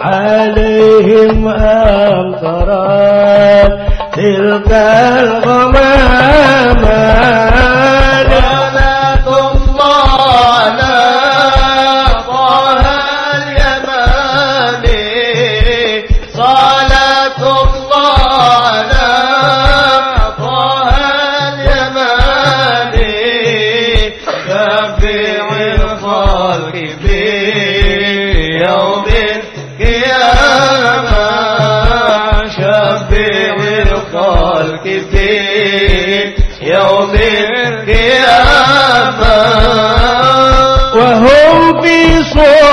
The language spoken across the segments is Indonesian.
عليهم أمطرت تلك الغمامات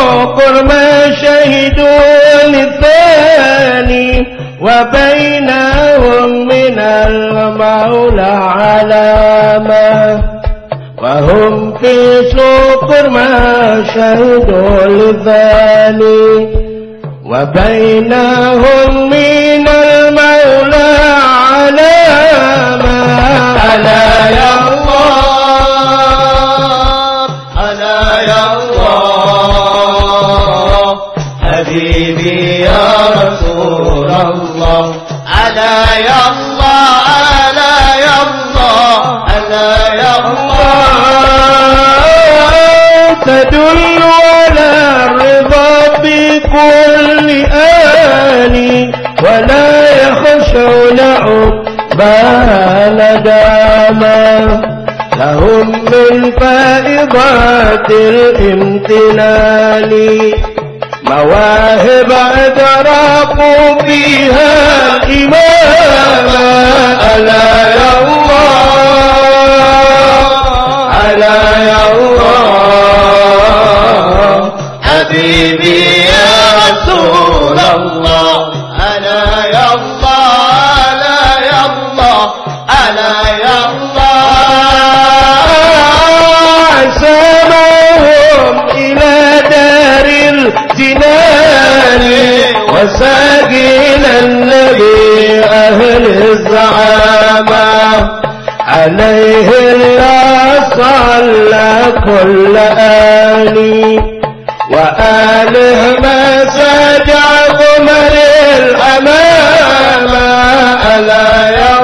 شكر ما شهدوا للثاني وبينهم من المولى علامة وهم في شكر ما شهدوا للثاني وبينهم من المولى علامة ألا يا تدل على الرضا بكل آن ولا يخشون عقباها نداما لهم من فائضات الامتنان. مواهب أدركوا فيها الإمام ألا يا حبيبي يا رسول الله. ألا يا الله ألا يا الله ألا يا الله. سماهم إلى دار الجنان وساقنا النبي أهل الزعامة. عليه الله صلى كل آلي وآله ما سجع قمر الأمام ألا يا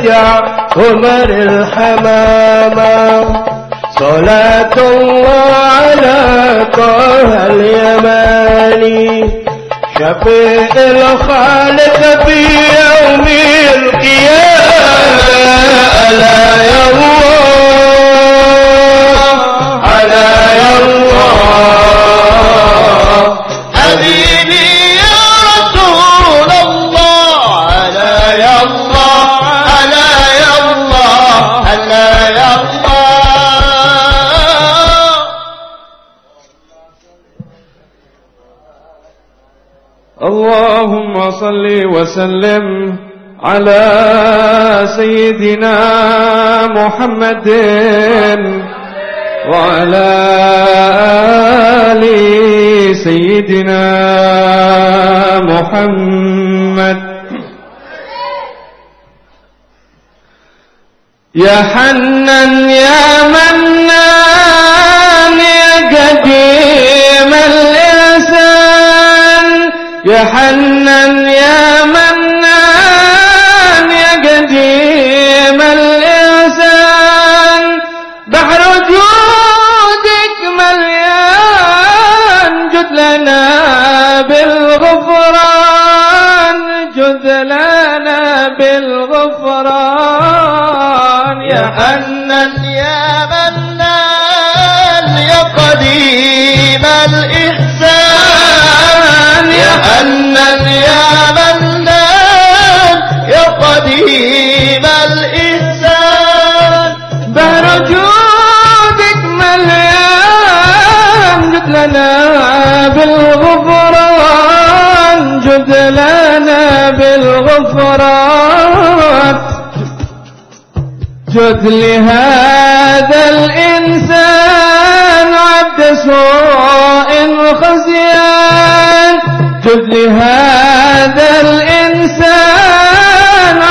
سجع عمر الحمامة صلاة الله على طه اليماني. شفيع الخالق في يوم القيامة. ألا يا الله صل وسلم على سيدنا محمد وعلى آل سيدنا محمد. يا حنان يا منان يا قديم يا حنان يا منان يا قديم الإنسان. بحر جودك مليان جد لنا بالغفران. جد لنا بالغفران. يا حنان يا منان يا قديم الإحسان يا حنان يا منان يا قديم الإحسان بحر جودك مليان جد لنا بالغفران جد لنا بالغفران. جد لهذا الإنسان عبد سوء خزيان. جد لهذا الإنسان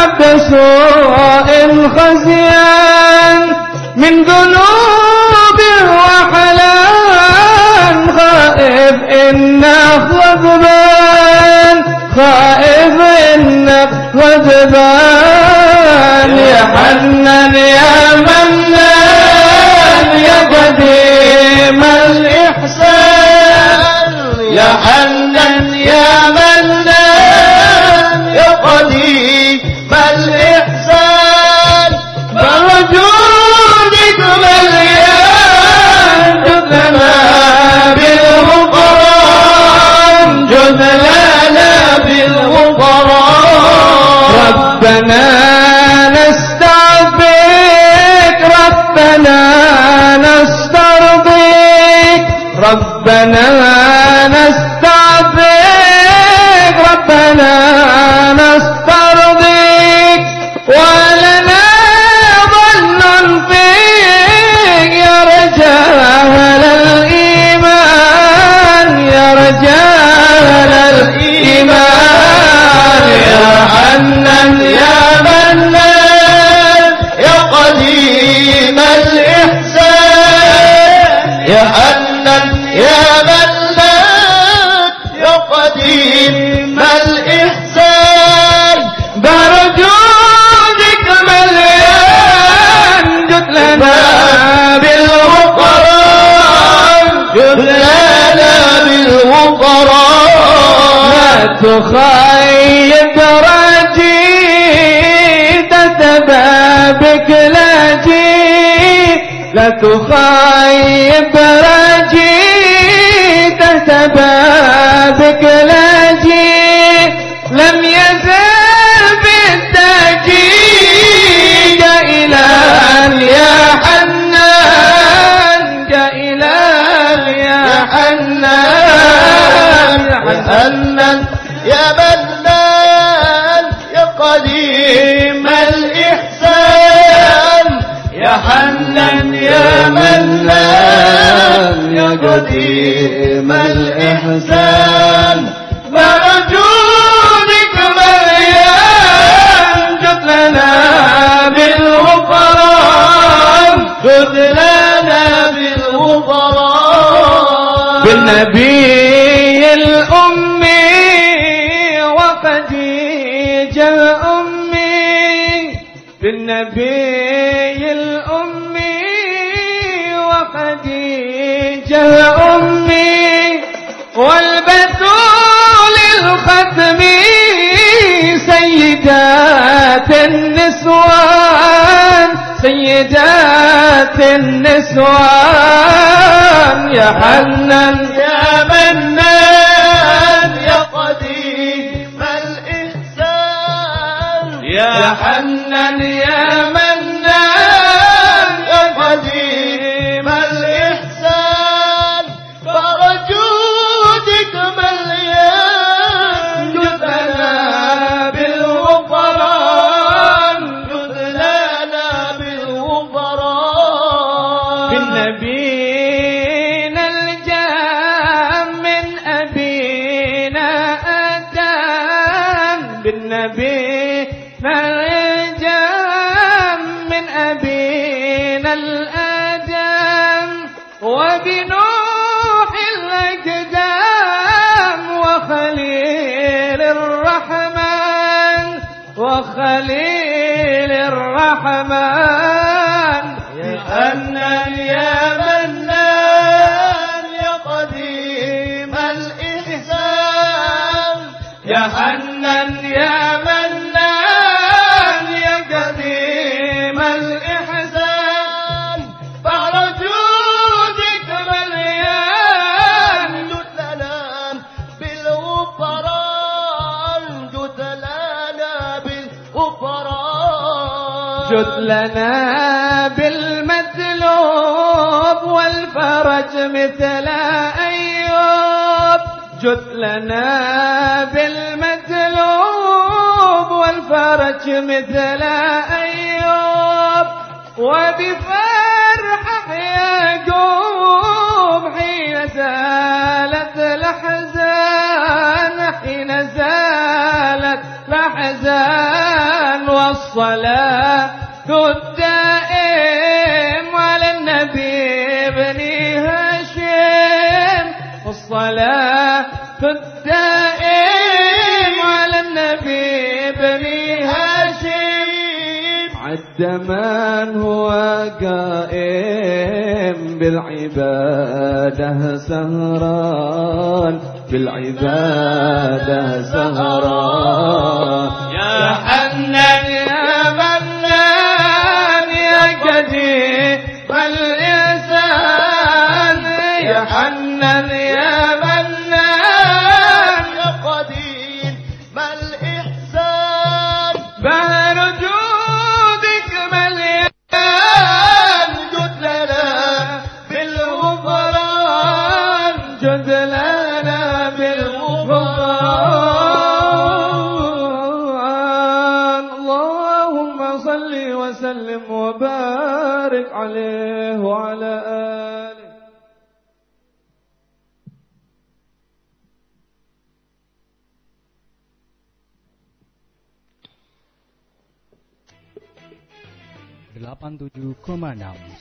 عبد سوء خزيان من ذنوب وحلال. خائف إنه غضبان خائف إنك غضبان يا حنان يا ربنا نستعبك ربنا نسترضيك ربنا نستعبك تخيب رجي تتبابك لجي لا تخيب رجي تتبابك لجي لم يزل بالتجيد إلى يا حنان إلى يا حنان. قديم الإحسان. يا حنان يا منان يا قديم الإحسان. موجودك مليان جد لنا بالغفران. خذ لنا بالغفران. بالنبي وخديج الأمي والبتول الختمي سيدات النسوان سيدات النسوان يا حنان. وخليل الرحمن. لنا بالمطلوب والفرج مثل أيوب. جد لنا بالمطلوب والفرج مثل أيوب. وبفرحة يقوم حين زالت الأحزان حين زالت الأحزان والصلاة من هو قائم بالعبادة سهران بالعبادة سهران.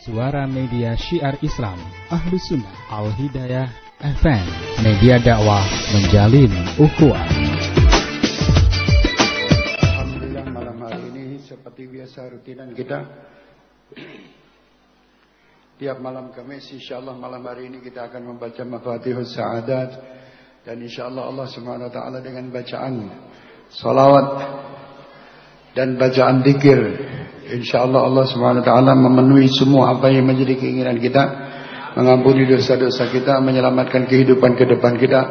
Suara Media Syiar Islam Ahlus Sunnah Al Hidayah FM Media dakwah menjalin ukhuwah Alhamdulillah malam hari ini seperti biasa rutinan kita. Tiap malam Kamis insyaallah malam hari ini kita akan membaca Mafatihus Sa'adat. Dan insyaallah Allah Subhanahu wa taala dengan bacaan salawat dan bacaan zikir insyaallah Allah Subhanahu wa taala memenuhi semua apa yang menjadi keinginan kita mengampuni dosa-dosa kita menyelamatkan kehidupan ke depan kita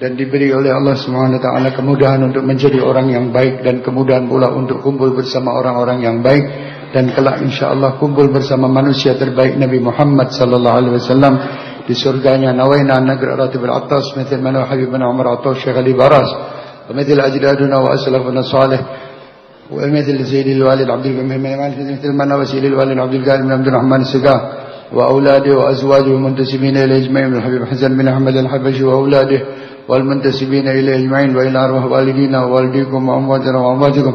dan diberi oleh Allah Subhanahu wa taala kemudahan untuk menjadi orang yang baik dan kemudahan pula untuk kumpul bersama orang-orang yang baik dan kelak insyaallah kumpul bersama manusia terbaik Nabi Muhammad sallallahu alaihi wasallam di surganya nawaina negeri ratib al-attas مثل ما حبيبنا عمر عطاش شيخ علي براس ومثل أجدادنا وأسلافنا الصالح ومثل سيد الوالد عبد مثل ما نوى سيد الوالد عبد القادر عبد الرحمن السقاه وأولاده وأزواجه المنتسبين إليه أجمعين من الحبيب حسن بن أحمد الحبشي وأولاده والمنتسبين إليه أجمعين وإلى أرواح والدينا ووالديكم وأمواتنا وأمواتكم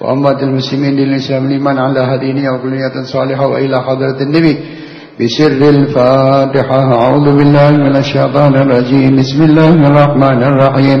وأموات المسلمين للإسلام الإيمان على هذه نية وكلية صالحة وإلى حضرة النبي بسر الفاتحة. أعوذ بالله من الشيطان الرجيم. بسم الله الرحمن الرحيم.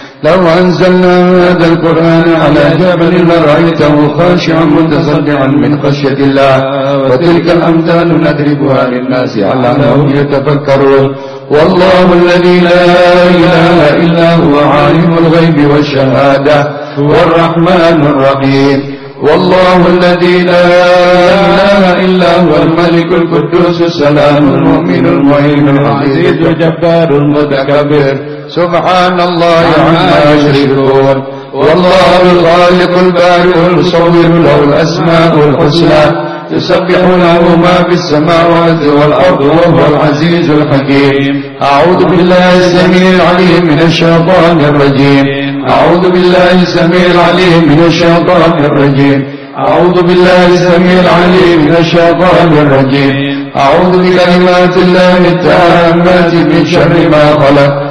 لو أنزلنا هذا القرآن على جبل لرأيته خاشعا متصدعا من خشية الله. وتلك الأمثال نضربها للناس لعلهم يتفكرون. والله الذي لا إله إلا هو عالم الغيب والشهادة. هو الرحمن الرحيم. والله الذي لا إله إلا هو الملك القدوس السلام المؤمن المعين العزيز الجبار المتكبر. سبحان الله عما يشركون. والله الخالق البارئ المصور له الأسماء الحسنى. يسبح له ما في السماوات والأرض وهو العزيز الحكيم. أعوذ بالله السميع العليم من الشيطان الرجيم. أعوذ بالله السميع العليم من الشيطان الرجيم. أعوذ بالله السميع العليم من الشيطان الرجيم. أعوذ بكلمات الله التامات من شر ما خلق.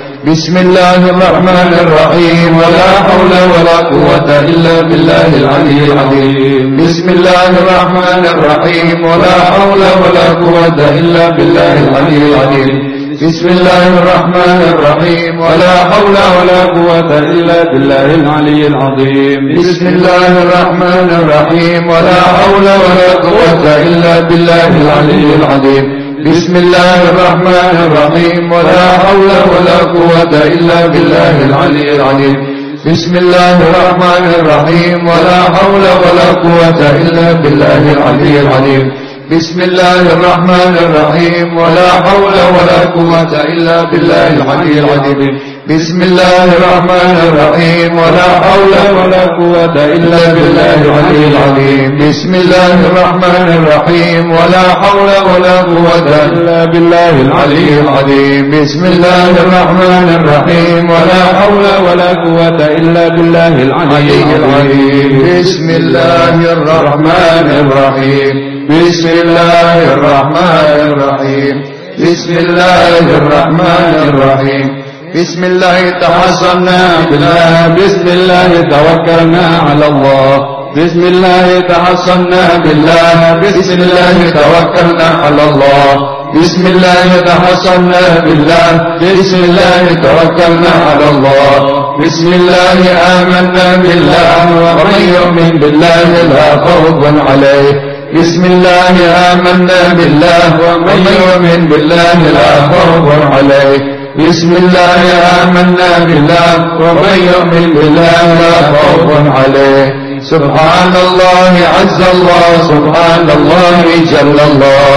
بسم الله الرحمن الرحيم. ولا حول ولا قوة إلا بالله العلي العظيم. بسم الله الرحمن الرحيم. ولا حول ولا قوة إلا بالله العلي العظيم. بسم الله الرحمن الرحيم. ولا حول ولا قوة إلا بالله العلي العظيم. بسم الله الرحمن الرحيم. ولا حول ولا قوة إلا بالله العلي العظيم. بسم الله الرحمن الرحيم. ولا حول ولا قوة إلا بالله العلي العظيم. بسم الله الرحمن الرحيم. ولا حول ولا قوة إلا بالله العلي العظيم. بسم الله الرحمن الرحيم. ولا حول ولا قوة إلا بالله العلي العظيم. بسم الله الرحمن الرحيم. ولا حول ولا قوة إلا بالله العلي العظيم. بسم الله الرحمن الرحيم. ولا حول ولا قوة إلا بالله العلي العظيم. بسم الله الرحمن الرحيم. ولا حول ولا قوة إلا بالله العلي العظيم. بسم الله الرحمن الرحيم. بسم الله الرحمن الرحيم. بسم الله الرحمن الرحيم. بسم الله تحصنا بالله. بسم الله توكلنا على الله. بسم الله تحصنا بالله. بسم الله توكلنا على الله. بسم الله تحصنا بالله. بسم الله توكلنا على الله. بسم الله آمنا بالله. ومن يؤمن بالله. لا خوف عليه. بسم الله آمنا بالله. ومن يؤمن بالله. لا خوف عليه. بسم الله آمنا بالله ومن يؤمن بالله لا خوف عليه. سبحان الله عز الله سبحان الله جل الله.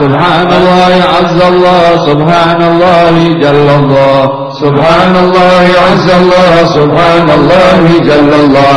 سبحان الله عز الله سبحان الله جل الله. سبحان الله عز الله سبحان الله جل الله.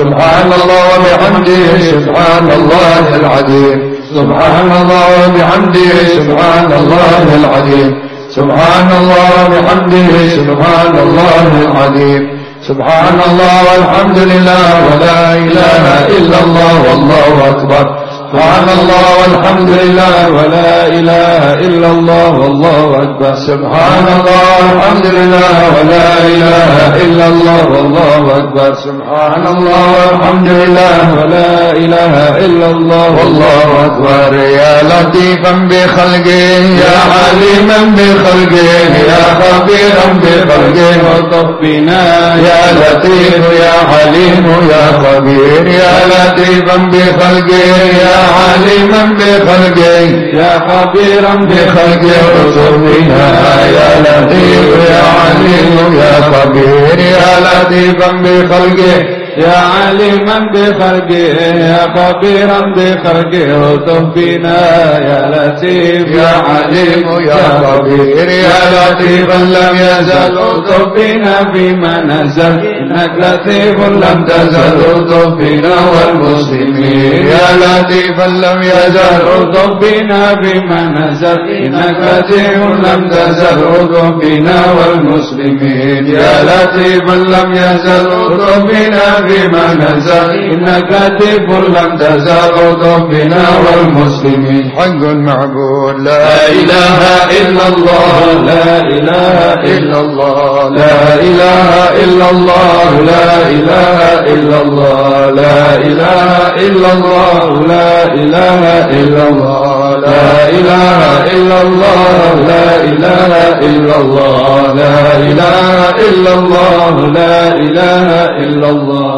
سبحان الله وبحمده سبحان الله العظيم. سبحان الله وبحمده سبحان الله العظيم. سبحان الله وبحمده سبحان الله العظيم. سبحان الله والحمد لله ولا إله إلا الله والله أكبر. سبحان الله والحمد لله ولا إله إلا الله والله أكبر. سبحان الله والحمد لله ولا إله إلا الله والله أكبر. سبحان الله والحمد لله ولا إله إلا الله والله أكبر. يا لطيفا بخلقه يا عليما بخلقه يا خبيرا بخلقه. وطف بنا يا لطيف يا عليم يا خبير يا لطيفا بخلقه يا عالما بخلقه يا خبيرا بخلقه وصفنا يا لطيف يا عليم يا خبير يا لطيفا بخلقه يا عليما بخلقه يا خبيرا بخلقه وصف بنا يا لطيف. يا عليم يا خبير يا لطيفا لم يزل. وصف بنا فيما نزل. إنك لطيف لم تزل. وصف بنا والمسلمين. يا لطيفا لم يزل. وصف بنا فيما نزل. إنك لطيف لم تزل. وصف بنا والمسلمين. يا لطيفا لم يزل. وصف بنا فيما نزل إنك لطيف لم تزل وصف بنا والمسلمين حق معبود لا إله إلا الله لا إله إلا الله لا إله إلا الله لا إله إلا الله لا إله إلا الله لا إله إلا الله لا إله إلا الله لا إله إلا الله لا إله إلا الله لا إله إلا الله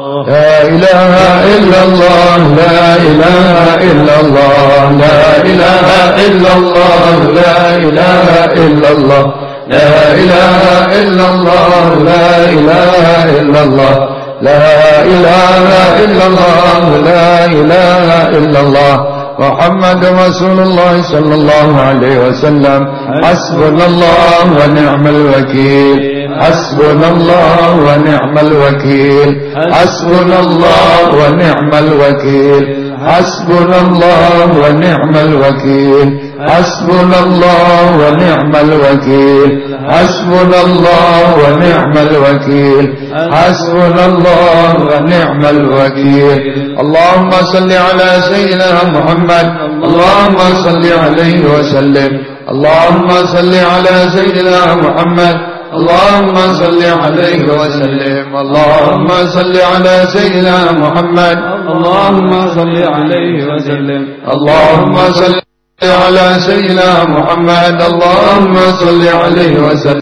لا إله إلا الله لا إله إلا الله لا إله إلا الله لا إله إلا الله لا إله إلا الله لا إله إلا الله لا إله إلا الله لا إله إلا الله. محمد رسول الله صلى الله عليه وسلم. حسبنا الله ونعم الوكيل. حسبنا الله ونعم الوكيل. حسبنا الله ونعم الوكيل. حسبنا الله ونعم الوكيل. حسبنا الله ونعم الوكيل. حسبنا الله ونعم الوكيل. حسبنا الله ونعم الوكيل. اللهم صل على سيدنا محمد. اللهم صل عليه وسلم. اللهم صل على سيدنا محمد. اللهم صل عليه وسلم. اللهم صل على سيدنا محمد. اللهم صل عليه وسلم. اللهم صل على سيدنا محمد. اللهم صل عليه وسلم.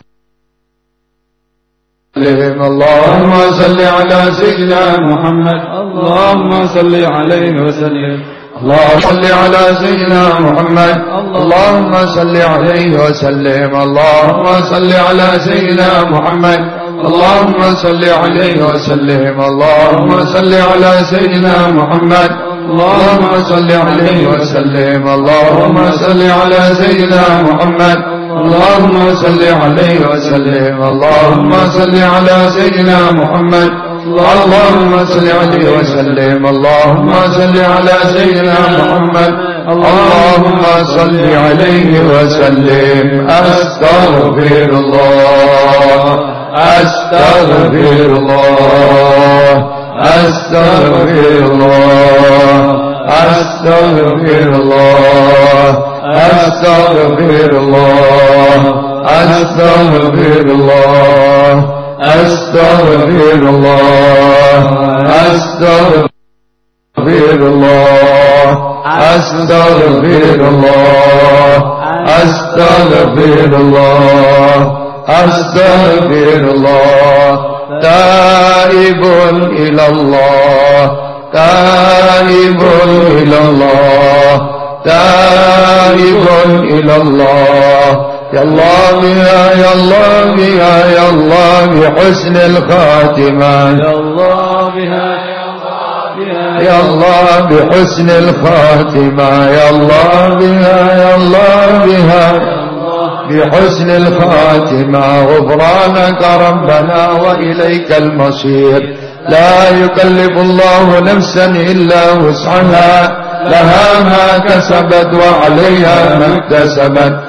اللهم صل على سيدنا محمد. اللهم صل عليه وسلم. اللهم صل على سيدنا محمد. اللهم صل عليه وسلم. اللهم صل على سيدنا محمد. اللهم صل عليه وسلم. اللهم صل على سيدنا محمد. اللهم صل عليه وسلم. اللهم صل على سيدنا محمد. اللهم صل عليه وسلم. اللهم صل على سيدنا محمد. اللهم صل عليه وسلم. اللهم صل على سيدنا محمد. اللهم صل عليه وسلم. أستغفر الله. أستغفر الله. أستغفر الله. أستغفر الله. أستغفر الله. أستغفر الله. أستغفر الله أستغفر الله أستغفر الله أستغفر الله أستغفر الله تائب إلى الله تائب إلى الله تائب إلى الله يا الله بها يا الله بها يا الله بحسن الخاتمة. يا الله بها يا الله بحسن الخاتمة. يا الله بها يا الله بها بحسن الخاتمة. غفرانك ربنا وإليك المصير. لا يكلف الله نفسا إلا وسعها. لها ما كسبت وعليها ما اكتسبت.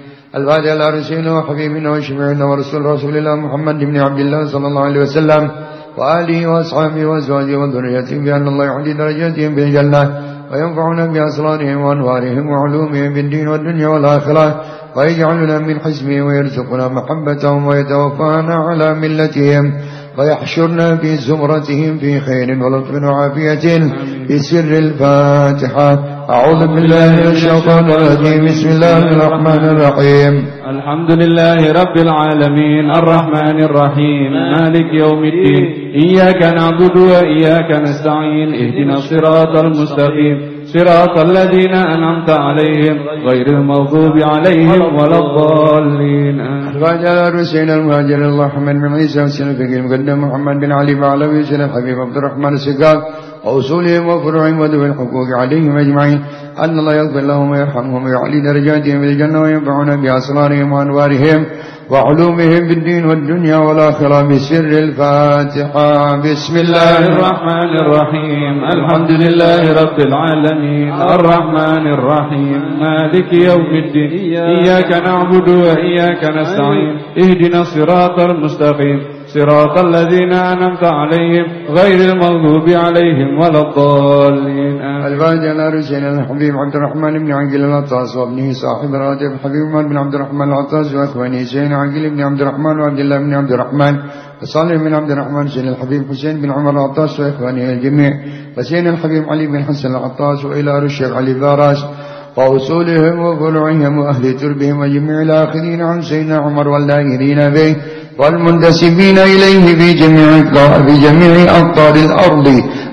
الفاتحة على رسولنا وحبيبنا وشفيعنا ورسول رسول الله محمد بن عبد الله صلى الله عليه وسلم وآله وأصحابه وأزواجه وذريته بأن الله يعلي درجاتهم في الجنة وينفعنا بأسرارهم وأنوارهم وعلومهم في الدين والدنيا والآخرة ويجعلنا من حزبه ويرزقنا محبتهم ويتوفانا على ملتهم ويحشرنا في زمرتهم في خير ولطف وعافية. بسر الفاتحة. أعوذ بالله من الشيطان الرجيم. بسم الله الرحمن الرحيم. الحمد لله رب العالمين. الرحمن الرحيم. مالك يوم الدين. إياك نعبد وإياك نستعين. اهدنا الصراط المستقيم. صراط الذين أنعمت عليهم غير المغضوب عليهم ولا الضالين آمين. الفاتحة على رسول المهاجر الله محمد بن عيسى وسلم الفقيه المقدم محمد بن علي بعلوي وسلم حبيب عبد الرحمن السقاف وأصولهم وفروعهم وذوي الحقوق عليهم أجمعين أن الله يغفر لهم ويرحمهم ويعلي درجاتهم في الجنة وينفعنا بأسرارهم وأنوارهم وعلومهم في الدين والدنيا والآخرة بسر الفاتحة. بسم الله الرحمن الرحيم. الحمد لله رب العالمين. الرحمن الرحيم. مالك يوم الدين. إياك نعبد وإياك نستعين. اهدنا الصراط المستقيم. صراط الذين أنعمت عليهم. غير المغضوب عليهم ولا الضالين. الفاتحة على رسول الحبيب عبد الرحمن بن عقيل العطاس وابنه صاحب الراتب الحبيب محمد بن عبد الرحمن العطاس وأخوانه سين عقيل بن عبد الرحمن وعبد الله بن عبد الرحمن وصالح بن عبد الرحمن سين الحبيب حسين بن عمر العطاس وإخوانه الجميع وسين الحبيب علي بن حسن العطاس وإلى الشيخ علي باراس وأصولهم وفروعهم وأهل تربهم وجميع الآخرين عن سيدنا عمر واللاهرين به والمنتسبين إليه في جميع في جميع أقطار الأرض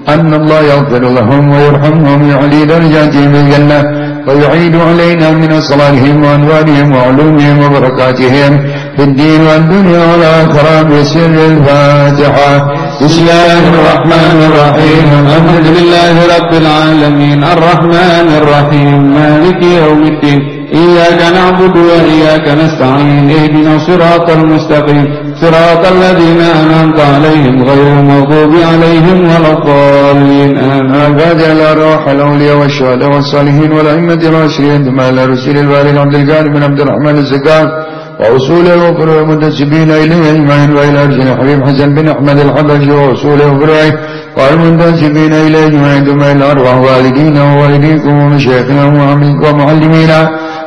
أن الله يغفر لهم ويرحمهم ويعلي درجاتهم في الجنة ويعيد علينا من أسرارهم وأنوارهم وعلومهم وبركاتهم في الدين والدنيا والآخرة بسر الفاتحة. بسم الله الرحمن الرحيم. الحمد لله رب العالمين. الرحمن الرحيم. مالك يوم الدين. إياك نعبد وإياك نستعين. اهدنا الصراط المستقيم. صراط الذين أنعمت عليهم غير المغضوب عليهم ولا الضالين. الفاتحة على روح الأولياء والشهداء والصالحين والأئمة الراشدين ثم على رسول الباري عبد القادر بن عبد الرحمن الزكاة وأصوله وفروع المنتسبين إليه أجمعين وإلى أرجل الحبيب حسن بن أحمد الحبشي وأصوله وفروعه والمنتسبين إليه أجمعين ثم إلى أرواح والدينا ووالديكم ومشايخنا ومعلمينا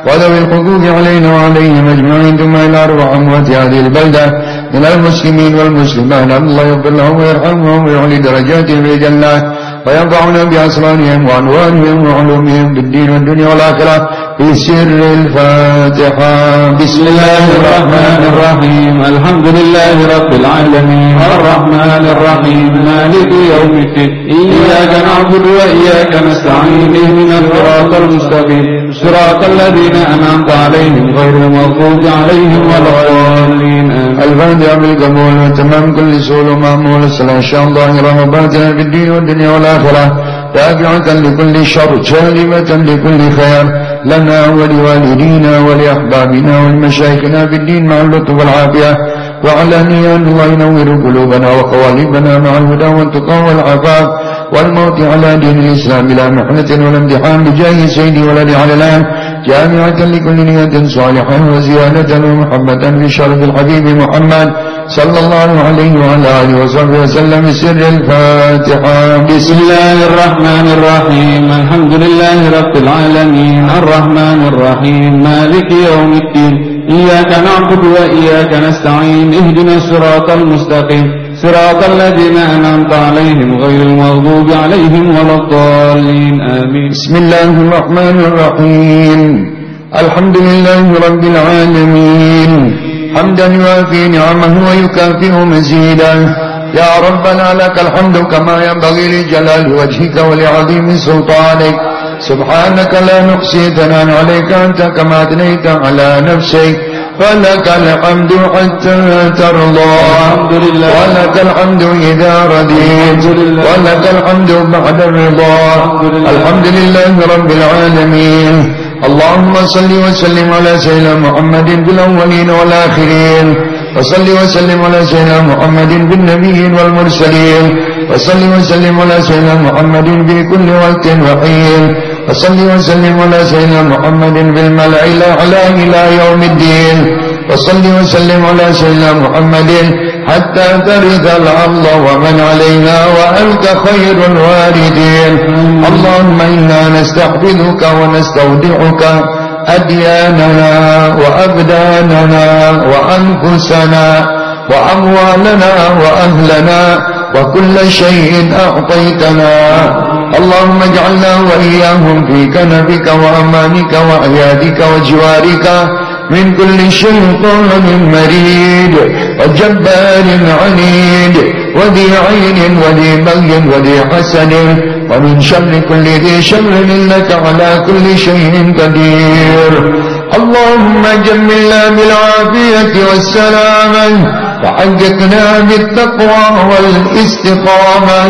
وذوي الحقوق علينا وعليهم أجمعين ثم إلى أرواح أموات هذه البلدة. من المسلمين والمسلمات. الله يغفر لهم ويرحمهم ويعلي درجاتهم في الجنات وينفعنا بأسرارهم وأنوارهم وعلومهم بالدين والدنيا والآخرة. في سر الفاتحة. بسم الله الرحمن الرحيم. الحمد لله رب العالمين. الرحمن الرحيم. مالك يوم الدين. إياك نعبد وإياك نستعين. اهدنا الصراط المستقيم. صراط الذين أنعمت عليهم غير المغضوب عليهم ولا الضالين. آمين. الفاتحة بالقبول وتمام كل سؤال ومعمول الصلاة شاء ظاهرة وباطنة في الدين والدنيا والآخرة. تابعة لكل شر جالبة لكل خير. لنا ولوالدينا ولأحبابنا ولمشايخنا في الدين مع اللطف والعافية. وعلانيا الله ينور قلوبنا وقوالبنا مع الهدى والتقى والعفاف. والموت على دين الإسلام بلا محنة ولا امتحان بجاه سيدي ولد علان جامعة لكل نية صالحة وزيادة ومحبة في شرف الحبيب محمد صلى الله عليه وعلى آله وصحبه وسلم. سر الفاتحة. بسم الله الرحمن الرحيم. الحمد لله رب العالمين. الرحمن الرحيم. مالك يوم الدين. إياك نعبد وإياك نستعين. اهدنا الصراط المستقيم. صراط الذين أنعمت عليهم غير المغضوب عليهم ولا الضالين آمين. بسم الله الرحمن الرحيم. الحمد لله رب العالمين. حمدا يوافي نعمه ويكافئ مزيدا يا ربنا لك الحمد كما ينبغي لجلال وجهك ولعظيم سلطانك. سبحانك لا نحصي ثناء عليك أنت كما أثنيت على نفسك. فلك الحمد حتى ترضى. الحمد لله. ولك الحمد إذا رضيت. ولك الحمد بعد الرضا. الحمد لله. الحمد لله رب العالمين. اللهم صل وسلم على سيدنا محمد في الأولين والآخرين. وصل وسلم على سيدنا محمد في النبيين والمرسلين. وصل وسلم على سيدنا محمد في كل وقت وحين. وصل وسلم على سيدنا محمد في الملأ الأعلى إلى يوم الدين. وصل وسلم على سيدنا محمد حتى ترث الأرض ومن عليها وأنت خير الوارثين اللهم إنا نستحفظك ونستودعك أدياننا وأبداننا وأنفسنا وأموالنا وأهلنا وكل شيء أعطيتنا. اللهم اجعلنا وإياهم في كنفك وأمانك وأيادك وجوارك من كل شيطان مريد وجبار عنيد وذي عين وذي بغي وذي حسد ومن شر كل ذي شر إنك على كل شيء قدير اللهم جملنا بالعافية والسلامة وحققنا بالتقوى والاستقامة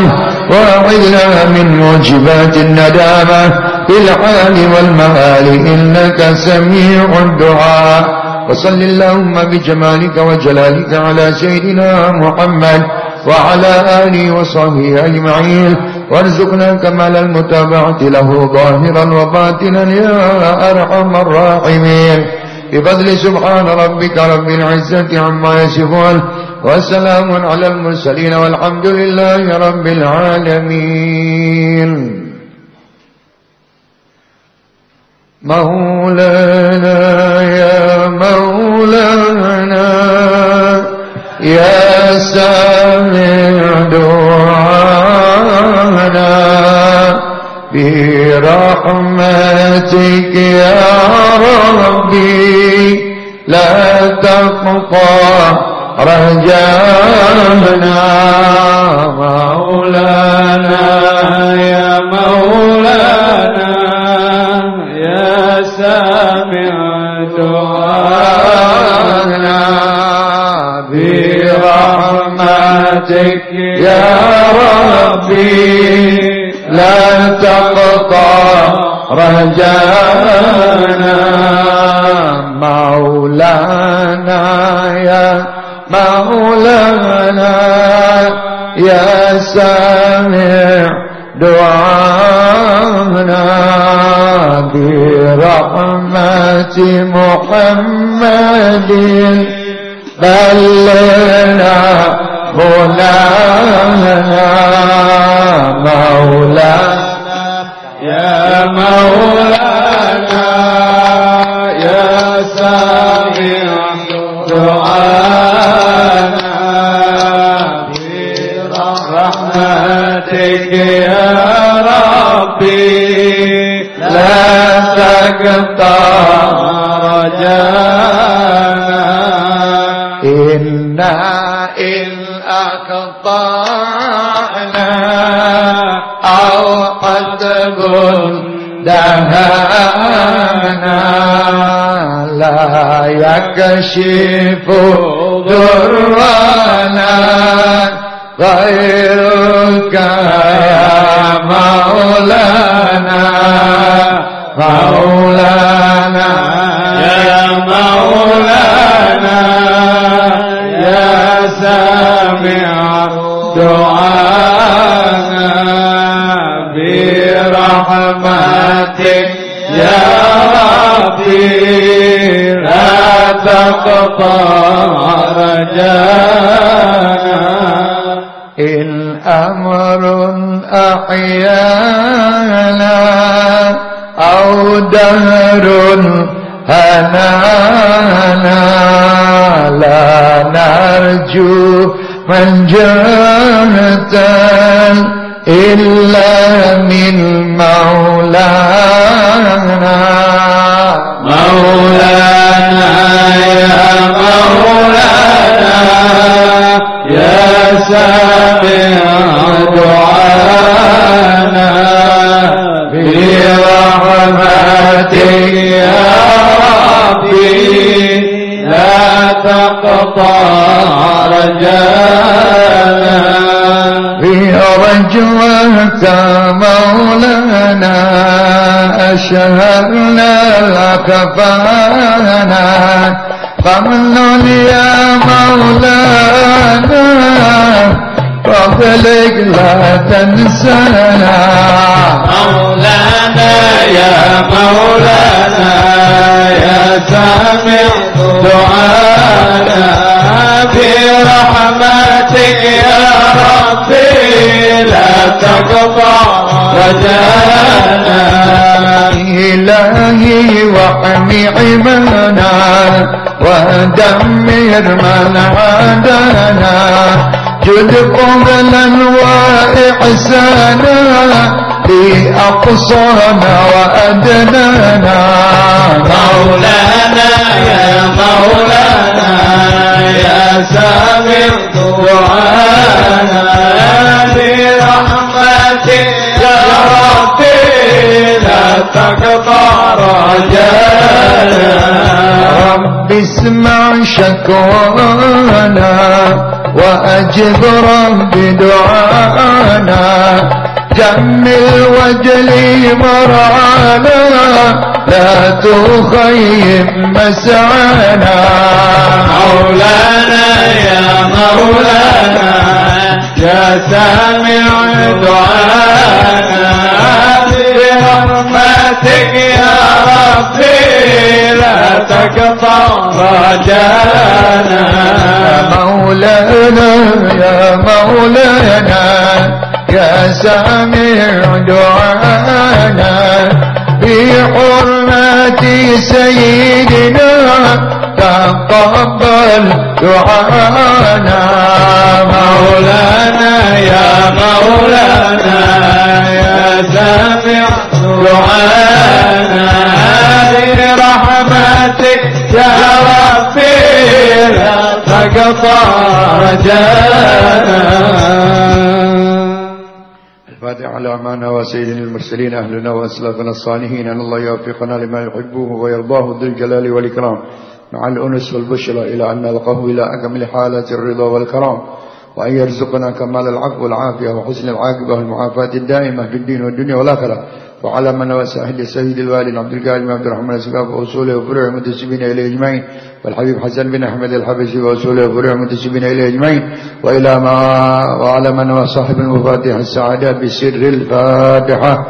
وأعذنا من موجبات الندامة في الحال والمآل إنك سميع الدعاء. وصل اللهم بجمالك وجلالك على سيدنا محمد وعلى آله وصحبه أجمعين. وارزقنا كمال المتابعة له ظاهرا وباطنا يا أرحم الراحمين. بفضل سبحان ربك رب العزة عما يصفون وسلام على المرسلين والحمد لله رب العالمين. مولانا يا مولانا يا سامع دعانا. برحمتك يا ربي لا تقطع رجانا مولانا يا مولانا يا سامع دعانا. برحمتك يا ربي لا تقطع رجانا مولانا يا مولانا يا سامع دعانا. برحمة محمد بلغنا مولانا مولانا يا مولانا يا سامع دعانا. برحمتك يا ربي لا تقطع رجانا إن أقطعنا أو قدب دهانا لا يكشف ضرنا غيرك يا مولانا مولانا يا مولانا. دعانا برحمتك يا ربي. لا تقطع رجانا إن أمر أحيانا أو دهر هنانا. لا نرجو جهة إلا من مولانا. مولانا يا مولانا يا سامع دعانا تقطع رجانا برجوك مولانا أشهرنا كفانا فمن يا مولانا فضلك لا تنسانا مولانا يا مولانا يا سامع دعانا. برحمتك يا ربي لا تقطع رجانا إلهي واحمي عمانا ودمر من عادانا جد قبلا وإحسانا بأقصانا وأدنانا. مولانا يا مولانا يا سامع دعانا. برحمتك يا ربي لا تقطع رجانا. رب اسمع شكوانا وأجب رب دعانا. جمل وجلي مرعانا لا تخيب مسعانا. مولانا يا مولانا يا سامع دعانا. برحمتك يا ربي لا تقطع رجانا. مولانا مولانا يا مولانا يا سامع دعانا. بحرمة سيدنا تقبل دعانا. مولانا يا مولانا. يا سامع دعانا برحمتك يا ربي لا تقطع رجانا الفاتحة على وسيدنا المرسلين أهلنا وأسلافنا الصالحين. أن الله يوفقنا لما يحبه ويرضاه ذو الجلال والإكرام. مع الأنس والبشرى إلى أن نلقاه إلى أكمل حالات الرضا والكرام. وأن يرزقنا كمال العفو والعافية وحسن العاقبة والمعافاة الدائمة في الدين والدنيا والآخرة. وعلى من وسائل سيد الوالد عبد القادر عبد الرحمن السقاف وأصوله وفروع المنتسبين إليه أجمعين. والحبيب حسن بن أحمد الحبشي وأصوله وفروع المنتسبين إليه أجمعين. وإلى ما وعلى من وصاحب المفاتيح السعادة بسر الفاتحة.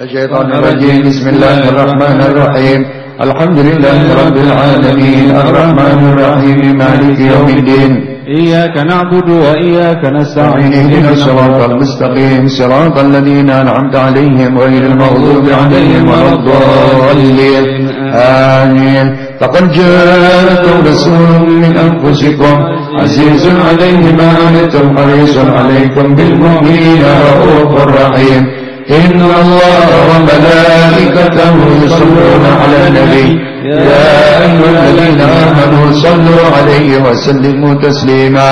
الشيطان الرجيم. بسم الله الرحمن الرحيم. الحمد لله رب العالمين. الرحمن الرحيم. مالك يوم الدين. إياك نعبد وإياك نستعين. إهدنا الصراط المستقيم. صراط الذين أنعمت عليهم غير المغضوب عليهم ولا الضالين. آمين. فقد جاءكم رسول من أنفسكم عزيز عليه ما عنتم حريص عليكم بالمؤمنين رؤوف رحيم. إن الله وملائكته يصلون على النبي. يا أيها الذين آمنوا صلوا عليه وسلموا تسليما.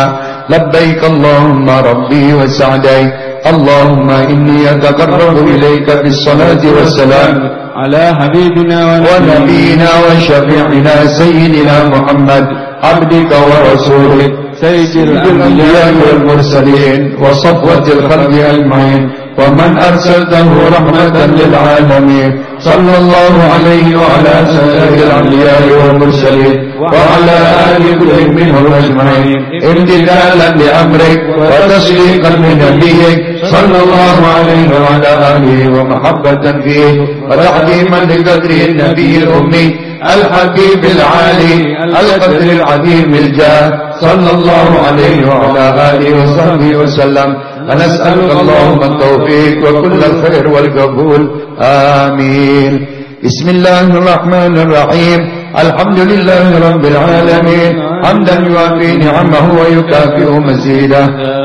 لبيك اللهم ربي وسعديك. اللهم إني أتقرب إليك بالصلاة والسلام. على حبيبنا ونبينا وشفيعنا سيدنا محمد عبدك ورسولك سيد الأنبياء والمرسلين وصفوة الخلق أجمعين. ومن أرسلته رحمة للعالمين. صلى الله عليه وعلى سائر الأنبياء والمرسلين وعلى آل كل منهم أجمعين. امتثالا لأمرك وتصديقا لنبيك. صلى الله عليه وعلى آله ومحبة فيه. وتعظيما لقدره النبي الأمي الحبيب العالي القدر العظيم الجاه. صلى الله عليه وعلى آله وصحبه وسلم. ونسألك اللهم التوفيق وكل الخير والقبول. آمين. بسم الله الرحمن الرحيم. الحمد لله رب العالمين. حمدا يوافي نعمه ويكافئ مزيده.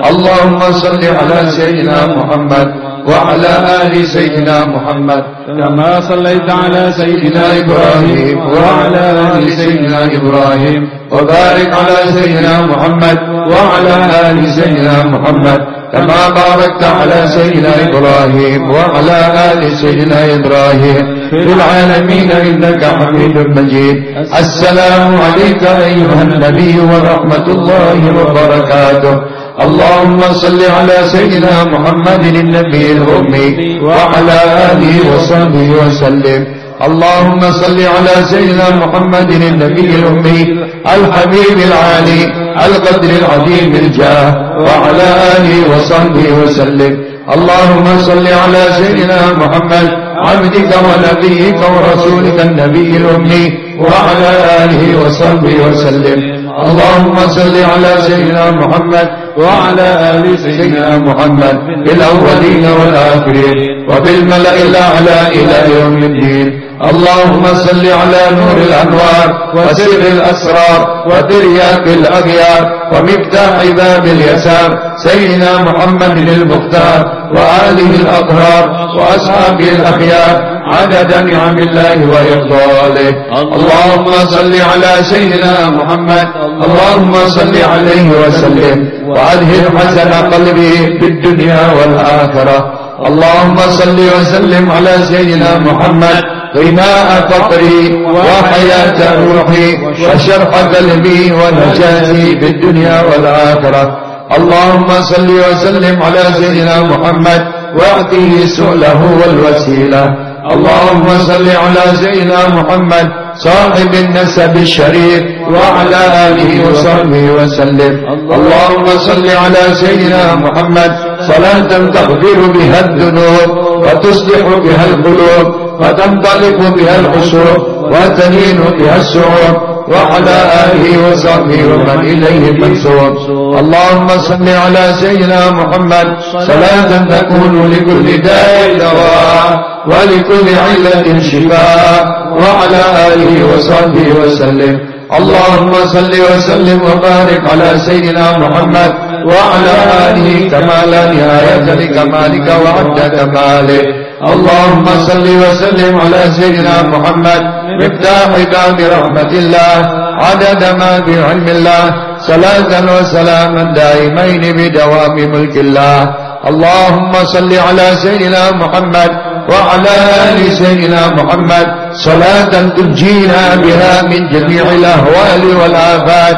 اللهم صل على سيدنا محمد وعلى آل سيدنا محمد. كما صليت على سيدنا إبراهيم وعلى آل سيدنا إبراهيم. وبارك على سيدنا محمد وعلى آل سيدنا محمد. كما باركت على سيدنا إبراهيم وعلى آل سيدنا إبراهيم في العالمين إنك حميد مجيد. السلام عليك أيها النبي ورحمة الله وبركاته. اللهم صل على سيدنا محمد النبي الأمي وعلى آله وصحبه وسلم. اللهم صل على سيدنا محمد النبي الأمي الحبيب العالي. القدر العظيم الجاه وعلى آله وصحبه وسلم. اللهم صل على سيدنا محمد عبدك ونبيك ورسولك النبي الأمي وعلى آله وصحبه وسلم. اللهم صل على سيدنا محمد وعلى آل سيدنا محمد في الأولين والآخرين وفي الملأ الأعلى إلى يوم الدين. اللهم صل على نور الأنوار وسر الأسرار وترياق الأغيار ومفتاح باب اليسار سيدنا محمد المختار وآله الأطهار وأصحابه الأخيار عدد نعم الله وإفضاله اللهم صل على سيدنا محمد. اللهم صل عليه وسلم. وأذهب حسن قلبي في الدنيا والآخرة. اللهم صل وسلم على سيدنا محمد غناء فقري وحياة روحي وشرح قلبي ونجاتي في الدنيا والآخرة. اللهم صل وسلم على سيدنا محمد واعطه سؤله والوسيلة. اللهم صل على سيدنا محمد صاحب النسب الشريف وعلى آله وصحبه وسلم. اللهم صل على سيدنا محمد. صلاة تغفر بها الذنوب وتصلح بها القلوب وتنطلق بها الحصول وتلين بها السعور. وعلى آله وصحبه ومن إليه منسوب اللهم صل على سيدنا محمد. صلاة تكون لكل داء دواء ولكل علة شفاء. وعلى آله وصحبه وسلم. اللهم صل وسلم وبارك على سيدنا محمد. وعلى آله كما لا نهاية لكمالك وعد كمالك اللهم صل وسلم على سيدنا محمد مفتاح باب رحمة الله عدد ما في علم الله صلاة وسلاما دائمين بدوام ملك الله. اللهم صل على سيدنا محمد وعلى آل سيدنا محمد صلاة تنجينا بها من جميع الأهوال والآفات.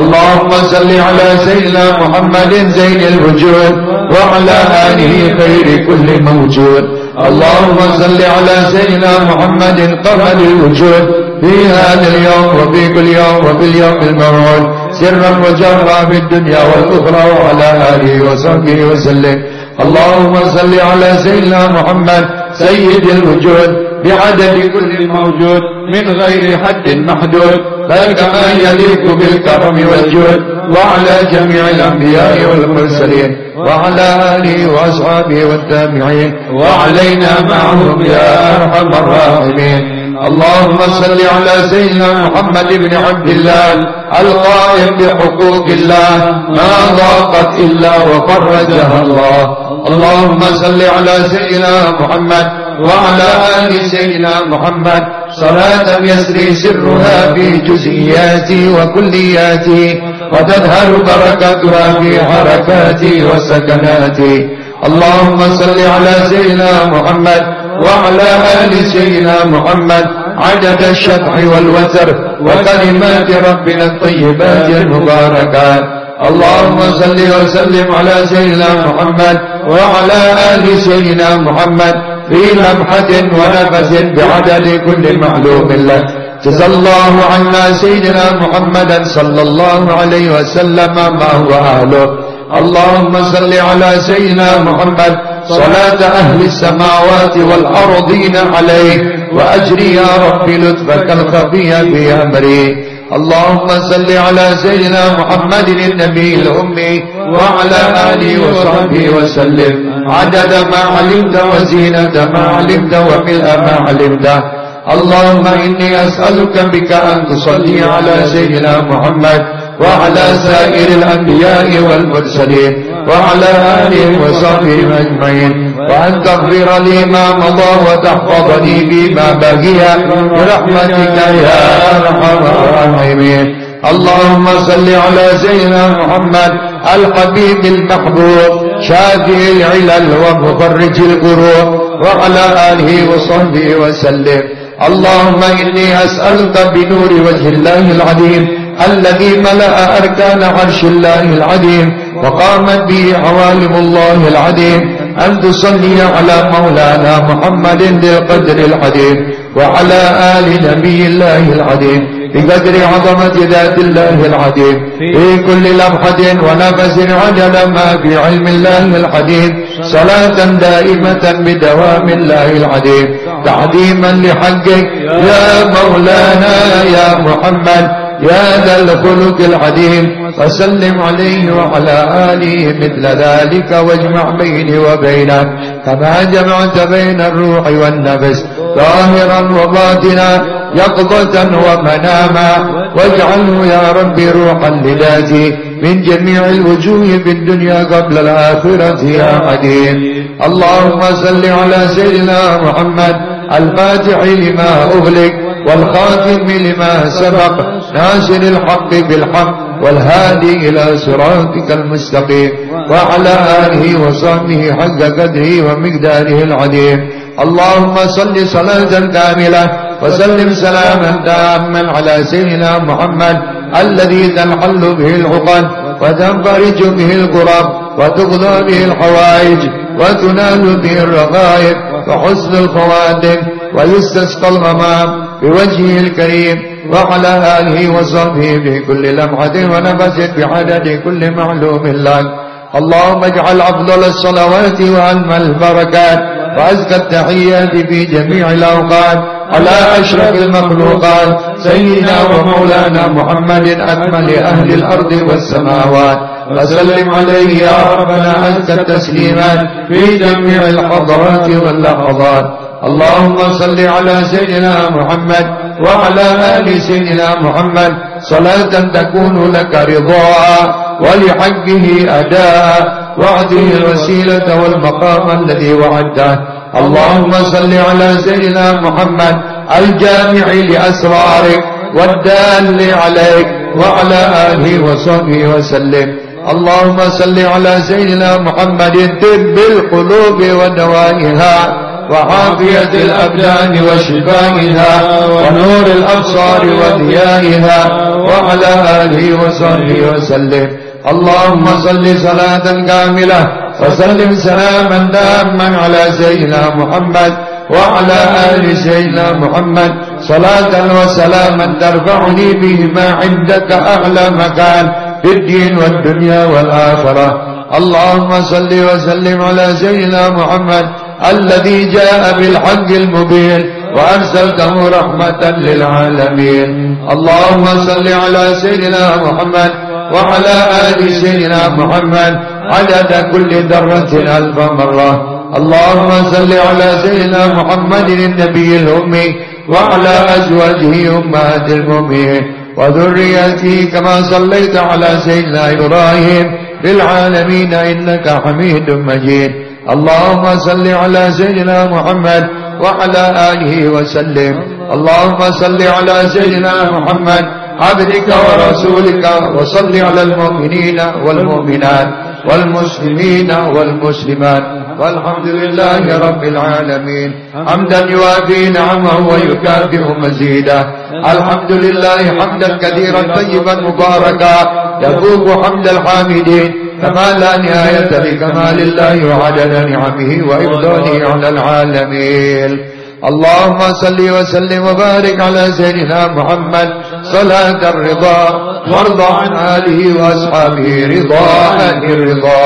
اللهم صل على سيدنا محمد زين الوجود وعلى آله خير كل موجود. اللهم صل على سيدنا محمد قمر الوجود في هذا اليوم وفي كل يوم وفي اليوم الموعود. سرا وجهرا في الدنيا والأخرى وعلى آله وصحبه وسلم. اللهم صل على سيدنا محمد سيد الوجود بعدد كل موجود من غير حد محدود بل كما يليق بالكرم والجود. وعلى جميع الأنبياء والمرسلين وعلى آله وأصحابه والتابعين وعلينا معهم يا أرحم الراحمين. اللهم صل على سيدنا محمد بن عبد الله القائم بحقوق الله ما ضاقت إلا وفرجها الله. اللهم صل على سيدنا محمد وعلى آل سيدنا محمد. صلاة يسري سرها في جزئياتي وكلياتي وتظهر بركاتها في حركاتي وسكناتي. اللهم صل على سيدنا محمد وعلى آل سيدنا محمد. عدد الشفع والوتر وكلمات ربنا الطيبات المباركات. اللهم صل وسلم على سيدنا محمد وعلى آل سيدنا محمد في لمحة ونفس بعدد كل معلوم لك. جزى الله عنا سيدنا محمدا صلى الله عليه وسلم ما هو أهله. اللهم صل على سيدنا محمد. صلاة أهل السماوات والأرضين عليه. وأجري يا رب لطفك الخفي في أمري. اللهم صل على سيدنا محمد النبي الأمي وعلى آله وصحبه وسلم. عدد ما علمت وزينة ما علمت وملء ما علمت. اللهم إني أسألك بك أن تصلي على سيدنا محمد وعلى سائر الأنبياء والمرسلين. وعلى آله وصحبه أجمعين. وأن تغفر لي ما مضى وتحفظني بما بقي. برحمتك يا أرحم الراحمين. اللهم صل على سيدنا محمد الحبيب المحبوب شافي العلل ومفرج القروب وعلى آله وصحبه وسلم. اللهم إني أسألك بنور وجه الله العظيم الذي ملأ أركان عرش الله العظيم وقامت به عوالم الله العظيم أن تصلي على مولانا محمد ذي القدر العظيم وعلى آل نبي الله العظيم بقدر عظمة ذات الله العظيم في كل لمحة ونفس عجل ما في علم الله العظيم صلاة دائمة بدوام الله العظيم تعظيما لحقك يا مولانا يا محمد يا ذا الخلق العظيم وسلم عليه وعلى آله مثل ذلك واجمع بيني وبينك كما جمعت بين الروح والنفس ظاهرا وباطنا يقظة ومناما واجعله يا ربي روحا لذاتي من جميع الوجوه في الدنيا قبل الآخرة يا عديم اللهم صل على سيدنا محمد الفاتح لما أغلق والخاتم لما سبق ناصر الحق بالحق والهادي إلى صراطك المستقيم وعلى آله وصحبه حق قدره ومقداره العظيم. اللهم صل صلاة كاملة وسلم سلاما تاما على سيدنا محمد الذي تنحل به العقد وتنفرج به الكرب وتقضى به الحوائج وتنال به الرغائب وحسن الخواتم ويستسقى الغمام بوجهه الكريم وعلى آله وصحبه في كل لمحة ونفس بعدد كل معلوم لك. اللهم اجعل أفضل الصلوات وأنمى البركات وأزكى التحيات في جميع الأوقات على أشرف المخلوقات سيدنا ومولانا محمد أكمل أهل الأرض والسماوات. وسلم عليه يا ربنا أزكى التسليمات في جميع الحضرات واللحظات. اللهم صل على سيدنا محمد وعلى آل سيدنا محمد. صلاة تكون لك رضاء ولحقه أداء. وعده الوسيلة والمقام الذي وعدته. اللهم صل على سيدنا محمد الجامع لأسرارك والدال عليك وعلى آله وصحبه وسلم. اللهم صل على سيدنا محمد طب القلوب ودوائها. وعافية الأبدان وشفائها ونور الأبصار وضيائها وعلى آله وصحبه وسلم. اللهم صل صلاة كاملة وسلم سلاما تاما على سيدنا محمد وعلى آل سيدنا محمد. صلاة وسلاما ترفعني بهما عندك أعلى مكان في الدين والدنيا والآخرة. اللهم صل وسلم على سيدنا محمد الذي جاء بالحق المبين وأرسلته رحمة للعالمين. اللهم صل على سيدنا محمد وعلى آل سيدنا محمد عدد كل ذرة ألف مرة. اللهم صل على سيدنا محمد النبي الأمي وعلى أزواجه أمهات المؤمنين. وذريته كما صليت على سيدنا إبراهيم في العالمين إنك حميد مجيد. اللهم صل على سيدنا محمد وعلى آله وسلم. اللهم صل على سيدنا محمد عبدك ورسولك وصل على المؤمنين والمؤمنات. والمسلمين والمسلمات. والحمد لله رب العالمين. حمدا يوافي نعمه ويكافئ مزيدا. الحمد لله حمدا كثيرا طيبا مباركا. يفوق حمد الحامدين. كما لا نهاية لكمال الله وعدد نعمه وإفضاله على العالمين. اللهم صل وسلم وبارك على سيدنا محمد. صلاة الرضا وارض عن آله وأصحابه رضا أهل الرضا.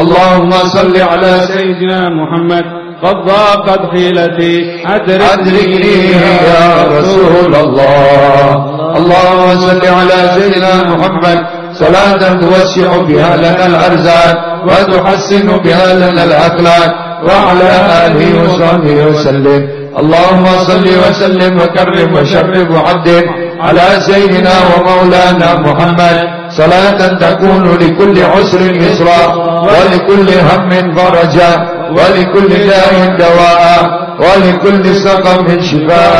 اللهم صل على سيدنا محمد. قد ضاقت حيلتي. أدركني يا رسول الله. اللهم صل على سيدنا محمد. صلاة توسع بها لنا الأرزاق وتحسن بها لنا الأخلاق. وعلى آله وصحبه وسلم. اللهم صل وسلم وكرم وشرف وعدل على سيدنا ومولانا محمد. صلاة تكون لكل عسر يسرا ولكل هم فرجا ولكل داء دواء ولكل سقم شفاء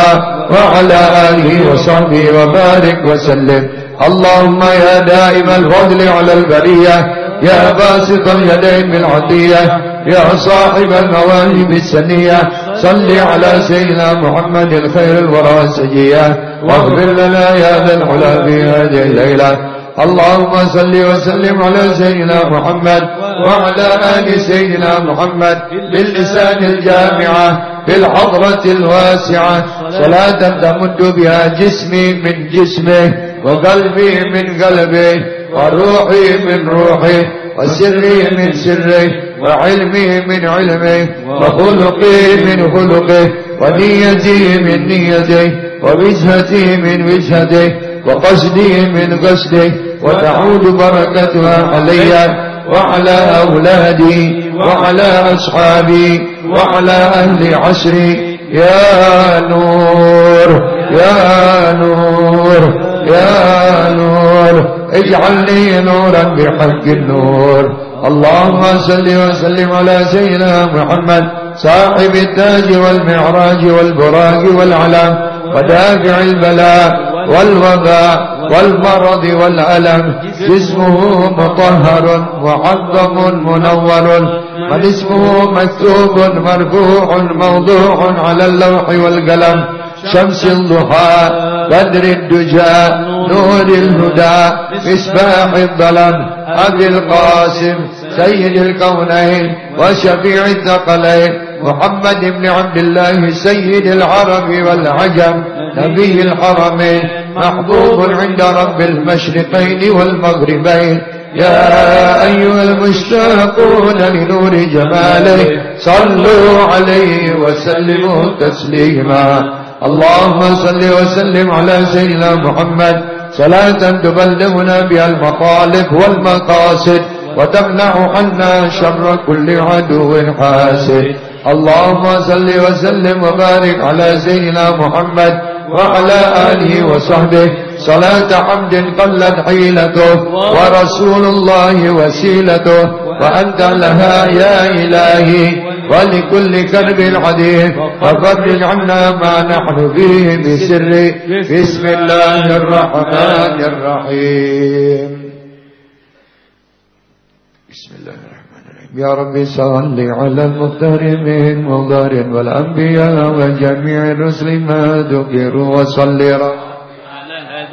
وعلى آله وصحبه وبارك وسلم. اللهم يا دائم الفضل على البرية يا باسط اليدين بالعطية يا صاحب المواهب السنية. صل على سيدنا محمد الخير الورى سجية. واغفر لنا يا ذا العلا في هذه الليلة. اللهم صل وسلم على سيدنا محمد وعلى آل سيدنا محمد باللسان الجامعة في الحضرة الواسعة. صلاة تمد بها جسمي من جسمه وقلبي من قلبه. وروحي من روحه وسري من سره وعلمي من علمه وخلقي من خلقه ونيتي من نيته ووجهتي من وجهته وقصدي من قصده وتعود بركتها علي وعلى أولادي وعلى أصحابي وعلى أهل عشري يا نور يا نور يا نور اجعلني نورا بحق النور. اللهم صل وسلم على سيدنا محمد صاحب التاج والمعراج والبراق والعلام. ودافع البلاء والوباء والمرض والألم. جسمه مطهر معظم منور. من اسمه مكتوب مرفوع موضوع على اللوح والقلم. شمس الضحى بدر الدجى نور الهدى مصباح الظلم أبي القاسم سيد الكونين وشفيع الثقلين محمد بن عبد الله سيد العرب والعجم نبي الحرمين محبوب عند رب المشرقين والمغربين. يا أيها المشتاقون لنور جماله صلوا عليه وسلموا تسليما. اللهم صل وسلم على سيدنا محمد. صلاة تبلغنا بها المطالب والمقاصد وتمنع عنا شر كل عدو حاسد. اللهم صل وسلم وبارك على سيدنا محمد وعلى آله وصحبه. صلاة حمد قلت حيلته ورسول الله وسيلته وأنت لها يا إلهي. ولكل كرب حديث وفرج عنا ما نحن فيه بسر. بسم الله الرحمن الرحيم. بسم الله. الرحمن الرحيم يا رب صل على المختار من والأنبياء وجميع الرسل ما ذكروا وصل رب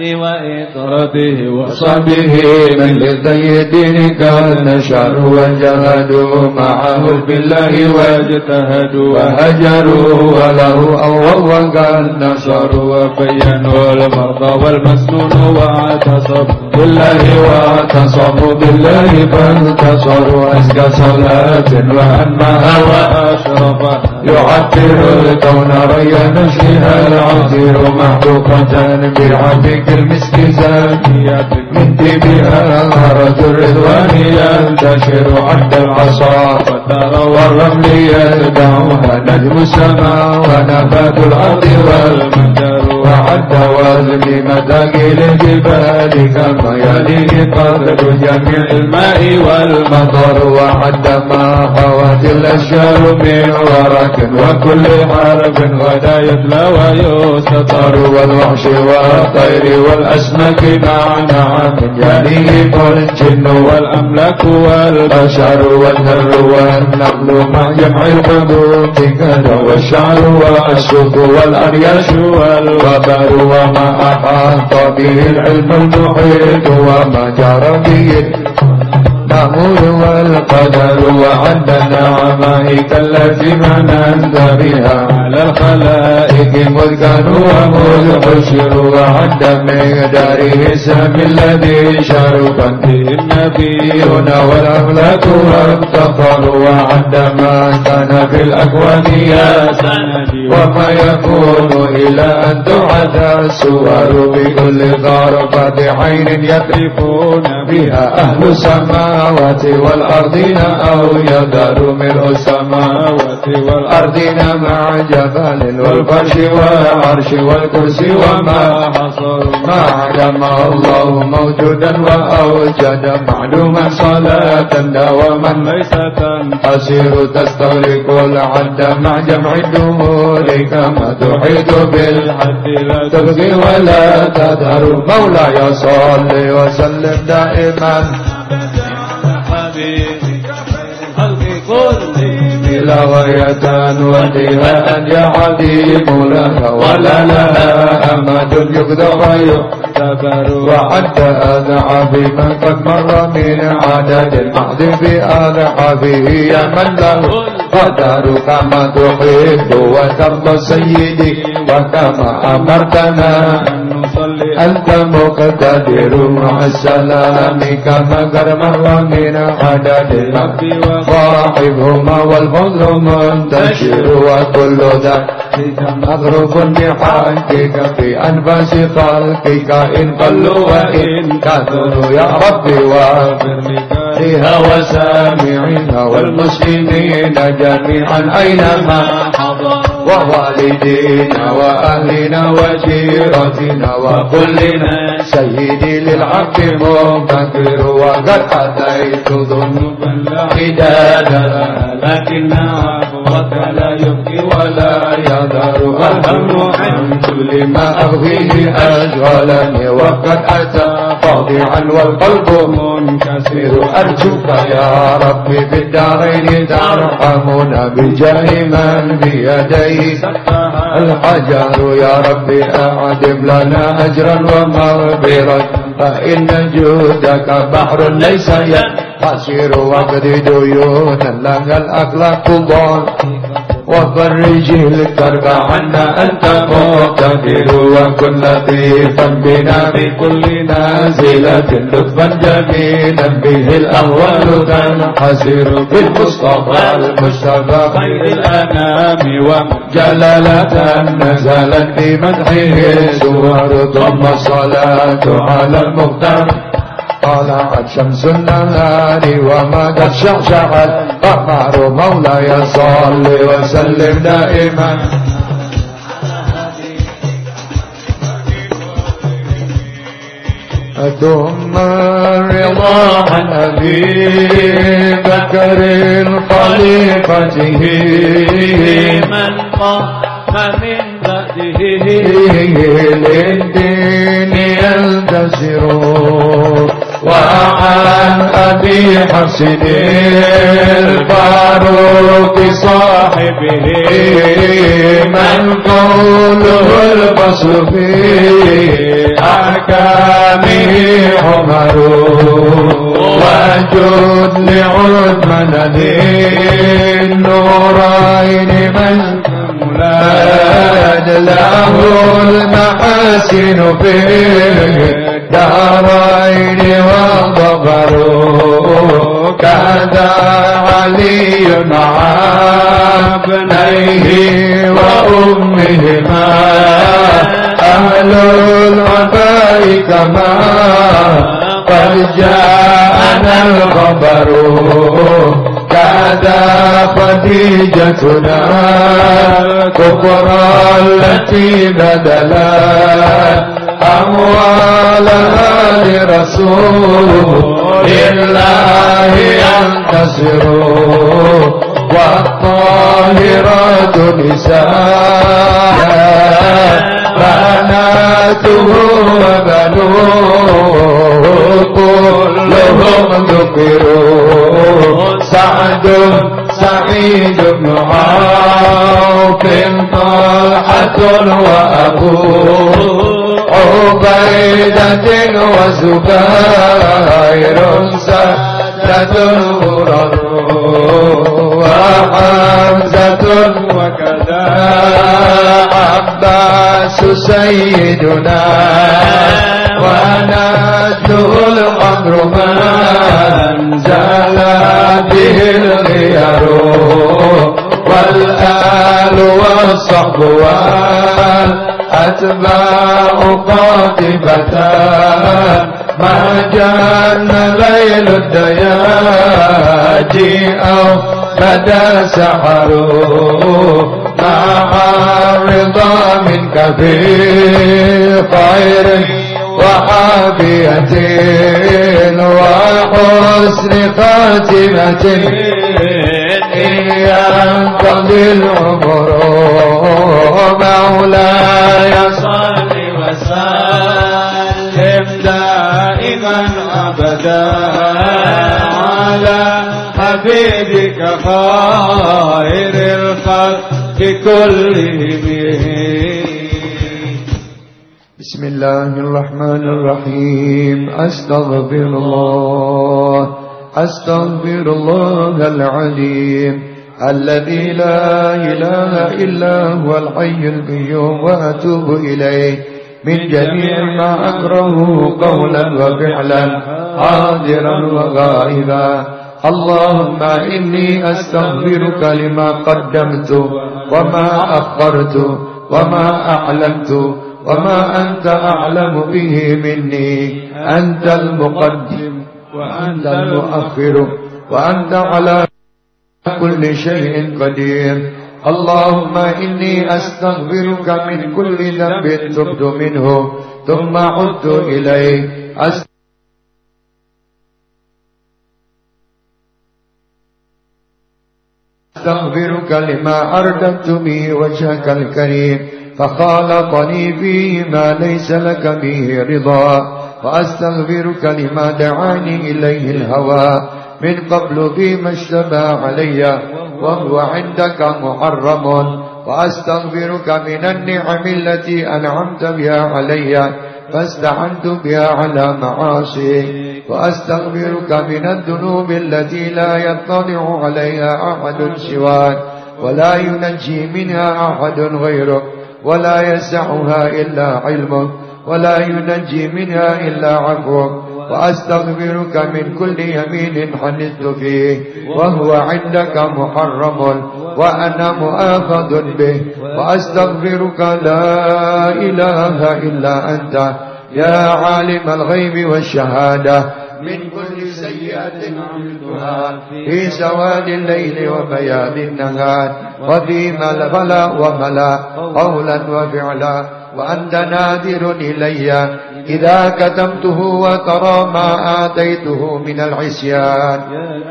وإطرته وصحبه من للدي دينك نشروا وجهدوا معه بالله واجتهدوا وهجروا وله أول وقال نصروا وبينوا المرضى والمسنون واعتصموا بالله واعتصموا بالله فانتصروا أزكى صلاة وأنمها وأشرف. يعطر الكون ريا نشرها العطير محبوقة بعبك فاكر مسكزانية كنت بها أرض الرضوانية تشير عند العصا فتروى الرمل يدعوها نجم السماء ونبات الأرض والمجال وعد وزن مداقل الجبال كما يليه قدر جميع الماء والمطر وعد ما حوت الأشجار من ورق وكل حرف غدا يتلى ويستطر والوحش والطير والأسماك مع نعم يليه الجن والأملاك والبشر والنر والنخل مع جمع الحبوب كذا والشعر والسوق والأرياش والوبر وما أحاط به العلم المحيط وما جرى به المأمور والقدر وعد نعمائك التي مننت بها. على الخلائق مذ كانوا ومذ حشروا وعد مقداره السم الذي شرفت به النبيون والأملاك وافتخروا وعد ما كان في الأكوان يا سندي وما يكون إلى أن تعد السور بكل ضربة عين يتركون بها. أهل السماوات والأرضين أو يدار ملء السماوات والأرضين مع جبال والفرش والعرش والكرسي وما حصر ما علم الله موجودا وأوجد معلوما صلاة دواما ليس تنحسر تستغرق العد مع جمع الدهور كما تحيط بالحد لا تبغي ولا تذر مولاي صل وسلم دائما بلا غاية وانتهاء يا حديم لك ولا لها أمد يقدر يعتبر وحتى أذع بمن قد مر من عدد المحض بأذع به يا من له قدر كما تحب وترضى سيدي وكما أمرتنا أنت مقتدر مع السلام كما مر من عدد. المحض صاحبهما والفضل منتشر وكل ذلك مضروب بحقك في أنفاس خلقك. إن قلوا وإن كثروا يا ربي واغفر لها وسامعنا والمسلمين جميعا أينما ووالدينا وأهلنا وجيرتنا وكلنا. سيدي للعبد مبكر وقد أتيت ذنوبا لا عداد لكن عفوك لا يبكي ولا يذر. الهم عن كل ما أبغيه أشغلني وقد أتى خاضعا والقلب منكسر. أرجوك يا ربي بالدارين ترحمنا بجاه من بيديه الحجر يا ربي أعدم لنا أجرا ومغفرة فإن جودك بحر ليس ينحصر وقد ديونا لك الأخلاق ضال وفرج الكرب عنا أنت مقتدر وكن لطيفا بنا بكل نازلة لطفا جميلا به الأهوال تنحسر بالمصطفى المصطفى خير الأنام وجلالة نزلت بمدحه سور ضم الصلاة على المختار طلعت شمس النهار وما قد شعشعت قمر مولاي صل وسلم دائما. ثم الرضا عن أبي بكر خليفته. من قام من بعده. للدين ينتصر وعن أبي حسن الفاروق صاحبه من قوله البصر في أحكامه عمر وجد لعثمان من مولاد له المحاسن في الدارين وضبروا كذا علي مع ابنيه وأمهما. أهل الوفاء كما قد جاءنا الخبر. كذا خديجتنا كبرى التي بدلت أموالها لرسول الله ينتصر والطاهرات نساء بناته وبنوه كلهم ذكروا. سعد سعيد بن عوف طلحة وأبوه عبيدة وزبير سادة غرر وحمزة وكذا عباس سيدنا ونجده القمر من زال به الغير والآل والصحب والأتباع قاطبة ما جان ليل الدياجي أو بدا سحر. مع الرضا منك في خير. وعافية وحسن خاتمة ينقضي العمر مولاي صل وسلم دائما أبدا على حبيبك خير الخلق كلهم. بسم الله الرحمن الرحيم. أستغفر الله أستغفر الله العليم الذي لا إله إلا هو الحي القيوم وأتوب إليه. من جميع ما أكره قولا وفعلا حاضرا وغائبا. اللهم إني أستغفرك لما قدمت وما أخرت وما أعلمت وما أنت أعلم به مني. أنت المقدم وأنت المؤخر وأنت على كل شيء قدير. اللهم إني أستغفرك من كل ذنب تبت منه ثم عدت إليه أست... أستغفرك لما أردت به وجهك الكريم. فخالطني فيه ما ليس لك به رضا وأستغفرك لما دعاني إليه الهوى. من قبل فيما اشتبى علي وهو عندك محرم. وأستغفرك من النعم التي أنعمت بها علي فاستعنت بها على معاصي. وأستغفرك من الذنوب التي لا يطلع عليها أحد سواك ولا ينجي منها أحد غيرك. ولا يسعها إلا علمك ولا ينجي منها إلا عفوك وأستغفرك من كل يمين حنثت فيه وهو عندك محرم وأنا مؤاخذ به وأستغفرك لا إله إلا أنت يا عالم الغيب والشهادة من كل سيئة في سواد الليل وبياض النهار وفي ملغلا وملا قولا وفعلا وأنت نادر إلي إذا كتمته وترى ما آتيته من العصيان.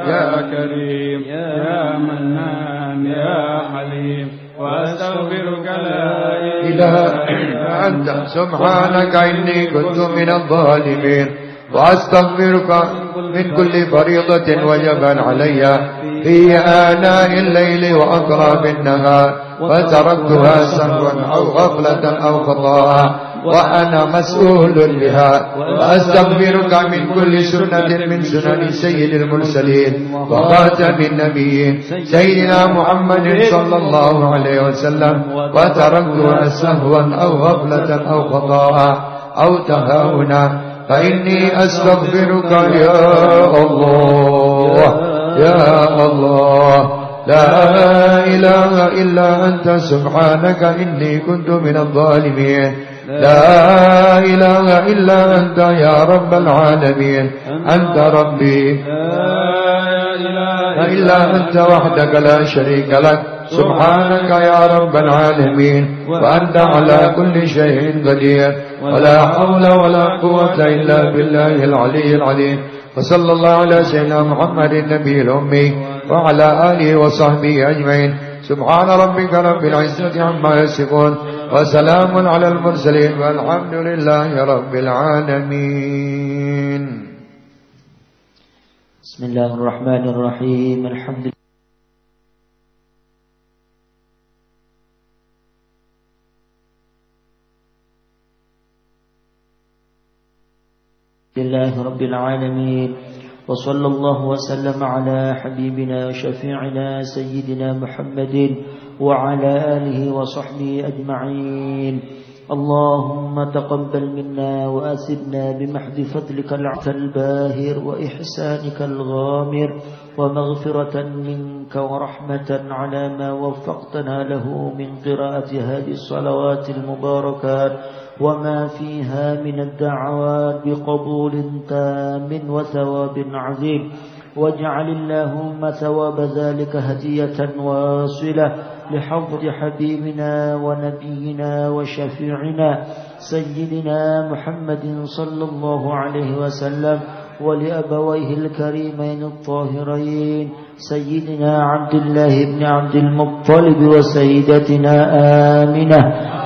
يا كريم يا منان يا حليم وأستغفرك لا إله إلا أنت. سبحانك إني كنت من الظالمين. وأستغفرك من كل فريضة وجبا علي في آناء الليل وأطراف النهار فتركتها سهوا أو غفلة أو خطاء وأنا مسؤول بها. وأستغفرك من كل سنة من سنن سيد المرسلين وخاتم النبيين سيدنا محمد صلى الله عليه وسلم وتركتها سهوا أو غفلة أو خطاء أو تهاونا فإني أستغفرك يا الله يا الله. لا إله إلا أنت سبحانك إني كنت من الظالمين. لا إله إلا أنت يا رب العالمين. أنت ربي. لا إلا أنت وحدك لا شريك لك. سبحانك يا رب العالمين. وأنت على كل شيء قدير. ولا حول ولا قوة إلا بالله العلي العليم وصلى الله على سيدنا محمد النبي الأمي وعلى آله وصحبه أجمعين. سبحان ربك رب العزة عما يصفون. وسلام على المرسلين والحمد لله رب العالمين. بسم الله الرحمن الرحيم. الحمد لله. رب العالمين. وصلى الله وسلم على حبيبنا وشفيعنا سيدنا محمد وعلى آله وصحبه أجمعين. اللهم تقبل منا وأسدنا بمحض فضلك العفو الباهر وإحسانك الغامر ومغفرة منك ورحمة على ما وفقتنا له من قراءة هذه الصلوات المباركات وما فيها من الدعوات بقبول تام وثواب عظيم. واجعل اللهم ثواب ذلك هدية واصلة. لحضر حبيبنا ونبينا وشفيعنا سيدنا محمد صلى الله عليه وسلم ولأبويه الكريمين الطاهرين سيدنا عبد الله بن عبد المطلب وسيدتنا آمنة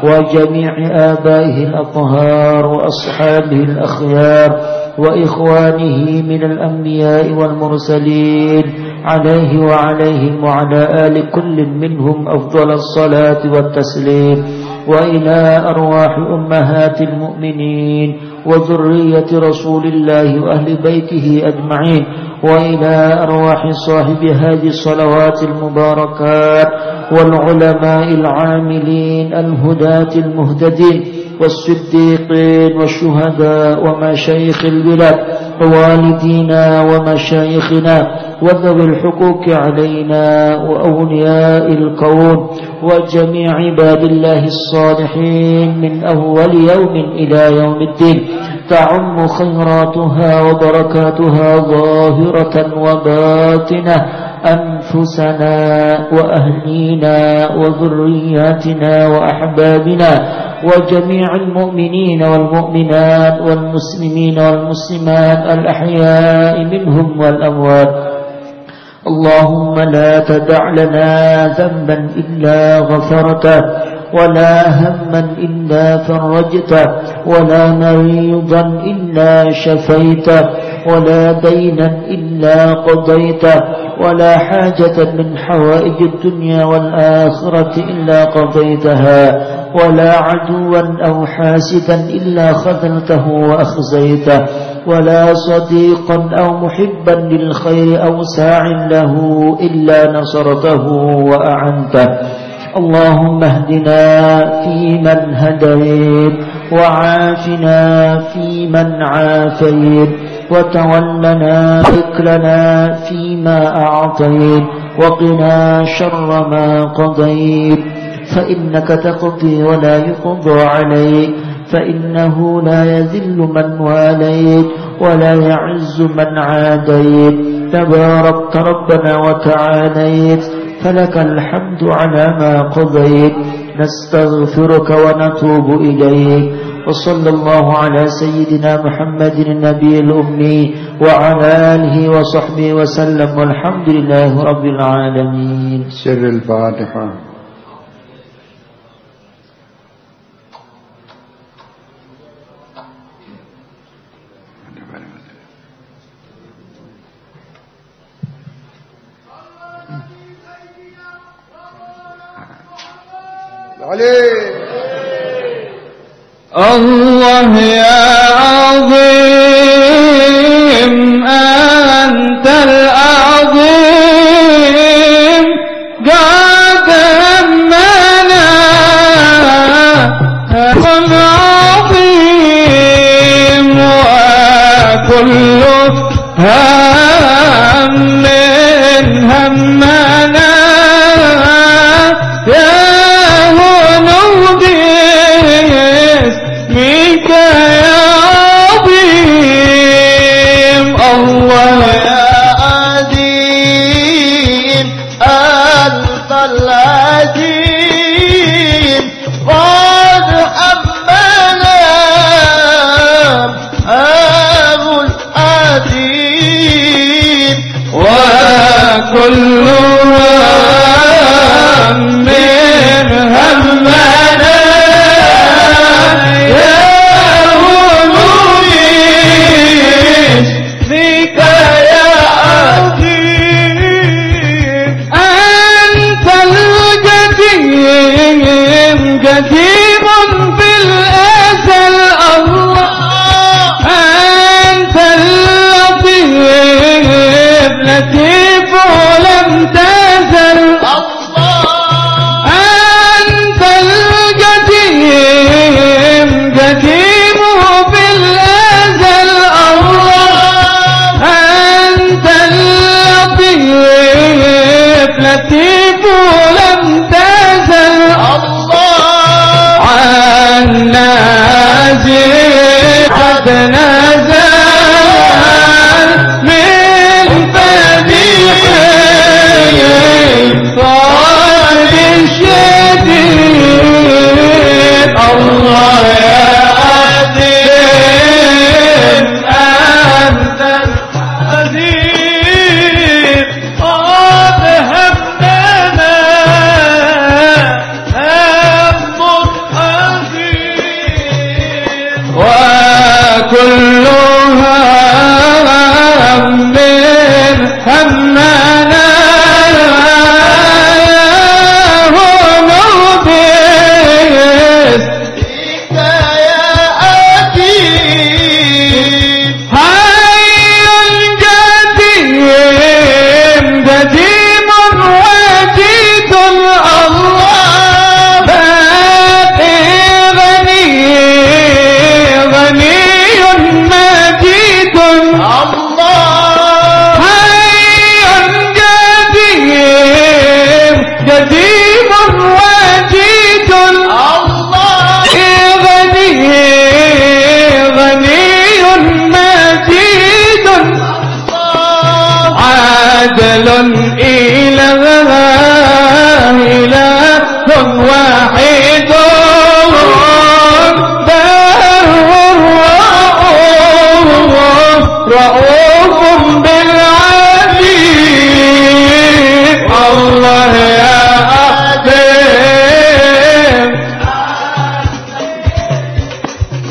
وجميع آبائه الأطهار وأصحابه الأخيار وإخوانه من الأنبياء والمرسلين. عليه وعليهم وعلى آل كل منهم أفضل الصلاة والتسليم وإلى أرواح أمهات المؤمنين وذرية رسول الله وأهل بيته أجمعين وإلى أرواح صاحب هذه الصلوات المباركات والعلماء العاملين الهداة المهتدين والصديقين والشهداء ومشايخ البلاد ووالدينا ومشايخنا وذوي الحقوق علينا وأولياء الكون وجميع عباد الله الصالحين من أول يوم إلى يوم الدين. تعم خيراتها وبركاتها ظاهرة وباطنة. أنفسنا وأهلينا وذرياتنا وأحبابنا وجميع المؤمنين والمؤمنات والمسلمين والمسلمات الأحياء منهم والأموات. اللهم لا تدع لنا ذنبا إلا غفرته ولا هما إلا فرجته ولا مريضا إلا شفيته ولا دينا إلا قضيته ولا حاجة من حوائج الدنيا والآخرة إلا قضيتها ولا عدوا أو حاسدا إلا خذلته وأخزيته ولا صديقا أو محبا للخير أو ساع له إلا نصرته وأعنته. اللهم اهدنا فيمن هديت وعافنا فيمن عافيت. وتولنا ذكرنا فيما أعطيت وقنا شر ما قضيت فإنك تقضي ولا يقضى عليك فإنه لا يذل من واليت ولا يعز من عاديت تباركت ربنا وتعاليت فلك الحمد على ما قضيت نستغفرك ونتوب إليك وصلى الله على سيدنا محمد النبي الأمي وعلى آله وصحبه وسلم والحمد لله رب العالمين. سر الفاتحة. عليه الله يا عظيم أنت العظيم. قدمنا العظيم وكل هم همنا. Then I.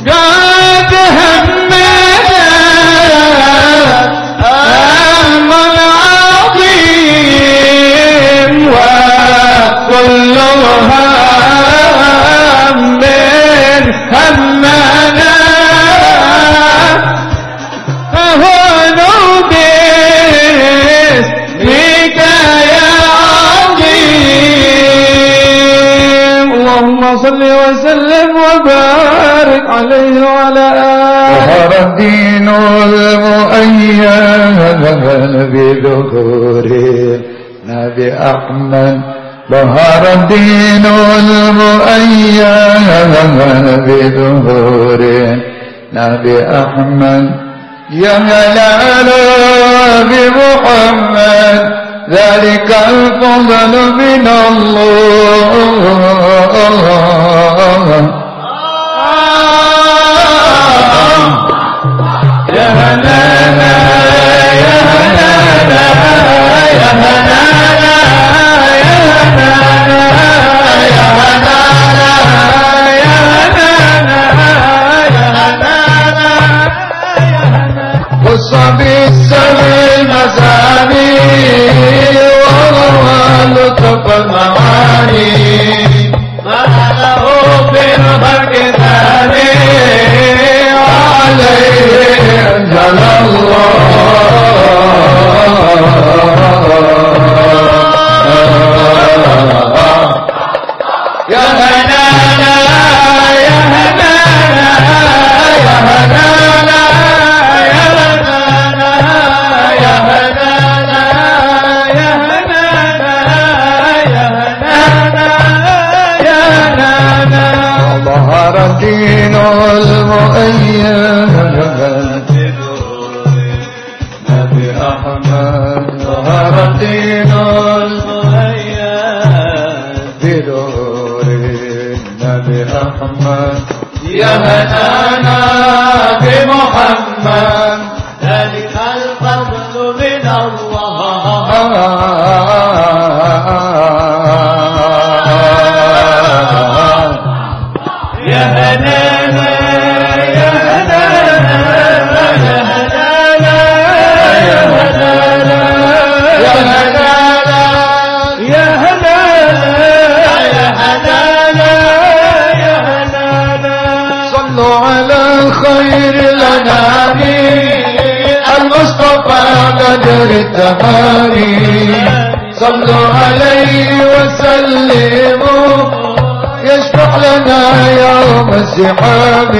God. الدين المؤيد بظهور نبي أحمد يا هلال بمحمد ذلك الفضل من الله. يا هنانا untuk pengawarin رأيت بدر التهاني. صلوا عليه وسلموا. يشفع لنا يوم الزحام.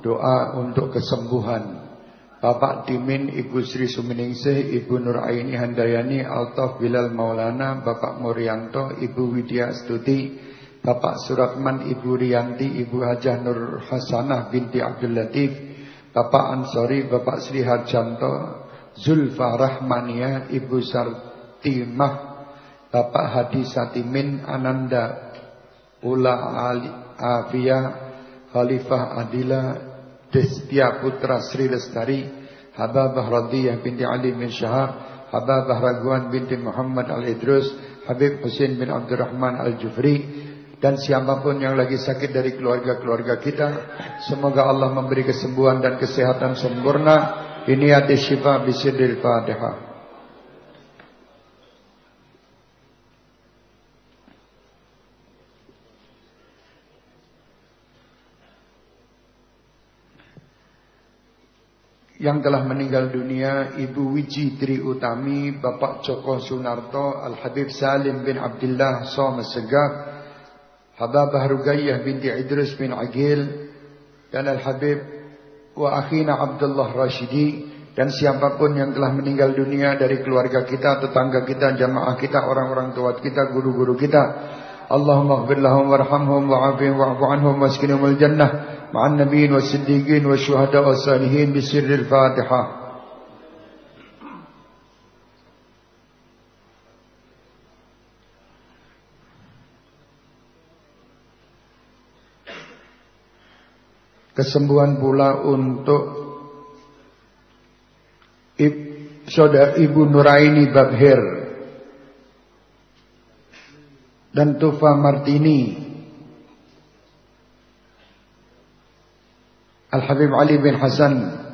doa untuk kesembuhan. Bapak Dimin, Ibu Sri Suminingsih, Ibu Nur Aini Handayani, Altaf Bilal Maulana, Bapak Murianto, Ibu Widya Stuti, Bapak Suratman, Ibu Rianti, Ibu Hajah Nur Hasanah binti Abdul Latif, Bapak Ansori, Bapak Sri Harjanto, Zulfa Rahmania, Ibu Sartimah, Bapak Hadi Satimin, Ananda, Ula Ali, Afia, Khalifah Adila, Destia Putra Sri Lestari, Hababah Radiyah binti Ali bin Syahab, Hababah Raguan binti Muhammad Al-Idrus, Habib Husin bin Abdurrahman Al-Jufri, dan siapa pun yang lagi sakit dari keluarga-keluarga kita, semoga Allah memberi kesembuhan dan kesehatan sempurna. Ini hati syifa bisiril Fatihah. Yang telah meninggal dunia Ibu Wiji Tri Utami, Bapak Joko Sunarto, Al-Habib Salim bin Abdullah Somesegaf, Hababah Rugayyah binti Idris bin Agil dan Al-Habib wa akhina Abdullah Rashidi dan siapa pun yang telah meninggal dunia dari keluarga kita, tetangga kita, jamaah kita, orang-orang tua kita, guru-guru kita. Allahumma ighfir lahum warhamhum wa'afihim wa'fu anhum waskinhum al-jannah ma'an nabiyyin was-siddiqin wasyuhada was-salihin bisirril Fatihah. Kesembuhan pula untuk saudara Ibu Nuraini Babher dan Tufa Martini. Al-Habib Ali bin Hasan.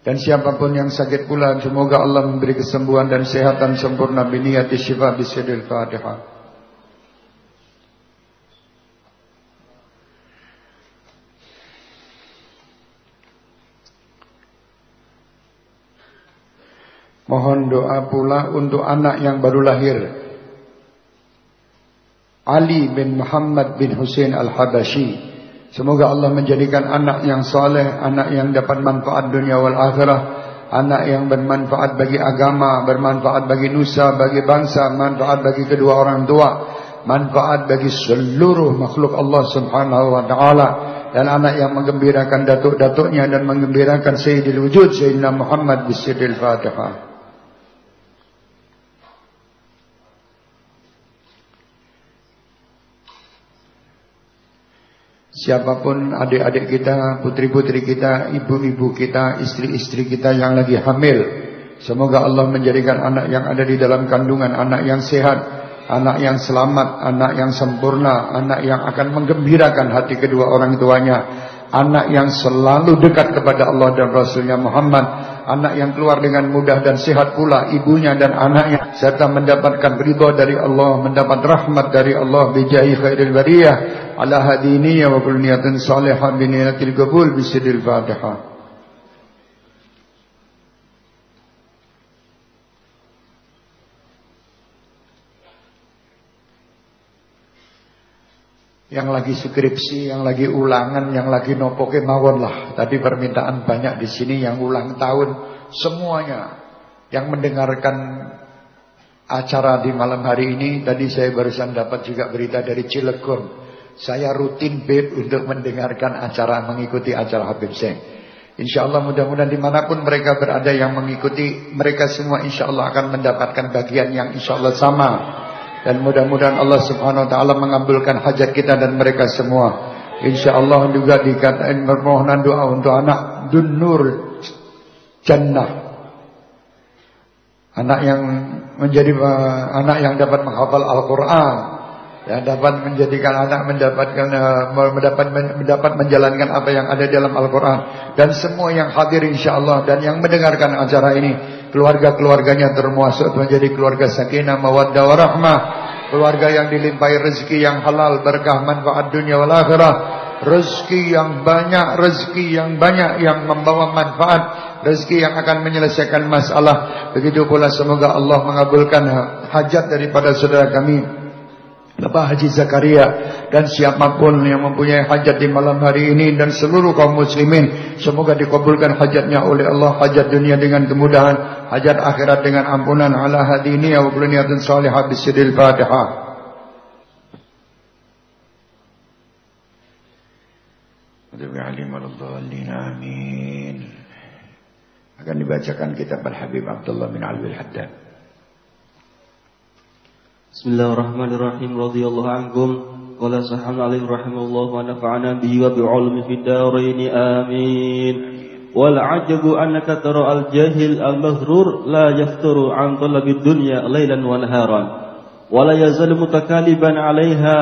Dan siapa pun yang sakit pula semoga Allah memberi kesembuhan dan kesehatan sempurna biniyati syifa bisidil Fatihah Mohon doa pula untuk anak yang baru lahir. Ali bin Muhammad bin Hussein Al-Habashi. Semoga Allah menjadikan anak yang soleh, anak yang dapat manfaat dunia wal akhirah, anak yang bermanfaat bagi agama, bermanfaat bagi nusa, bagi bangsa, manfaat bagi kedua orang tua, manfaat bagi seluruh makhluk Allah Subhanahu wa taala dan anak yang menggembirakan datuk-datuknya dan menggembirakan Sayyidil Wujud Sayyidina Muhammad bisidil Fatihah. Siapapun adik-adik kita, putri-putri kita, ibu-ibu kita, istri-istri kita yang lagi hamil. Semoga Allah menjadikan anak yang ada di dalam kandungan, anak yang sehat, anak yang selamat, anak yang sempurna, anak yang akan menggembirakan hati kedua orang tuanya. Anak yang selalu dekat kepada Allah dan Rasulnya Muhammad Anak yang keluar dengan mudah dan sehat pula Ibunya dan anaknya Serta mendapatkan ridha dari Allah Mendapat rahmat dari Allah Bijahi khairil bariyah Ala hadiniya wa kul niyatin salihah Biniyatil gabul bisidil fatihah yang lagi skripsi, yang lagi ulangan, yang lagi nopoke mawon lah. Tadi permintaan banyak di sini yang ulang tahun, semuanya yang mendengarkan acara di malam hari ini. Tadi saya barusan dapat juga berita dari Cilegon. Saya rutin bed untuk mendengarkan acara, mengikuti acara Habib Seng. Insya Allah mudah-mudahan di mana pun mereka berada yang mengikuti, mereka semua insya Allah akan mendapatkan bagian yang insya Allah sama dan mudah-mudahan Allah Subhanahu wa taala mengabulkan hajat kita dan mereka semua. Insyaallah juga dikatain permohonan doa untuk anak Dunnur Jannah. Anak yang menjadi anak yang dapat menghafal Al-Qur'an, yang dapat menjadikan anak mendapatkan mendapat mendapat menjalankan apa yang ada dalam Al-Qur'an dan semua yang hadir insyaallah dan yang mendengarkan acara ini keluarga-keluarganya termasuk menjadi keluarga sakinah mawaddah warahmah keluarga yang dilimpahi rezeki yang halal berkah manfaat dunia wal akhirah. Rezeki yang banyak rezeki yang banyak yang membawa manfaat. Rezeki yang akan menyelesaikan masalah. Begitu pula semoga Allah mengabulkan hajat daripada saudara kami Bapak Haji Zakaria dan siapa pun yang mempunyai hajat di malam hari ini dan seluruh kaum muslimin semoga dikabulkan hajatnya oleh Allah hajat dunia dengan kemudahan hajat akhirat dengan ampunan ala hadini wa kullu niyatin salihah bisidil Fatihah Amin. Akan dibacakan kitab Al-Habib Abdullah bin Alwi Al-Haddad. بسم الله الرحمن الرحيم رضي الله عنكم ولا سبحان عليه رحمه الله ونفعنا به وبعلم في الدارين آمين والعجب أنك ترى الجاهل المغرور لا يفتر عن طلب الدنيا ليلا ونهارا ولا يزال متكالبا عليها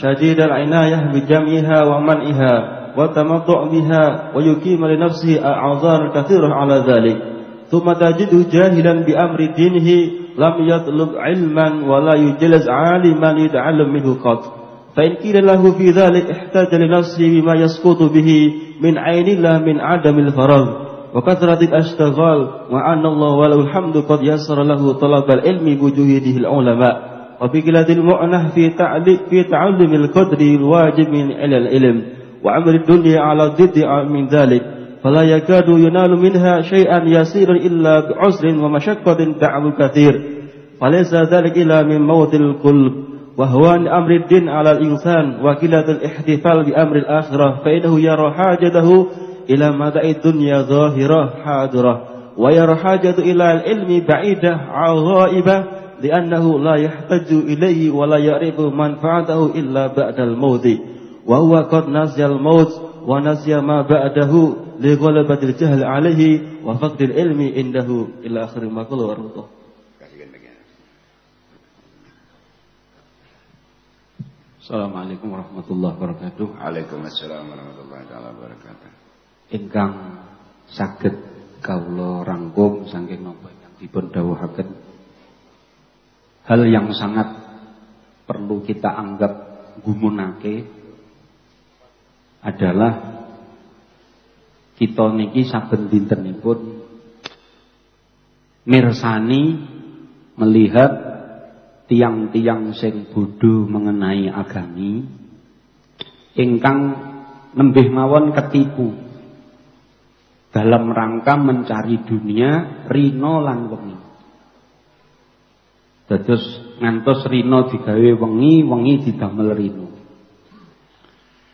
شديد العناية بجمعها ومنعها وتمطع بها ويقيم لنفسه أعذار كثيرا على ذلك ثم تجده جاهلا بأمر دينه lam yatlub ilman wa la yujlis aliman yata'allam minhu qat fa in qila lahu fi dhalik ihtaja li nafsi bima yasqutu bihi min aini la min adamil farad wa kathratil ashtaghal wa anna Allah faragh وكثرة الأشتغال وأن الله وله الحمد قد يسر له طلب العلم بجهده العلماء وبقلة المؤنة في تعليم في تعلم القدر الواجب من إلى العلم وأمر dunya ala ضد min dhalik فلا يكاد ينال منها شيئا يسيرا إلا بعسر ومشقة تعب كثير. فليس ذلك إلا من موت القلب. وهوان أمر الدين على الإنسان وكلة الاحتفال بأمر الآخرة. فإنه يرى حاجته إلى مدى الدنيا ظاهرة حاضرة. ويرى حاجة إلى العلم بعيدة غائبة لأنه لا يحتج إليه ولا يعرف منفعته إلا بعد الموت. وهو قد نسي الموت wa nasiya ma ba'dahu li ghalabatil jahl alaihi wa faqdil ilmi indahu ila akhir ma qala warahmatullahi Assalamualaikum warahmatullahi wabarakatuh. Waalaikumsalam warahmatullahi wabarakatuh. Ingkang saged kawula rangkum saking napa ingkang dipun dawuhaken. Hal yang sangat perlu kita anggap gumunake adalah kita niki saben dintenipun mirsani melihat tiang-tiang sing bodoh mengenai agami ingkang nembih mawon ketipu dalam rangka mencari dunia rino lan wengi. Dados ngantos rino digawe wengi, wengi didamel rino.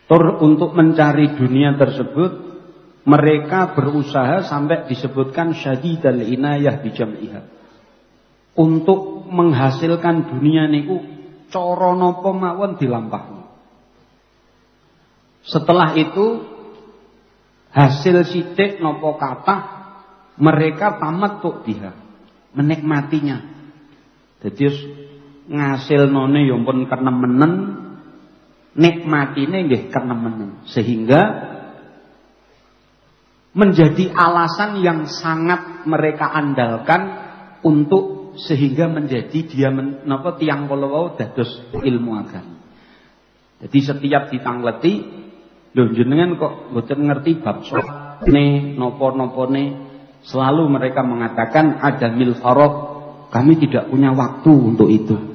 Tur untuk mencari dunia tersebut mereka berusaha sampai disebutkan syadidal inayah bijam'iha. Untuk menghasilkan dunia niku cara napa mawon dilampahno. Setelah itu hasil sidik nopo kata mereka tamat tuh dia menikmatinya jadi ngasil none yang pun menen nikmatine nggih karena menen sehingga menjadi alasan yang sangat mereka andalkan untuk sehingga menjadi dia men, napa tiang kala dados ilmu agama. Jadi setiap ditangleti Loh jenengan kok mboten ngerti bab ne nopo-nopone selalu mereka mengatakan ada mil farok kami tidak punya waktu untuk itu.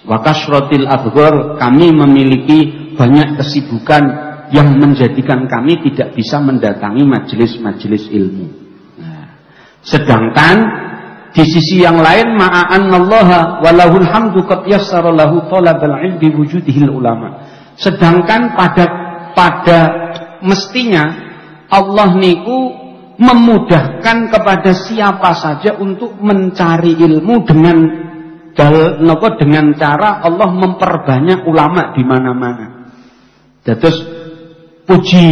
Wakasrotil abghar kami memiliki banyak kesibukan yang menjadikan kami tidak bisa mendatangi majelis-majelis ilmu. Nah, sedangkan di sisi yang lain ma'annallaha walahul hamdu qad yassara lahu talabal ilmi wujudihil ulama. Sedangkan pada pada mestinya Allah niku memudahkan kepada siapa saja untuk mencari ilmu dengan dal, nopo dengan cara Allah memperbanyak ulama di mana-mana. Terus puji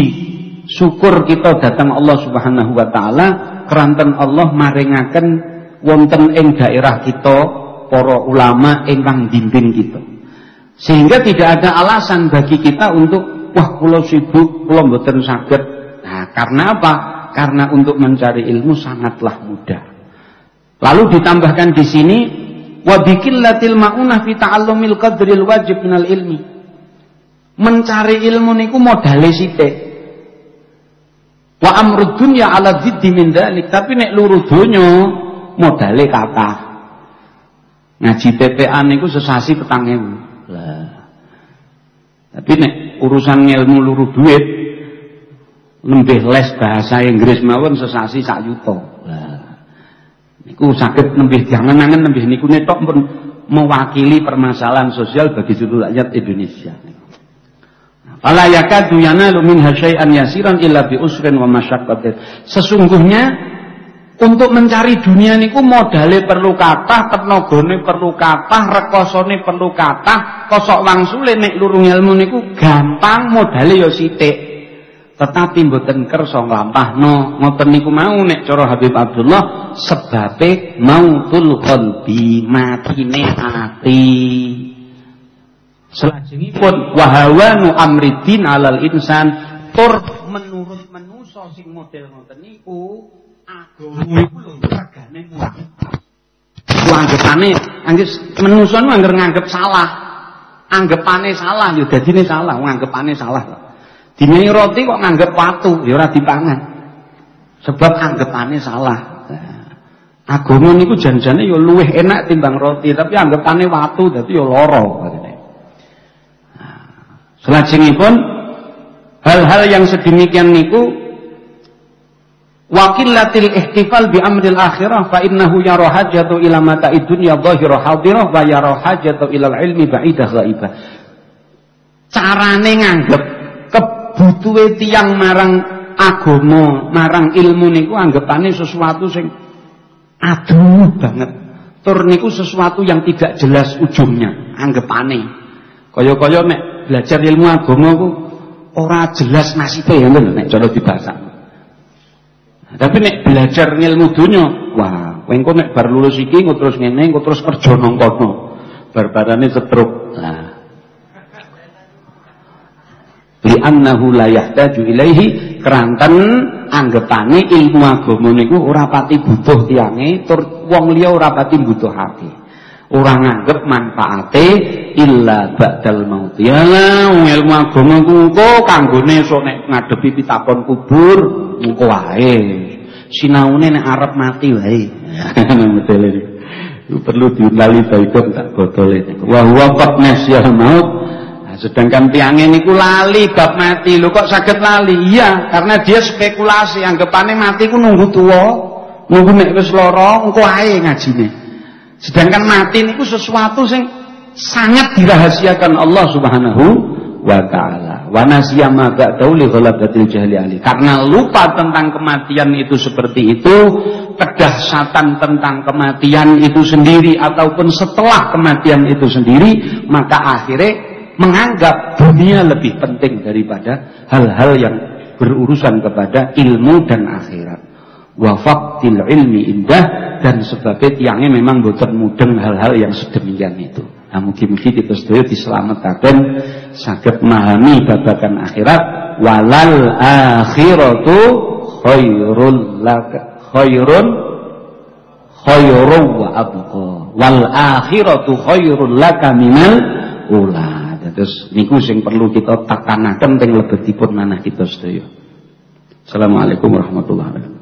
syukur kita datang Allah Subhanahu wa taala keranten Allah maringaken wonten ing daerah kita para ulama ingkang bimbing kita. Sehingga tidak ada alasan bagi kita untuk wah pulau sibuk, pulau mboten sakit. Nah, karena apa? Karena untuk mencari ilmu sangatlah mudah. Lalu ditambahkan di sini wa biqillatil maunah fi ta'allumil qadril wajib minal ilmi. Mencari ilmu niku modale sithik. Wa amrud dunya ala ziddi min dalik, tapi nek luru donya modale kathah. Ngaji TPA niku sesasi petang ewu. Lah. Tapi nek urusan ilmu luru duit lebih les bahasa Inggris mawon sesasi sak yuta. Niku saged nembih jangan-jangan nembih niku netok pun mewakili permasalahan sosial bagi seluruh rakyat Indonesia. Fala yakadu yanalu min syai'an yasiran illa bi usrin wa. Sesungguhnya untuk mencari dunia niku modale perlu kathah, tenagane perlu kathah, rekosane perlu kathah, kosok wangsule nek lurung ilmu niku gampang modale ya sithik. Tetapi mboten kersa nglampahno, ngoten niku mau nek cara Habib Abdullah sebabe mautul qalbi, matine ati. Selajengipun wahawanu amridin alal insan tur menurut menusa sing model ngoten niku agama iku lho regane. Ku anggapane anggere menungso nu nganggep salah. Anggapane salah ya dadine salah, nganggepane salah. Dinei roti kok nganggep watu ya ora dipangan. Sebab anggapane salah. Agama niku janjane ya luwih enak timbang roti, tapi anggapane watu dadi ya lara katene. Nah, Selajengipun hal-hal yang sedemikian niku wakilatil ihtifal bi amril akhirah fa innahu yara hajatu ila mata'id dunya dhahira hadirah wa yara hajatu ila ilmi ba'idah ghaibah. Carane nganggep kebutuhe tiang marang agama, marang ilmu niku anggapane sesuatu sing aduh banget. Tur niku sesuatu yang tidak jelas ujungnya, anggapane. Kaya-kaya nek belajar ilmu agama ku ora jelas nasibe ya nek cara dibahasa. Tapi nek belajar ilmu dunya, wah, kowe engko nek bar lulus iki engko terus ngene, terus kerja nang kono. Barbarane setruk. Nah. Li annahu la yahtaju ilaihi keranten anggapane ilmu agama niku ora pati butuh tiange tur wong liya ora pati butuhake. Ora nganggep manfaate illa ba'dal maut. Ya ilmu agama ku engko kanggone esuk nek ngadepi pitakon kubur engko wae. Sinaune nek arep mati wae. Perlu diundali baikon tak botole. Wa huwa qad nasyal maut sedangkan tiangnya niku lali bab mati. Lo kok sakit lali? Iya karena dia spekulasi. Anggapannya mati ku nunggu tua nunggu nek wis lara engko ae ngajine. Sedangkan mati niku sesuatu sing sangat dirahasiakan Allah Subhanahu wa taala. Wa nasiya ma ba'dahu li ghalabatil jahli ali. Karena lupa tentang kematian itu seperti itu kedahsyatan tentang kematian itu sendiri ataupun setelah kematian itu sendiri maka akhirnya menganggap dunia lebih penting daripada hal-hal yang berurusan kepada ilmu dan akhirat. Wafaktil ilmi indah dan sebabnya tiangnya memang boten mudeng hal-hal yang sedemikian itu. Nah mungkin-mungkin kita sedaya diselamatkan sakit memahami babakan akhirat walal akhiratu khairul laka khairun khairun wa abqa wal akhiratu khairul laka minal ula Terus niku sing perlu kita takanaken teng lebetipun manah kita sedaya. Assalamualaikum warahmatullahi wabarakatuh.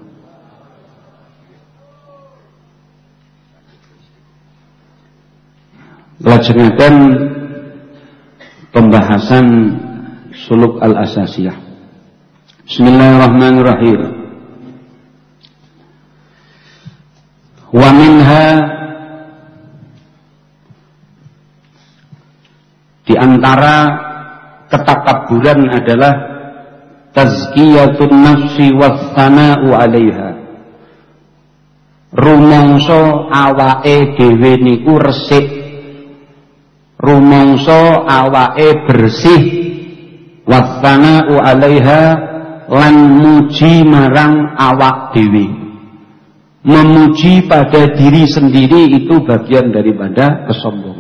Lajengaken pembahasan suluk al-asasiyah. Bismillahirrahmanirrahim. Wa minha Di antara ketakaburan adalah tazkiyatun nafsi wassana'u 'alaiha. Rumangsa awake dhewe niku resik. Rumangsa awake bersih wassana'u 'alaiha lan muji marang awak dhewe. Memuji pada diri sendiri itu bagian daripada kesombongan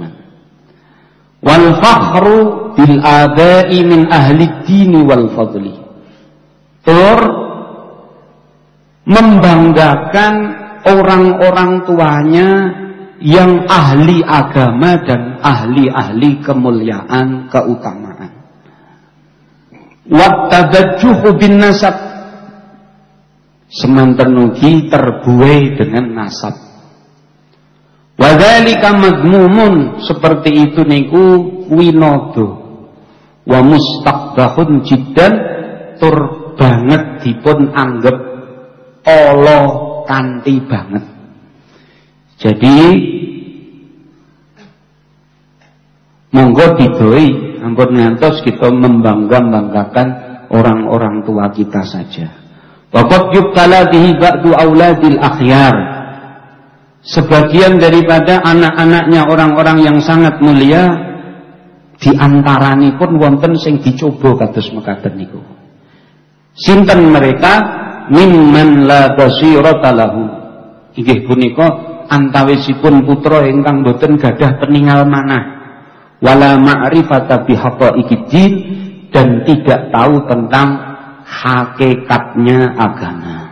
wal fakhru bil adai min ahli dini wal fadli. Tur membanggakan orang-orang tuanya yang ahli agama dan ahli-ahli kemuliaan keutamaan. Wattadajjuhu bin nasab. Semanten terbuai dengan nasab Wadhalika magmumun seperti itu niku winodo wa mustaqbahun jiddan tur banget dipun anggap Allah kanti banget. Jadi monggo didoi ampun ngantos kita membangga-banggakan orang-orang tua kita saja. Waqad yubtala bihi ba'du auladil akhyar sebagian daripada anak-anaknya orang-orang yang sangat mulia diantarani pun wonten sing dicoba kados mekaten niku. Sinten mereka mimman la basirata lahu. Inggih punika antawisipun putra ingkang boten gadah peninggal manah wala ma'rifata bihaqaiqiddin dan tidak tahu tentang hakikatnya agama.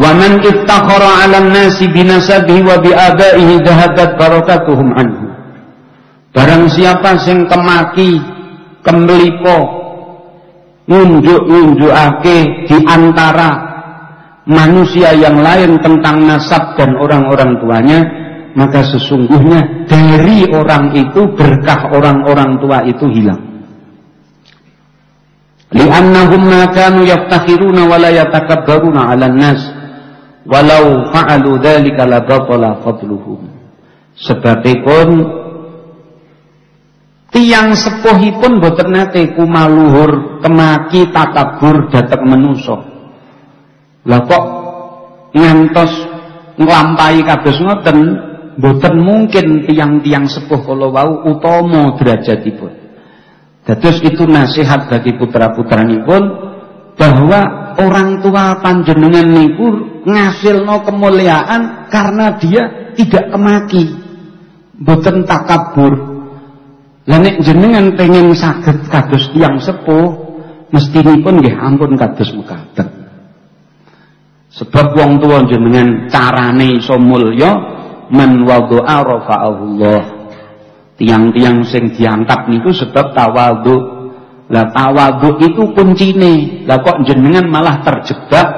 Wa man iftakhara 'ala an-nasi binasabihi wa bi'abaihi dhahabat anhu. Barang siapa sing kemaki kemlipo ngunjuk-ngunjukake di antara manusia yang lain tentang nasab dan orang-orang tuanya, maka sesungguhnya dari orang itu berkah orang-orang tua itu hilang. Li'annahum ma kanu yaftakhiruna wa la yatakabbaruna 'alan nas walau fa'alu dzalika la batala fadluhum. Sebabipun tiang sepuhipun boten nate kumaluhur kemaki takabur dateng menusa. Lah kok ngantos nglampahi kados ngoten boten mungkin tiang-tiang sepuh kala wau utama derajatipun. Dados itu nasihat bagi putra-putranipun bahwa orang tua panjenengan niku ngasilno kemuliaan karena dia tidak kemaki. Boten takabur. Lah nek jenengan pengen saged kados tiang sepuh, mestinipun nggih ampun kados mekaten. Sebab wong tua jenengan carane iso mulya man wadha'a rafa'ahullah tiang-tiang sing diangkat niku sebab tawadhu lah tawadhu itu kuncine. Lah kok jenengan malah terjebak?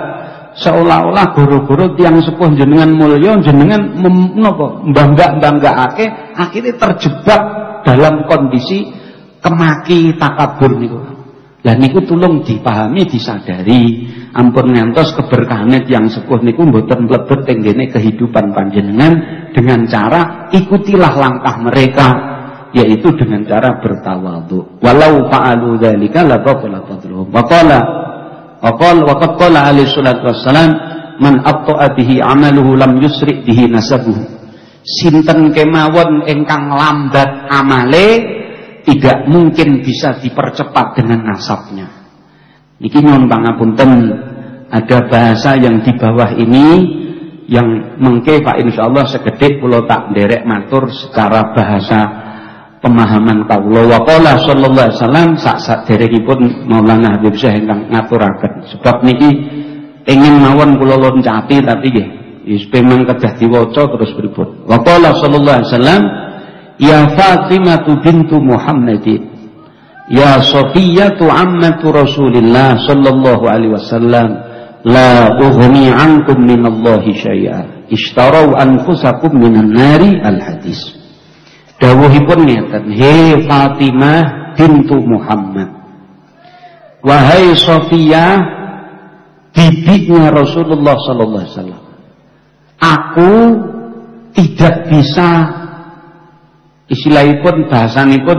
Seolah-olah guru-guru tiang sepuh jenengan mulya jenengan napa bangga-banggakake akhirnya terjebak dalam kondisi kemaki takabur niku. Lah niku tulung dipahami disadari. Ampun ngantos keberkahan tiang sepuh niku mboten mlebet teng kehidupan panjenengan dengan cara ikutilah langkah mereka yaitu dengan cara bertawadhu. Walau fa'alu dzalika la batala fadluhum. Wa qala wa qala wa qad qala alaihi salatu wassalam man abta'a bihi amaluhu lam yusri bihi nasabuhu. Sinten kemawon ingkang lambat amale tidak mungkin bisa dipercepat dengan nasabnya. Niki nyuwun pangapunten ada bahasa yang di bawah ini yang mengke Pak insyaallah segede kula tak derek matur secara bahasa pemahaman kawula wa qala sallallahu alaihi wasallam sak derekipun Maulana Habib Syekh ingkang ngaturaken. Sebab niki ingin mawon kula loncati tapi nggih wis memang kedah diwaca terus pripun. Wa qala sallallahu alaihi wasallam ya Fatimah bintu Muhammadin ya Safiyatu ammatu Rasulillah sallallahu alaihi wasallam la ughni ankum minallahi syai'a ishtarau anfusakum minan nari al hadis dawuhipun ngeten he Fatimah bintu Muhammad. Wahai Sofia bibinya Rasulullah sallallahu alaihi wasallam aku tidak bisa istilahipun bahasanipun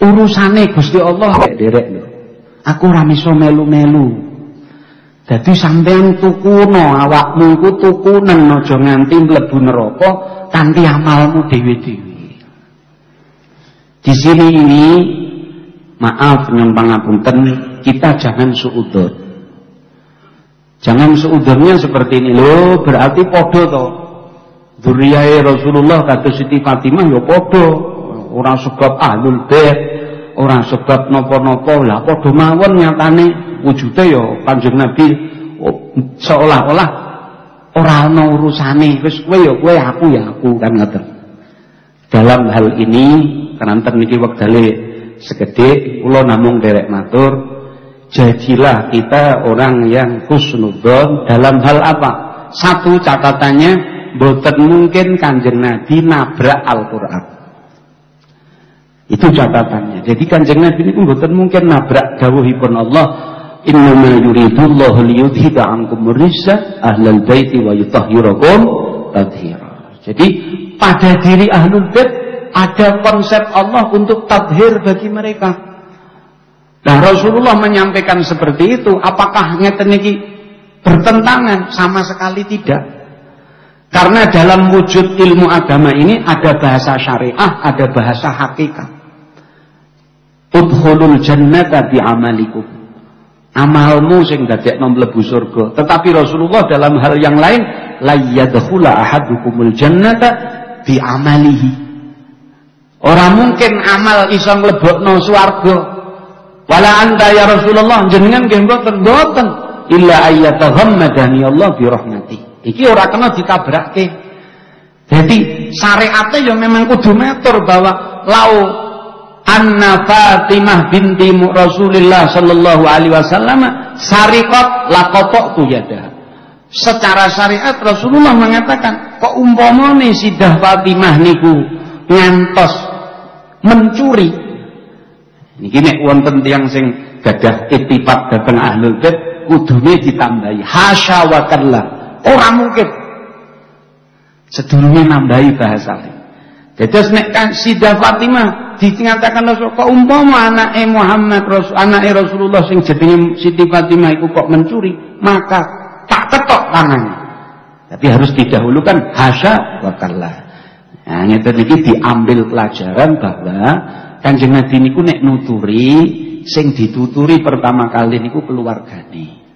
urusane Gusti Allah derek aku ora iso melu-melu. Jadi sampean tukuno awakmu iku tukunen aja nganti mlebu neraka kanthi amalmu dhewe-dhewe. Di sini ini maaf nyuwun pangapunten kita jangan suudzon. Jangan suudzonnya seperti ini loh, berarti podo to. Dzurriyahe Rasulullah kata Siti Fatimah ya podo. Orang sebab ahlul bait, orang sebab nopo-nopo lah podo mawon nyatane wujude ya Kanjeng Nabi oh, seolah-olah ora ana urusane. Wis kowe ya kowe aku ya aku kan ngoten. Dalam hal ini kananten niki wektale segede kula namung derek matur jadilah kita orang yang husnudzon dalam hal apa? Satu catatannya boten mungkin kanjeng Nabi nabrak Al-Quran. Itu catatannya. Jadi kanjeng Nabi ini boten mungkin nabrak dawuhipun Allah Innama yuridullahu liyudhiba ankum rijsa ahlal baiti wa yutahhirakum tadhira. Jadi pada diri ahlul bait ada konsep Allah untuk tadhir bagi mereka. Nah Rasulullah menyampaikan seperti itu, apakah ngeten iki bertentangan? Sama sekali tidak. Karena dalam wujud ilmu agama ini ada bahasa syariah, ada bahasa hakikat. Udhulul jannata bi amalikum amalmu sing dadekno mlebu surga. Tetapi Rasulullah dalam hal yang lain la yadkhula ahadukumul jannata bi amalihi. Orang mungkin amal iso mlebokno swarga. Wala anta ya Rasulullah jenengan nggih mboten mboten illa ayyataghammadani Allah bi rahmati. Iki ora kena ditabrake. Jadi syariatnya ya memang kudu meter bahwa lau anna Fatimah binti Rasulullah sallallahu alaihi wasallam sarikot lakopok yada. Secara syariat Rasulullah mengatakan, kok umpamane Sidah Fatimah niku ngantos mencuri. Niki nek wonten tiyang sing gadah itipat dhateng ahlul bait kudune ditambahi hasya wa kalla. Ora mungkin. Sedurunge nambahi bahasa Jadi nek kan Sidah Fatimah dinyatakan Rasul kok umpama anake Muhammad Rasul anake Rasulullah sing jenenge Siti Fatimah iku kok mencuri, maka tak ketok tangannya. Tapi harus didahulukan hasya wa kalla. Nah, ngeten iki diambil pelajaran bahwa Kanjeng Nabi niku nek nuturi sing dituturi pertama kali niku keluargane.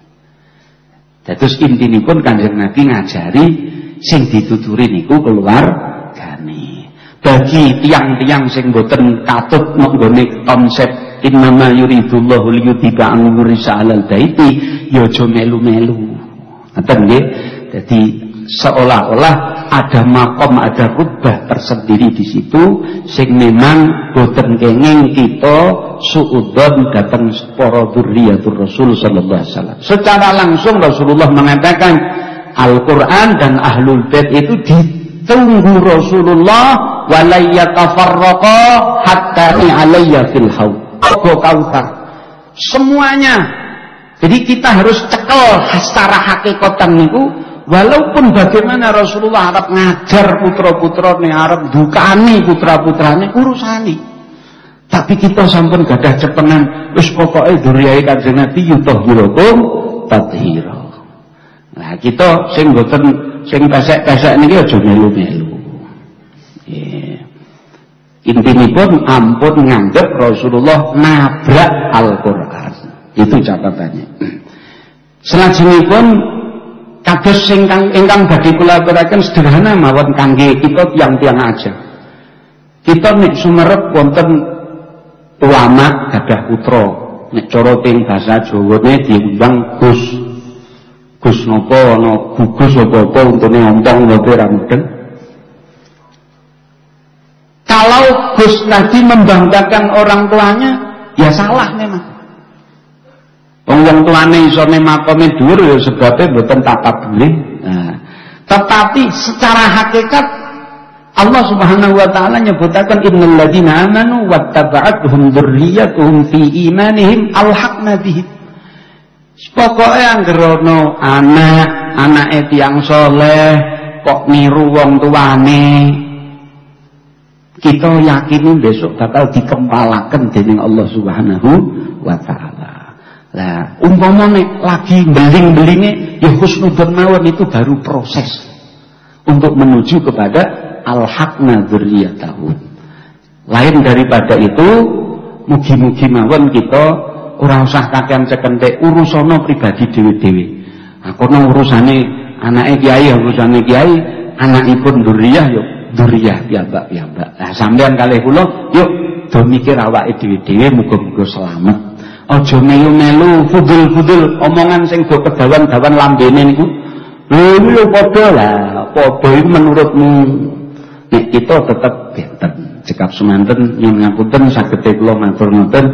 Dados intinipun Kanjeng Nabi ngajari sing dituturi niku keluargane bagi tiang-tiang sing boten katut nggone konsep innama yuridullahu liyudhiba anurisa alal baiti ya aja melu-melu. Ngoten nggih? Dadi seolah-olah ada makom ada rubah tersendiri di situ sing memang boten kenging kita suudon datang para dzurriyyatur Rasul sallallahu alaihi wasallam. Secara langsung Rasulullah mengatakan Al-Quran dan Ahlul Bait itu ditunggu Rasulullah walayyatafarraqa hatta alayya fil haud. kautsar. Semuanya. Jadi kita harus cekel secara hakikatan niku walaupun bagaimana Rasulullah Arab ngajar putra-putra nih Arab dukani putra-putrane urusani. Tapi kita sampun gadah cepenan wis pokoke duriyai Kanjeng Nabi yutahhirukum tathira. Nah, kita sing sing pesek-pesek niki aja melu-melu. Intinya pun ampun nganggep Rasulullah nabrak Al-Quran. Itu catatannya. pun kados ingkang ingkang badhe kula aturaken sederhana mawon kangge kita tiang-tiang aja. Kita nek sumerep wonten ulama gadah putra. Nek cara teng basa Jawane diundang Gus. Gus napa ana gugus apa-apa untune ompong napa ora. Kalau Gus Nabi membanggakan orang tuanya, ya salah memang. Wong tuane isone makome dhuwur ya sebabnya mboten takabule. Nah, tetapi secara hakikat Allah Subhanahu wa taala nyebutaken innal ladzina amanu wattaba'atuhum dzurriyyatuhum fi imanihim alhaqna bihim. Pokoke anggere ana anak, anake tiyang saleh kok niru wong tuane, kita yakini besok bakal dikempalakan dening Allah Subhanahu wa taala. Lah, umpamane lagi beling-belinge ya husnudzon mawon itu baru proses untuk menuju kepada al-haqna dzurriyyatahu. Lain daripada itu, mugi-mugi mawon kita ora usah kakean cekentek urusono pribadi dhewe-dhewe. Nah, kono urusane anake kiai, urusane kiai, anakipun dzurriyyah ya duriyah piyambak piyambak. Nah sampean kalih kula yuk do mikir awake dhewe-dhewe muga-muga selamat. Aja melu-melu fudul-fudul omongan sing do kedawan-dawan lambene niku. Lho yo padha lah, padha menurutmu nek kita tetep benten cekap semanten yang ngapunten saged kula matur ngoten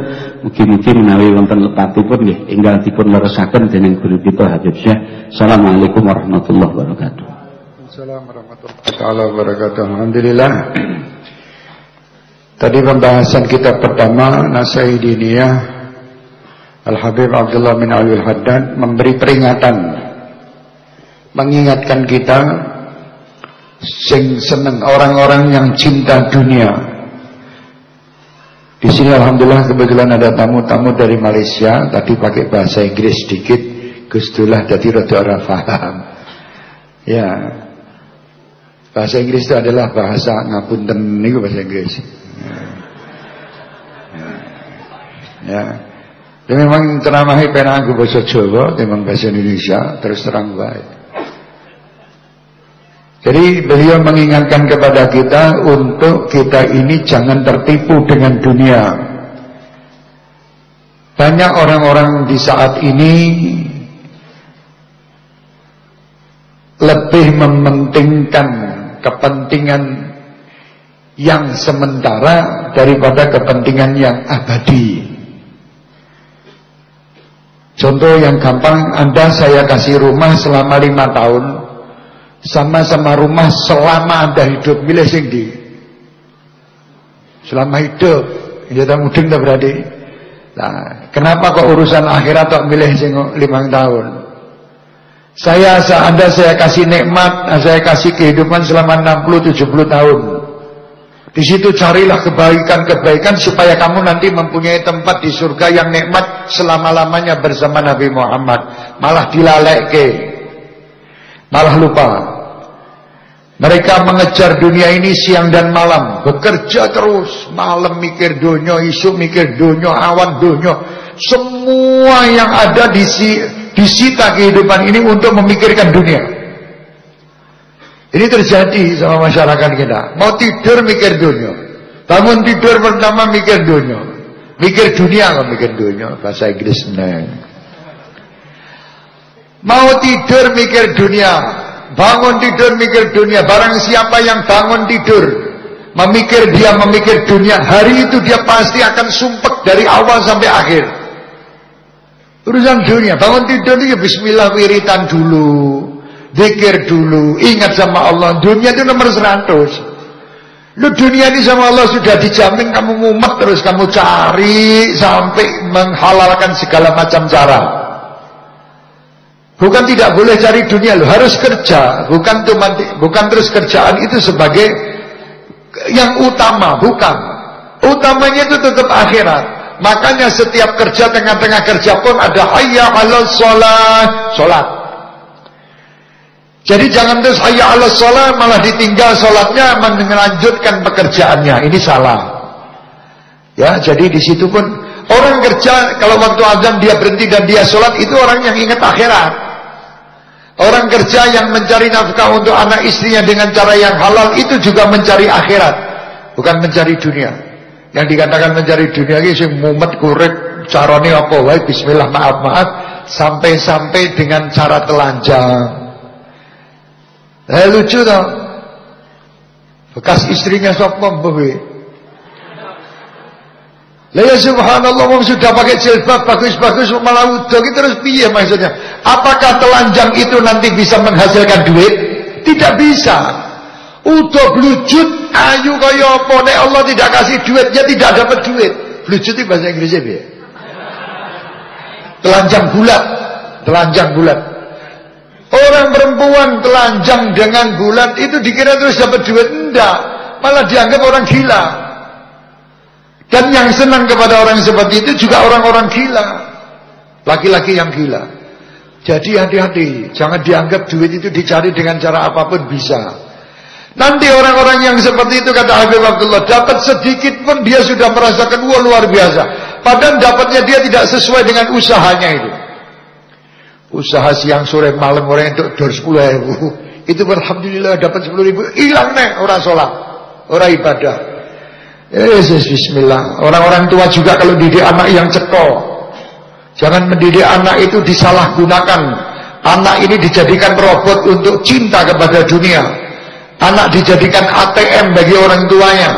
mugi-mugi menawi wonten lepatipun nggih enggal dipun leresaken dening guru kita Habib Syekh. Assalamualaikum warahmatullahi wabarakatuh. Assalamualaikum warahmatullahi wabarakatuh. Alhamdulillah. Tadi pembahasan kita pertama Nasai Diniyah Al-Habib Abdullah bin Ali Al-Haddad memberi peringatan mengingatkan kita sing seneng orang-orang yang cinta dunia. Di sini alhamdulillah kebetulan ada tamu-tamu dari Malaysia, tadi pakai bahasa Inggris sedikit, Gustullah jadi rada orang paham. Ya, Bahasa Inggris itu adalah bahasa ngapunten niku bahasa Inggris. Ya. Ya. memang ceramahi pena aku bahasa Jawa, memang bahasa Indonesia terus terang baik. Jadi beliau mengingatkan kepada kita untuk kita ini jangan tertipu dengan dunia. Banyak orang-orang di saat ini lebih mementingkan kepentingan yang sementara daripada kepentingan yang abadi. Contoh yang gampang, Anda saya kasih rumah selama lima tahun, sama-sama rumah selama Anda hidup, milih di. Selama hidup, ya tak mudeng tak berarti. Nah, kenapa kok urusan akhirat tak milih sing lima tahun? Saya Anda saya kasih nikmat, saya kasih kehidupan selama 60 70 tahun. Di situ carilah kebaikan-kebaikan supaya kamu nanti mempunyai tempat di surga yang nikmat selama-lamanya bersama Nabi Muhammad. Malah dilaleke. Malah lupa. Mereka mengejar dunia ini siang dan malam, bekerja terus, malam mikir dunia, isu mikir dunia, awan dunia. Semua yang ada di disita kehidupan ini untuk memikirkan dunia. Ini terjadi sama masyarakat kita. Mau tidur mikir dunia. Bangun tidur pertama mikir dunia. Mikir dunia kok mikir dunia. Bahasa Inggris neng. Mau tidur mikir dunia. Bangun tidur mikir dunia. Barang siapa yang bangun tidur. Memikir dia memikir dunia. Hari itu dia pasti akan sumpek dari awal sampai akhir. Urusan dunia. Bangun tidur ya bismillah wiritan dulu. Zikir dulu, ingat sama Allah. Dunia itu nomor 100. Lu dunia ini sama Allah sudah dijamin kamu mumet terus kamu cari sampai menghalalkan segala macam cara. Bukan tidak boleh cari dunia lo harus kerja, bukan cuma bukan terus kerjaan itu sebagai yang utama, bukan. Utamanya itu tetap akhirat. Makanya setiap kerja tengah-tengah kerja pun ada hayya 'alas shalah, salat. Jadi jangan terus hayya ala sholat malah ditinggal sholatnya melanjutkan pekerjaannya. Ini salah. Ya, jadi di situ pun orang kerja kalau waktu azan dia berhenti dan dia sholat itu orang yang ingat akhirat. Orang kerja yang mencari nafkah untuk anak istrinya dengan cara yang halal itu juga mencari akhirat, bukan mencari dunia. Yang dikatakan mencari dunia ini sing mumet kurek carane apa wae bismillah maaf maaf sampai-sampai dengan cara telanjang. Eh lucu tau. Bekas istrinya sapa mbah Lah ya subhanallah wong sudah pakai jilbab bagus-bagus malah udah gitu terus piye maksudnya? Apakah telanjang itu nanti bisa menghasilkan duit? Tidak bisa. Udah blujut ayu kaya apa nek Allah tidak kasih duit ya tidak dapat duit. Blujut itu bahasa Inggrisnya piye? Telanjang bulat. Telanjang bulat. Orang perempuan telanjang dengan bulan itu dikira terus dapat duit enggak, malah dianggap orang gila. Dan yang senang kepada orang seperti itu juga orang-orang gila. Laki-laki yang gila. Jadi hati-hati, jangan dianggap duit itu dicari dengan cara apa pun bisa. Nanti orang-orang yang seperti itu kata Habib Abdullah dapat sedikit pun dia sudah merasakan wah luar biasa. Padahal dapatnya dia tidak sesuai dengan usahanya itu. Usaha siang sore malam orang itu dor sepuluh ribu. Itu alhamdulillah dapat sepuluh ribu. Hilang nih orang sholat, orang ibadah. Yesus Bismillah. Orang-orang tua juga kalau didik anak yang cekok. Jangan mendidik anak itu disalahgunakan. Anak ini dijadikan robot untuk cinta kepada dunia. Anak dijadikan ATM bagi orang tuanya.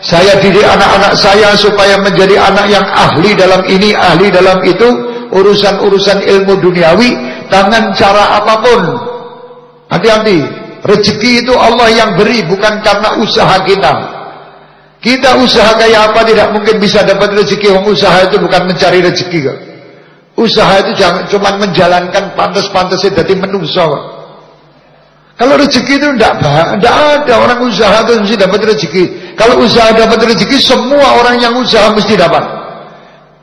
Saya didik anak-anak saya supaya menjadi anak yang ahli dalam ini, ahli dalam itu urusan-urusan ilmu duniawi dengan cara apa pun. Hati-hati, rezeki itu Allah yang beri bukan karena usaha kita. Kita usaha kayak apa tidak mungkin bisa dapat rezeki. Wong usaha itu bukan mencari rezeki kok. Usaha itu jangan cuma menjalankan pantas-pantasnya jadi menungso. Kalau rezeki itu tidak ada orang usaha itu mesti dapat rezeki. Kalau usaha dapat rezeki, semua orang yang usaha mesti dapat.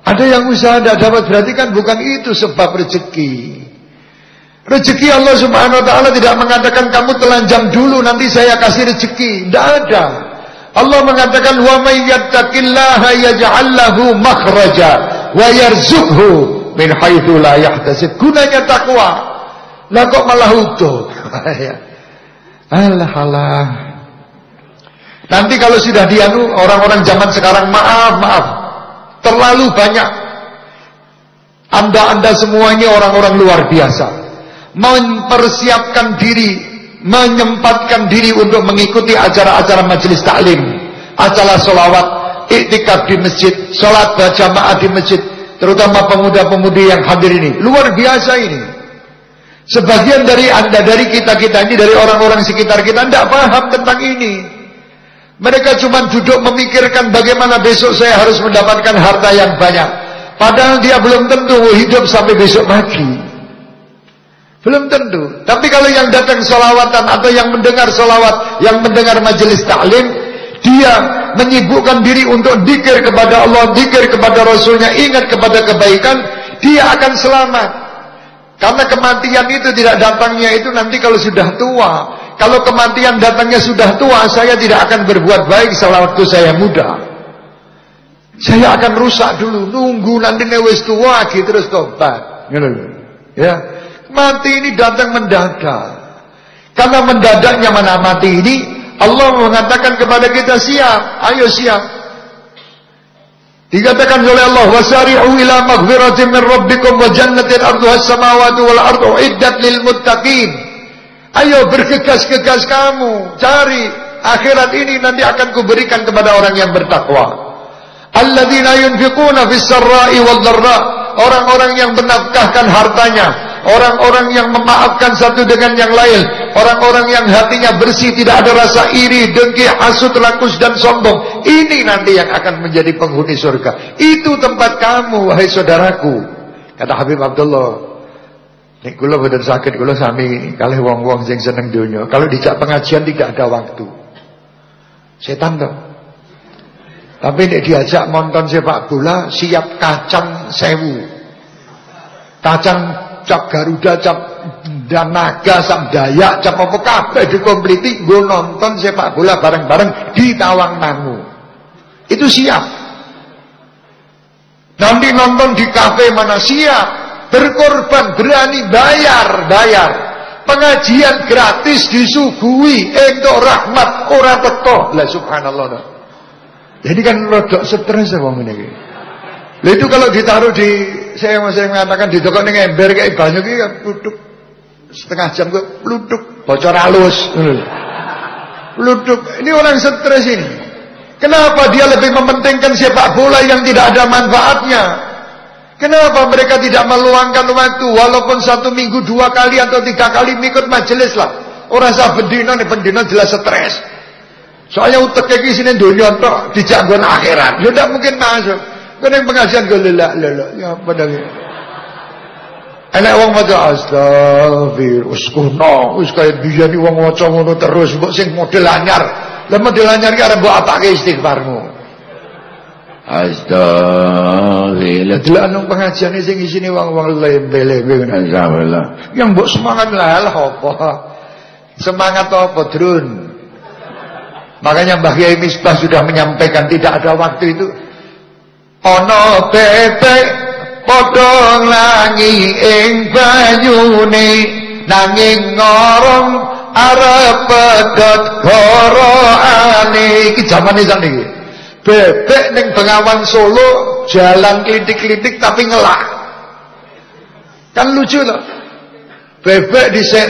Ada yang usaha tidak dapat berarti kan bukan itu sebab rezeki. Rezeki Allah Subhanahu wa taala tidak mengatakan kamu telanjang dulu nanti saya kasih rezeki. Tidak ada. Allah mengatakan wa may yattaqillaha yaj'al lahu makhraja wa yarzuqhu min haitsu la yahtasib. Gunanya takwa. Lah kok malah utuh. Alah alah. Nanti kalau sudah dianu orang-orang zaman sekarang maaf maaf Terlalu banyak. Anda-anda semua ini orang-orang luar biasa. Mempersiapkan diri, menyempatkan diri untuk mengikuti acara-acara majelis taklim, acara solawat, iktikaf di masjid, sholat berjamaah di masjid. terutama pemuda-pemudi yang hadir ini. Luar biasa ini. Sebagian dari anda, dari kita-kita ini, dari orang-orang sekitar kita, tidak paham tentang ini. Mereka cuma duduk memikirkan bagaimana besok saya harus mendapatkan harta yang banyak. Padahal dia belum tentu hidup sampai besok pagi. Belum tentu. Tapi kalau yang datang solawatan atau yang mendengar solawat, yang mendengar majelis taklim, dia menyibukkan diri untuk dikir kepada Allah, dikir kepada Rasulnya, ingat kepada kebaikan, dia akan selamat. Karena kematian itu tidak datangnya itu nanti kalau sudah tua. Kalau kematian datangnya sudah tua, saya tidak akan berbuat baik selama saya muda. Saya akan rusak dulu, nunggu nanti newes tua gitu terus tobat. Ya. Mati ini datang mendadak. Karena mendadaknya mana mati ini, Allah mengatakan kepada kita siap, ayo siap. Dikatakan oleh Allah, "Wasari'u ila maghfiratin min rabbikum wa jannatin arduha as-samawati wal ardu iddat lil muttaqin." Ayo bergegas-gegas kamu, cari akhirat ini nanti akan kuberikan kepada orang yang bertakwa. Alladzina yunfiquna fis sarra'i wal dharra. Orang-orang yang menafkahkan hartanya, orang-orang yang memaafkan satu dengan yang lain, orang-orang yang hatinya bersih, tidak ada rasa iri, dengki, hasut, rakus dan sombong. Ini nanti yang akan menjadi penghuni surga. Itu tempat kamu wahai saudaraku. Kata Habib Abdullah, Nek kula boten sakit kula sami kalih wong-wong sing seneng donya. Kalau dijak pengajian tidak ada waktu. Setan toh. Tapi nek diajak nonton sepak bola siap kacang sewu. Kacang cap Garuda, cap dan naga, cap Dayak, cap apa kabeh dikompliti nggo nonton sepak bola bareng-bareng di Tawang Mangu. Itu siap. Nanti nonton di kafe mana siap, berkorban, berani bayar, bayar. Pengajian gratis disuguhi, untuk rahmat orang teko. Lah subhanallah. Jadi kan rodok stres ya wong ini. Lah itu kalau ditaruh di saya masih mengatakan di toko ning ember kayak banyu iki kan pluduk setengah jam kok pluduk bocor halus. Pluduk. Ini orang stres ini. Kenapa dia lebih mementingkan sepak bola yang tidak ada manfaatnya? Kenapa mereka tidak meluangkan waktu walaupun satu minggu dua kali atau tiga kali mengikut majelis lah. Orang sah bendino nih bendino jelas stres. Soalnya utek iki sini dunia tok dijak akhirat. Ya ndak mungkin masuk. Kene pengajian gue lelak lelak. Ya apa dah Enak wong maca astagfir, wis kuno, wis kaya biyen wong maca ngono terus, mbok sing model anyar. Lah model anyar ki arep mbok apake istighfarmu. Astagfir. Lah delok nang pengajian sing isine wong-wong lembe-lembe ngono. Yang mbok semangat lah apa? Semangat apa, Drun? Makanya Mbah Kiai Misbah sudah menyampaikan tidak ada waktu itu. Ono bebek podong langi ing banyune nanging ngorong arep pedot goroane iki zamane sak niki. Bebek ning Bengawan Solo jalan klitik-klitik tapi ngelak. Kan lucu loh. Bebek disek,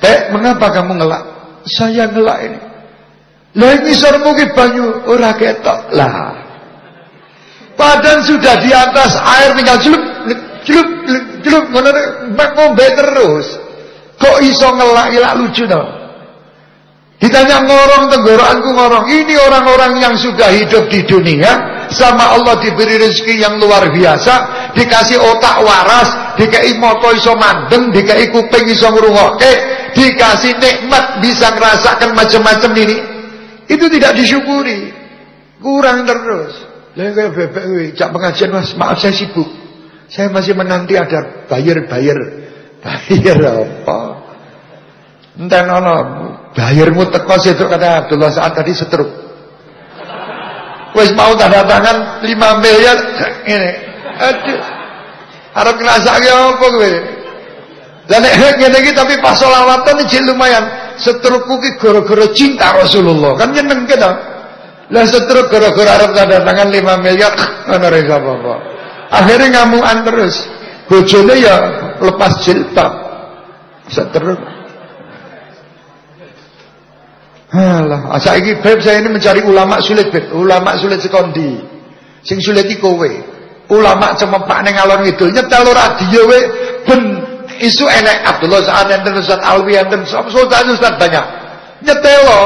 "Bek, mengapa kamu ngelak?" "Saya ngelak ini." Lah ngisor ki banyu ora ketok. Lah. Padahal sudah di atas air tinggal celup celup celup ngombe terus. Kok iso ngelak-ngelak lucu to? Ditanya ngorong tenggorokanku ngorong. Ini orang-orang yang sudah hidup di dunia sama Allah diberi rezeki yang luar biasa, dikasih otak waras, dikai moto iso mandeng, dikai kuping iso ngrungokke, dikasih nikmat bisa ngerasakan macam-macam ini. Itu tidak disyukuri. Kurang terus. Lah kayak bebek cak pengajian Mas, maaf saya sibuk. Saya masih menanti ada bayar-bayar. Bayar apa? Entah nono, bayarmu teko itu kata Abdullah saat tadi setruk. Wes mau tanda tangan 5 miliar ini. Aduh. Harap ngrasake apa kowe? Dan nek iki tapi pas selawatan iki lumayan setrukku ki gara-gara cinta Rasulullah. Kan nyeneng kita. Lah setruk gara-gara arep tanda tangan 5 miliar ngono ra apa-apa. Akhirnya ngamukan terus. Bojone ya lepas jilbab. Setruk. Halah, saiki beb saya ini mencari ulama sulit beb, ulama sulit sekondi. Sing sulit iki kowe. Ulama cemepak ning alon ngidul nyetel radio we ben isu enek Abdullah Sa'ad enten Ustaz Alwi enten Sultan Ustaz banyak. Nyetel lo,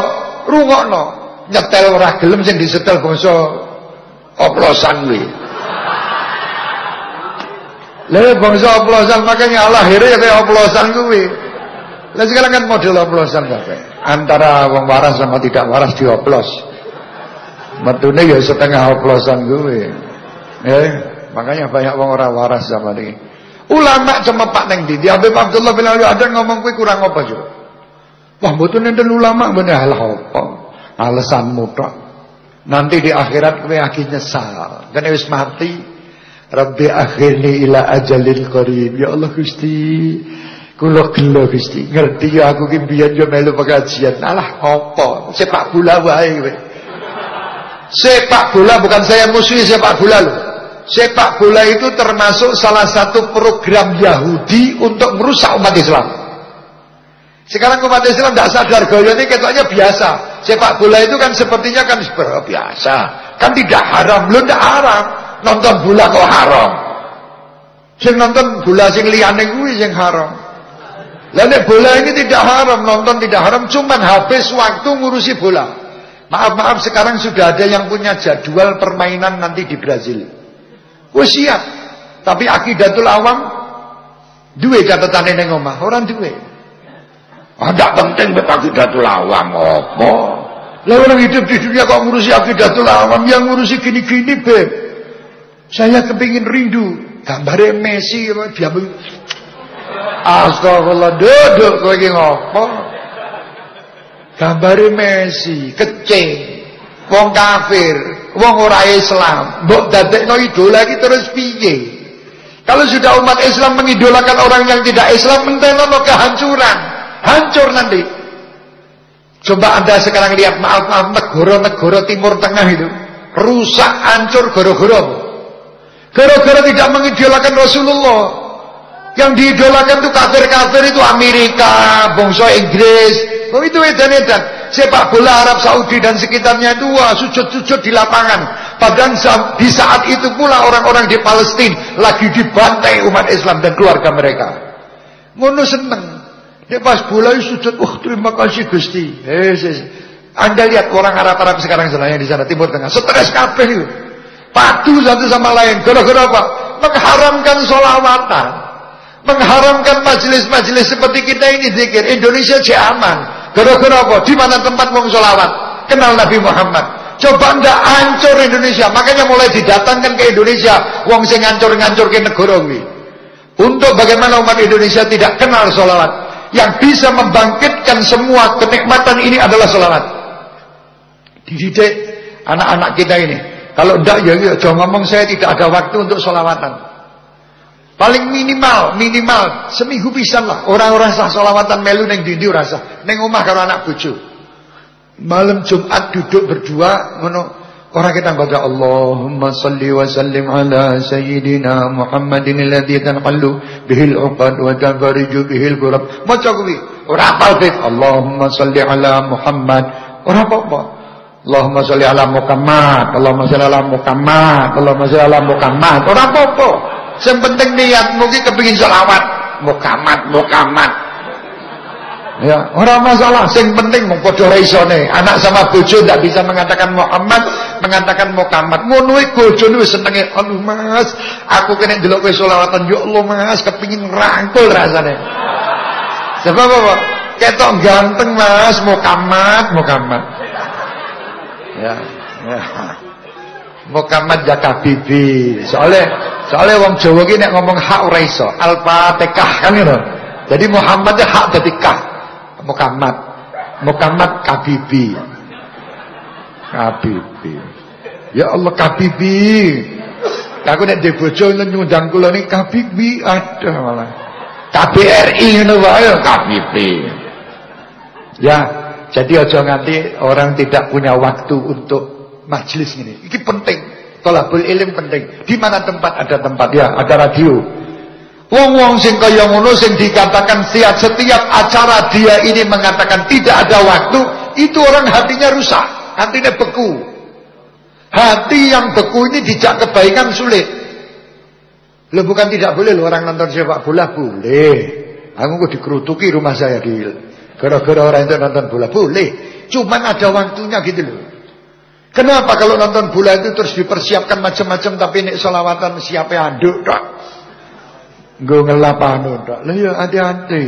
rungokno. Nyetel ora gelem sing disetel bangsa oplosan kuwi. Lah bangsa oplosan makanya Allah akhirnya kayak oplosan kuwi. Lah sekarang kan model oplosan kabeh. Antara wong waras sama tidak waras dioplos. Metune ya setengah oplosan kuwi. Eh, makanya banyak wong ora waras sama ini. Ulama cuma pak neng di. Habib Abdullah bin Ali ada ngomong kuwi kurang apa juga. Wah, mboten enten ulama bener lah apa. Alasanmu tok. Nanti di akhirat kowe aki nyesal. Kan wis mati. Rabbi akhirni ila ajalil qarib. Ya Allah Gusti, kula gelo Gusti. Ngerti ya aku ki biyen yo melu pengajian. Alah apa? Sepak bola wae kowe. Sepak bola bukan saya musuhi sepak bola loh. Sepak bola itu termasuk salah satu program Yahudi untuk merusak umat Islam. Sekarang umat Islam tidak sadar ini ketoknya biasa. Sepak bola itu kan sepertinya kan biasa. Kan tidak haram, belum tidak haram. Nonton bola kok haram. Sing nonton bola sing liyane kuwi sing haram. Lah bola ini tidak haram, nonton tidak haram, cuman habis waktu ngurusi bola. Maaf-maaf sekarang sudah ada yang punya jadwal permainan nanti di Brazil. Wah siap. Tapi akidatul awam duwe catatan ning omah, orang duwe. Ada penting be akidatul awam apa? Lah orang hidup di dunia kok ngurusi akidatul awam, yang ngurusi gini-gini, Beb. Saya kepingin rindu gambare Messi dia Astagfirullah, duduk iki ngopo? Gambari Messi, kecing, wong kafir, wong ora Islam, mbok dadekno idola iki terus piye? Kalau sudah umat Islam mengidolakan orang yang tidak Islam, mentenono kehancuran, hancur nanti. Coba anda sekarang lihat maaf-maaf negara-negara Timur Tengah itu rusak, hancur gara-gara Gara-gara tidak mengidolakan Rasulullah. Yang diidolakan itu kafir-kafir itu Amerika, bangsa Inggris, Oh itu edan-edan. Sepak bola Arab Saudi dan sekitarnya wah sujud-sujud di lapangan. Padahal di saat itu pula orang-orang di Palestina lagi dibantai umat Islam dan keluarga mereka. Ngono seneng. Dia pas bola sujud, wah terima kasih Gusti. Eh, Anda lihat orang Arab-Arab sekarang sana di sana Timur Tengah, stres kabeh itu. Padu satu sama lain. Gara-gara apa? Mengharamkan solawatan. Mengharamkan majelis-majelis seperti kita ini zikir. Indonesia aman. Gara-gara apa? Di mana tempat mau sholawat? Kenal Nabi Muhammad. Coba ndak hancur Indonesia. Makanya mulai didatangkan ke Indonesia. Wong sing ngancur-ngancur ke negara. Untuk bagaimana umat Indonesia tidak kenal sholawat. Yang bisa membangkitkan semua kenikmatan ini adalah sholawat. Dididik anak-anak kita ini. Kalau ndak ya, ya jangan ngomong saya tidak ada waktu untuk sholawatan. Paling minimal, minimal seminggu pisan lah. Orang-orang sah solawatan melu neng dindi rasa, neng rumah karo anak bojo. Malam Jumat duduk berdua, ngono. Orang kita baca Allahumma salli wa sallim ala sayyidina Muhammadin alladhi tanqallu bihil uqad wa tanfariju bihil qurab. Maca kuwi. Ora apal Allahumma salli ala Muhammad. Ora apa-apa. Allahumma salli ala Muhammad. Allahumma salli ala Muhammad. Allahumma salli ala Muhammad. Ora apa-apa. Yang penting niat mungkin kepingin sholawat. Mukamat, mukamat. Ya, orang masalah. Yang penting mau podo reisone. Anak sama bojo tidak bisa mengatakan Muhammad, mengatakan mukamat. Ngono bojo nu senenge. Aduh Mas, aku kena delok kowe sholawatan. Ya Allah Mas, kepingin rangkul rasanya. Sebab apa? Ketok ganteng Mas, mukamat, mukamat. Ya, ya. Mukamat Jakabibi. Soalnya soalnya wong Jawa ini ngomong hak ora iso. Al-Fatihah kan ngono. Jadi Muhammadnya hak dadi. Mukamat. Mukamat Kabibi. Kabibi. Ya Allah Kabibi. Aku nek ndek bojo nyundang kula niki Kabibi ada malah. KBRI ngono wae Kabibi. Ya, jadi aja nganti orang tidak punya waktu untuk majelis ini. Ini penting. Tolabul ilm penting. Di mana tempat ada tempat ya, ada radio. Wong-wong sing kaya ngono sing dikatakan setiap setiap acara dia ini mengatakan tidak ada waktu, itu orang hatinya rusak, hatinya beku. Hati yang beku ini dijak kebaikan sulit. Lo bukan tidak boleh lo orang nonton sepak bola boleh. Aku dikerutuki rumah saya di gara-gara orang itu nonton bola boleh. Cuman ada waktunya gitu loh. Kenapa kalau nonton bola itu terus dipersiapkan macam-macam tapi nek selawatan siapa yang aduk? Gue ngelap anu tak? Lah ya hati-hati.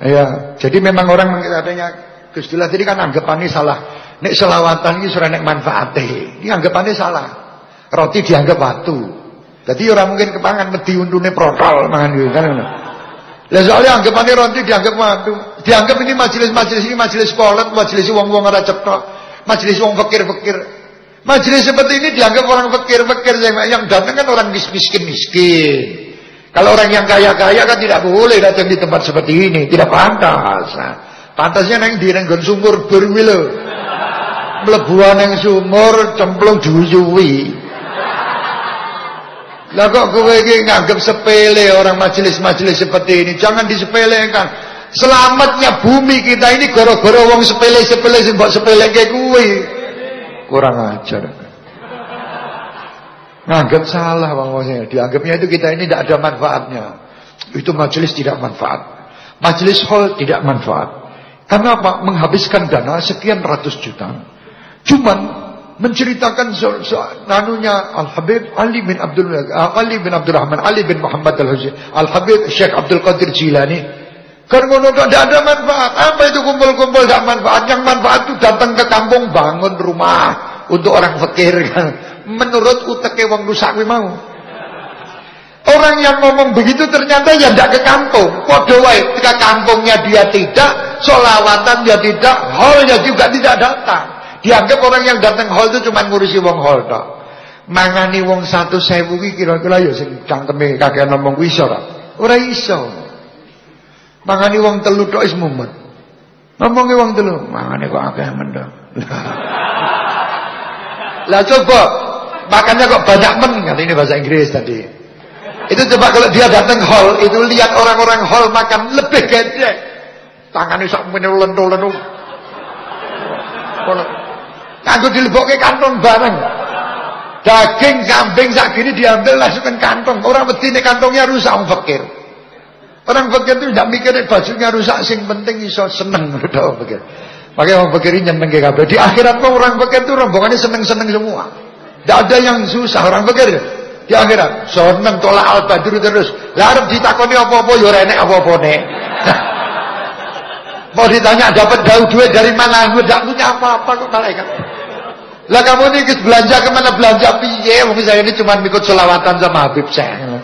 Ya, jadi memang orang katanya Gus Dila tadi kan anggapannya salah. Nek selawatan ini sudah nek manfaatnya. Ini anggapannya salah. Roti dianggap batu. Jadi orang mungkin kepangan medi untune protol mangan gitu kan. Lah soalnya anggapannya roti dianggap batu. Dianggap ini majelis-majelis ini majelis kolot, majelis wong-wong ora cetok. Majelis wong fakir-fakir. Majelis seperti ini dianggap orang fakir-fakir yang yang datang kan orang miskin-miskin. Kalau orang yang kaya-kaya kan tidak boleh datang di tempat seperti ini, tidak pantas. Nah, pantasnya neng di nenggon sumur berwilo. Melebuan neng sumur cemplung duyui. Lah kok kowe iki nganggep sepele orang majelis-majelis seperti ini? Jangan disepelekan. Selamatnya bumi kita ini gara-gara wong sepele-sepele sing mbok sepeleke kuwi. Kurang ajar. Nganggap salah wong dianggapnya itu kita ini tidak ada manfaatnya. Itu majelis tidak manfaat. Majelis hall tidak manfaat. Karena apa? Menghabiskan dana sekian ratus juta. Cuman menceritakan nanunya Al Habib Ali bin Abdul Ali bin Abdurrahman Ali bin Muhammad Al Husain Al Habib Syekh Abdul Qadir Jilani Kan ngono tidak ada manfaat. Apa itu kumpul-kumpul tidak manfaat? Yang manfaat itu datang ke kampung bangun rumah untuk orang fakir. Menurut uteke wong rusak mau. Orang yang ngomong begitu ternyata ya tidak ke kampung. Podo wae ke kampungnya dia tidak, solawatan dia tidak, hallnya juga tidak datang. Dianggap orang yang datang hall itu cuma ngurusi wong hall tok. Mangani wong satu sewu kira-kira ya sing cangkeme kakek ngomong iso ora? iso. Mangani wong telu tok is mumet. Ngomongi wong telu, mangane kok akeh mendem. Lah coba makannya kok banyak men kata ini bahasa Inggris tadi. Itu coba kalau dia datang hall itu lihat orang-orang hall makan lebih gede. Tangannya sok menulun-tulun. Kanggo dilebokke kantong bareng. Daging kambing sak gini diambil langsung kantong. Orang wedi kantongnya rusak wong fakir. Orang fakir itu tidak mikirin bajunya rusak, sing penting iso seneng udah orang fakir. Pakai orang fakir ini nyeneng kabeh. Di akhirat orang fakir itu rombongannya seneng-seneng semua. Tidak ada yang susah orang fakir. Di akhirat seneng tolak al badru terus. Lah ditakoni apa-apa ya renek apa-apa nek. Mau ditanya dapat daun duit dari mana? Tidak punya apa-apa kok malaikat. Lah kamu ini belanja ke mana belanja piye? Mungkin saya ini cuma ikut selawatan sama Habib saya.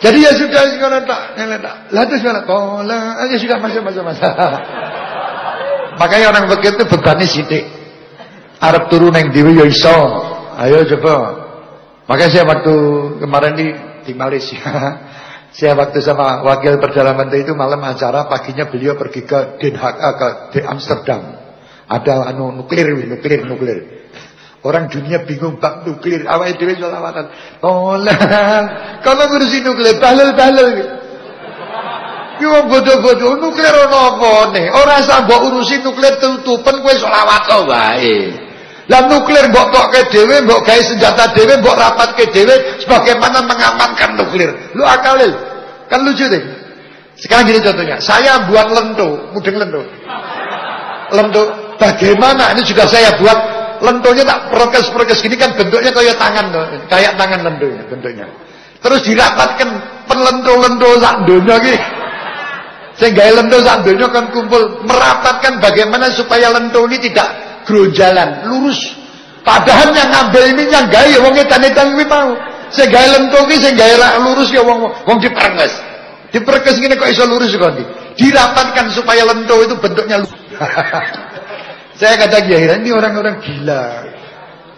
Jadi ya sudah sekarang tak, tak. Lah terus sekarang kola, ya sudah masa masa masa. Makanya orang begitu bebannya sidik. Arab turun yang diwi ya iso. Ayo coba. Makanya saya waktu kemarin di di Malaysia, saya waktu sama wakil perdana menteri itu malam acara paginya beliau pergi ke Den Haag eh, ke di Amsterdam. Ada anu nuklir, nuklir, nuklir. Orang dunia bingung bak nuklir. Awal itu selawatan. Tolong. Kalau ngurusin nuklir, balel-balel. Yo bodoh-bodoh nuklir ono apa nih? Ora usah mbok urusin nuklir tutupan kowe selawat wae. Lah nuklir mbok tokke dhewe, mbok gawe senjata dhewe, mbok rapatke dhewe sebagaimana mengamankan nuklir. Lu akal Kan lucu deh. Sekarang gini contohnya, saya buat lento, mudeng lento. Lento bagaimana? Ini juga saya buat lentonya tak prokes-prokes gini kan bentuknya kayak tangan kayak tangan lentonya bentuknya. Terus dirapatkan penlento-lento sak donya iki. Sehingga lento sak donya kan kumpul merapatkan bagaimana supaya lento ini tidak geronjalan, lurus. Padahal yang ngambil yang gaya wong edan-edan kuwi mau. Sehingga lento iki sing gawe lurus ya wong wong diperengges. Diperengges ngene kok iso lurus kok Dirapatkan supaya lento itu bentuknya lurus. Saya kata Kiai ini orang-orang gila.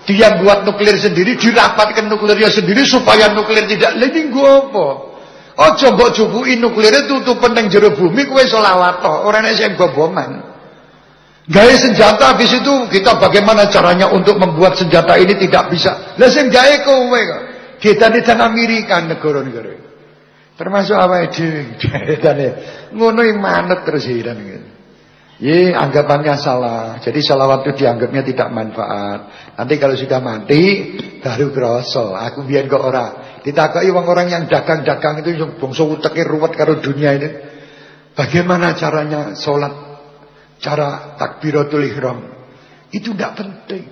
Dia buat nuklir sendiri, dirapatkan nuklirnya sendiri supaya nuklir tidak lagi gua apa? Oh coba cubuin nuklirnya tutupan yang jero bumi kue solawat yang saya boman. Gaya senjata habis itu kita bagaimana caranya untuk membuat senjata ini tidak bisa. Sing gawe kowe. Kita di tanah Amerika negara-negara. Termasuk apa itu? Ngono yang manut terus hilang gitu. Ye, anggapannya salah. Jadi salawat itu dianggapnya tidak manfaat. Nanti kalau sudah mati, baru kroso. Aku biar kok ora. Ditakai wong orang yang dagang-dagang itu bangsa uteke ruwet karo dunia ini. Bagaimana caranya sholat? Cara takbiratul ihram. Itu tidak penting.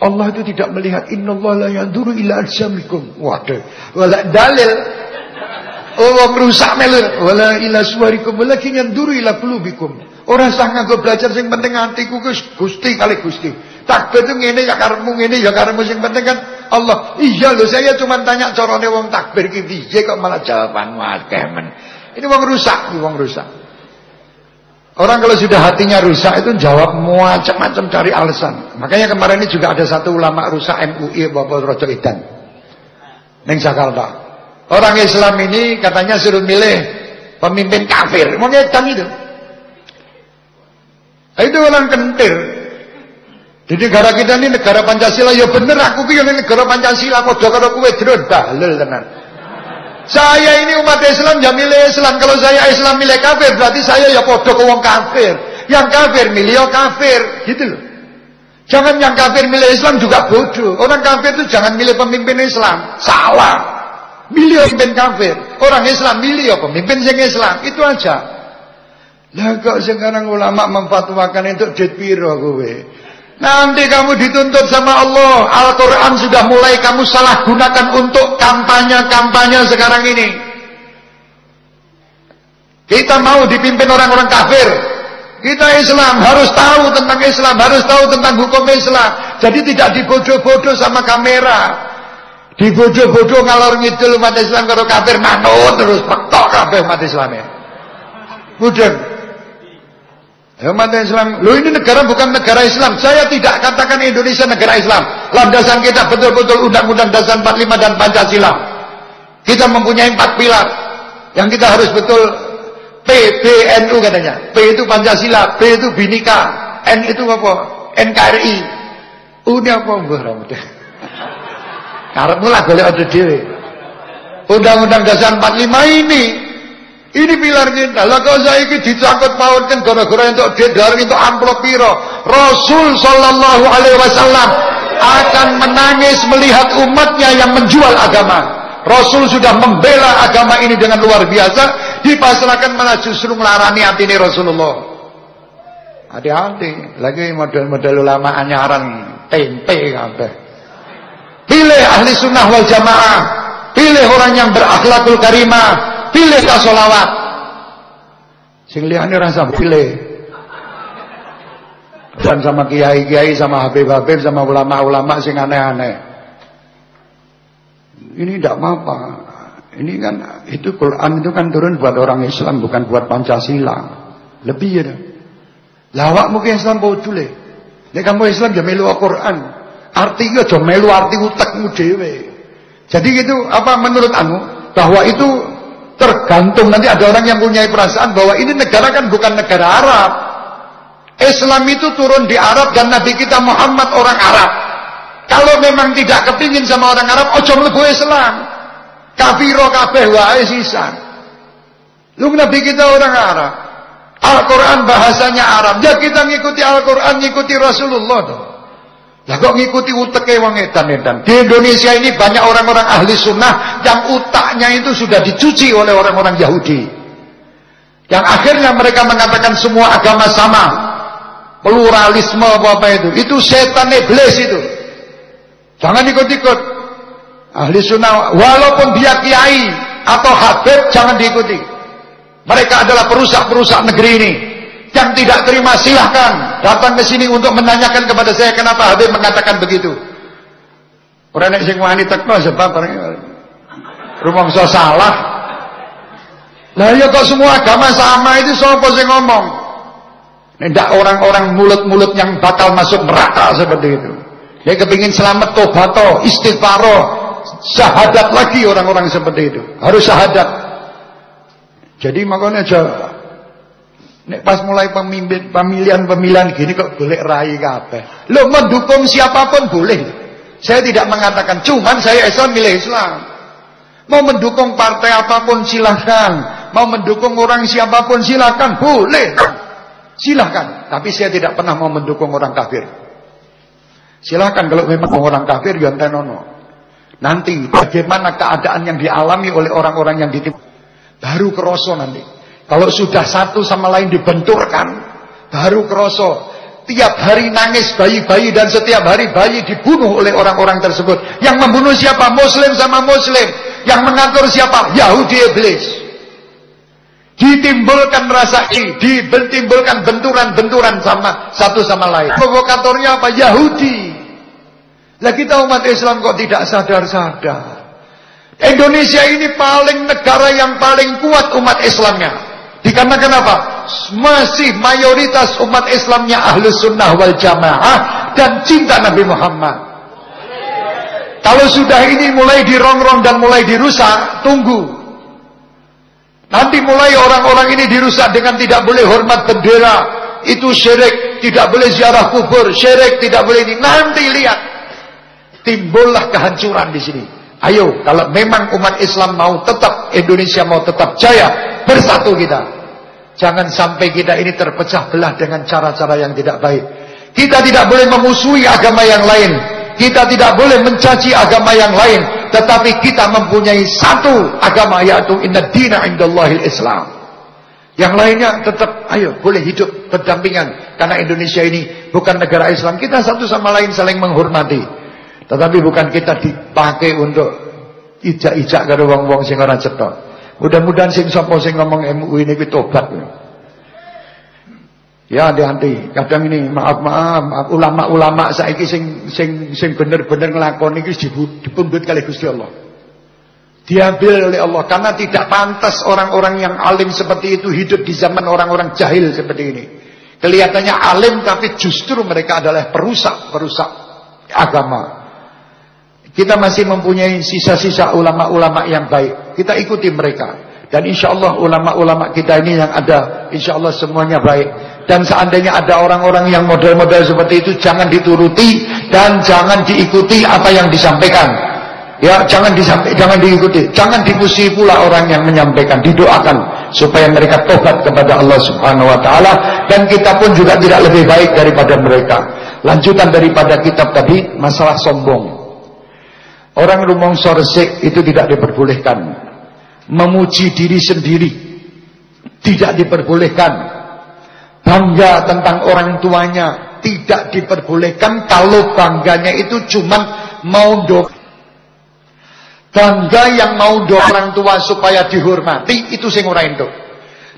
Allah itu tidak melihat innallaha la yanzuru ila ajsamikum. Waduh. Wala dalil Oh, wong rusak melu wala ila suwarikum walakin yanzuru ila qulubikum. Ora sah nganggo belajar sing penting atiku Gus Gusti kali Gusti. Takbir itu ngene ya karepmu ngene ya karepmu sing penting kan Allah. Iya loh saya cuma tanya carane wong takbir ki piye kok malah jawabanmu akeh men. Ini wong rusak, wong rusak. Orang kalau sudah hatinya rusak itu jawab macam-macam cari alasan. Makanya kemarin ini juga ada satu ulama rusak MUI Bapak Rojo Idan. Neng Jakarta. Orang Islam ini katanya suruh milih pemimpin kafir. Mau ngedan itu. Itu orang kentir. Di negara kita ini negara Pancasila ya bener aku ki negara Pancasila padha karo kowe dron dalil tenan. Saya ini umat Islam ya milih Islam. Kalau saya Islam milih kafir berarti saya ya padha ke wong kafir. Yang kafir milih ya kafir, gitu loh. Jangan yang kafir milih Islam juga bodoh. Orang kafir itu jangan milih pemimpin Islam. Salah. Milih pemimpin kafir. Orang Islam milih ya pemimpin yang Islam. Itu aja. Lah kok sekarang ulama memfatwakan untuk duit piro kowe? Nanti kamu dituntut sama Allah. Al-Quran sudah mulai kamu salah gunakan untuk kampanye-kampanye sekarang ini. Kita mau dipimpin orang-orang kafir. Kita Islam harus tahu tentang Islam, harus tahu tentang hukum Islam. Jadi tidak dibodoh-bodoh sama kamera. Dibodoh-bodoh ngalor ngidul umat Islam kalau kafir manut terus petok kafir umat Islamnya. Udah Umat Islam, lo ini negara bukan negara Islam. Saya tidak katakan Indonesia negara Islam. Landasan kita betul-betul Undang-Undang Dasar 45 dan Pancasila. Kita mempunyai empat pilar. Yang kita harus betul PBNU katanya. P itu Pancasila, B itu Binika, N itu apa? NKRI. U ini apa mbah? Karepmu lah golek ada dhewe. Undang-Undang Dasar 45 ini ini pilar kita. Lah kok saiki dicangkut pautkan gara-gara entuk dedar itu amplop piro. Rasul sallallahu alaihi wasallam akan menangis melihat umatnya yang menjual agama. Rasul sudah membela agama ini dengan luar biasa, dipasrahkan malah justru melarani ini Rasulullah. Hati-hati, lagi model-model ulama anyaran tempe kabeh. Pilih ahli sunnah wal jamaah, pilih orang yang berakhlakul karimah, pilih tak solawat sing liyane rasa pilih. Dan sama kiai-kiai sama habib-habib sama ulama-ulama sing aneh-aneh. Ini tidak apa-apa. Ini kan itu Quran itu kan turun buat orang Islam bukan buat Pancasila. Lebih ya. Lawak mungkin Islam bau cule Nek kamu Islam ya melu Al-Quran. Artinya aja melu arti utakmu dewe jadi gitu apa menurut anu? Bahwa itu Tergantung nanti ada orang yang punya perasaan bahwa ini negara kan bukan negara Arab. Islam itu turun di Arab dan Nabi kita Muhammad orang Arab. Kalau memang tidak kepingin sama orang Arab, ojo mlebu Islam. Kafiro kabeh wae sisan. Lu Nabi kita orang Arab. Al-Quran bahasanya Arab. Ya kita ngikuti Al-Quran, ngikuti Rasulullah. Tuh. Lah kok ngikuti uteke wong edan-edan. Di Indonesia ini banyak orang-orang ahli sunnah yang utaknya itu sudah dicuci oleh orang-orang Yahudi. Yang akhirnya mereka mengatakan semua agama sama. Pluralisme apa-apa itu. Itu setan iblis itu. Jangan ikut-ikut. Ahli sunnah walaupun dia kiai atau habib jangan diikuti. Mereka adalah perusak-perusak negeri ini. Yang tidak terima silahkan datang ke sini untuk menanyakan kepada saya kenapa Habib mengatakan begitu. Orang yang sing wani teko sebab rumangsa salah. Lah ya kok semua agama sama itu sapa sing ngomong? Tidak orang-orang mulut-mulut yang bakal masuk neraka seperti itu. Dia kepingin selamat tobato, istighfaro, syahadat lagi orang-orang seperti itu. Harus syahadat. Jadi makanya aja Nek pas mulai pemimpin pemilihan-pemilihan gini kok boleh rai kabeh. Lo mendukung siapa pun boleh. Saya tidak mengatakan cuman saya Islam milih Islam. Mau mendukung partai apa pun silahkan. Mau mendukung orang siapa pun silahkan. Boleh. Silahkan. Tapi saya tidak pernah mau mendukung orang kafir. Silahkan kalau memang orang kafir ya tenono. Nanti bagaimana keadaan yang dialami oleh orang-orang yang ditipu. Baru keroso nanti. Kalau sudah satu sama lain dibenturkan, baru keroso. Tiap hari nangis bayi-bayi dan setiap hari bayi dibunuh oleh orang-orang tersebut. Yang membunuh siapa? Muslim sama Muslim. Yang mengatur siapa? Yahudi iblis. Ditimbulkan rasa ini, ditimbulkan benturan-benturan sama satu sama lain. Provokatornya apa? Yahudi. Lah kita umat Islam kok tidak sadar-sadar. Indonesia ini paling negara yang paling kuat umat Islamnya. Dikarenakan apa? Masih mayoritas umat Islamnya ahlus sunnah wal jamaah dan cinta Nabi Muhammad. Kalau sudah ini mulai dirongrong dan mulai dirusak, tunggu. Nanti mulai orang-orang ini dirusak dengan tidak boleh hormat bendera. Itu syirik, tidak boleh ziarah kubur, syirik, tidak boleh ini. Nanti lihat timbullah kehancuran di sini. Ayo, kalau memang umat Islam mau tetap Indonesia mau tetap jaya, bersatu kita. Jangan sampai kita ini terpecah belah dengan cara-cara yang tidak baik. Kita tidak boleh memusuhi agama yang lain. Kita tidak boleh mencaci agama yang lain, tetapi kita mempunyai satu agama yaitu inna dina indallahil Islam. Yang lainnya tetap ayo boleh hidup berdampingan karena Indonesia ini bukan negara Islam. Kita satu sama lain saling menghormati. Tetapi bukan kita dipakai untuk ijak-ijak karo wong-wong sing ora cetha. Mudah-mudahan sing sapa sing ngomong MUI ini tobat. Ya hati-hati. Kadang ini maaf maaf, ulama-ulama saiki sing sing sing bener-bener nglakoni iki dipundhut kali Gusti Allah. Diambil oleh Allah karena tidak pantas orang-orang yang alim seperti itu hidup di zaman orang-orang jahil seperti ini. Kelihatannya alim tapi justru mereka adalah perusak-perusak agama. Kita masih mempunyai sisa-sisa ulama-ulama yang baik. Kita ikuti mereka. Dan insya Allah ulama-ulama kita ini yang ada, insya Allah semuanya baik. Dan seandainya ada orang-orang yang model-model seperti itu, jangan dituruti dan jangan diikuti apa yang disampaikan. Ya, jangan disampaikan, jangan diikuti, jangan dipusi pula orang yang menyampaikan, didoakan supaya mereka tobat kepada Allah Subhanahu wa taala dan kita pun juga tidak lebih baik daripada mereka. Lanjutan daripada kitab tadi masalah sombong. Orang rumongso resik itu tidak diperbolehkan. Memuji diri sendiri tidak diperbolehkan. Bangga tentang orang tuanya tidak diperbolehkan kalau bangganya itu cuma mau do Bangga yang mau do orang tua supaya dihormati itu sing ora itu.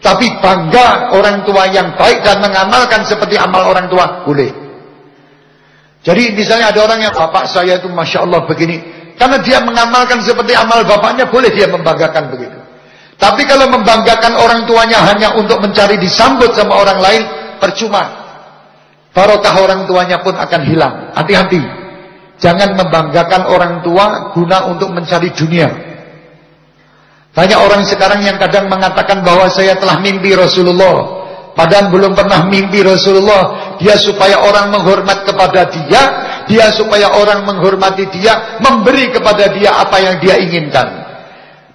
Tapi bangga orang tua yang baik dan mengamalkan seperti amal orang tua boleh. Jadi misalnya ada orang yang bapak saya itu masya Allah begini, karena dia mengamalkan seperti amal bapaknya, boleh dia membanggakan begitu. Tapi kalau membanggakan orang tuanya hanya untuk mencari disambut sama orang lain, percuma. Barokah orang tuanya pun akan hilang. Hati-hati. Jangan membanggakan orang tua guna untuk mencari dunia. Banyak orang sekarang yang kadang mengatakan bahwa saya telah mimpi Rasulullah. Padahal belum pernah mimpi Rasulullah. Dia supaya orang menghormat kepada dia dia supaya orang menghormati dia, memberi kepada dia apa yang dia inginkan.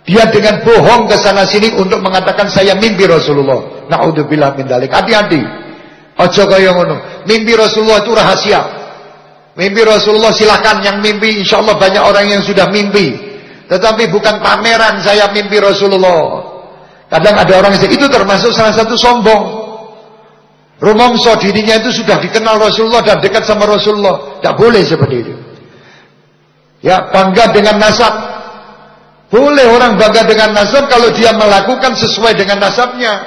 Dia dengan bohong ke sana sini untuk mengatakan saya mimpi Rasulullah. Naudzubillah min dalik. Hati-hati. Aja kaya ngono. Mimpi Rasulullah itu rahasia. Mimpi Rasulullah silakan yang mimpi insyaallah banyak orang yang sudah mimpi. Tetapi bukan pameran saya mimpi Rasulullah. Kadang ada orang yang itu termasuk salah satu sombong. Rumongso dirinya itu sudah dikenal Rasulullah dan dekat sama Rasulullah. Tidak boleh seperti itu. Ya, bangga dengan nasab. Boleh orang bangga dengan nasab kalau dia melakukan sesuai dengan nasabnya.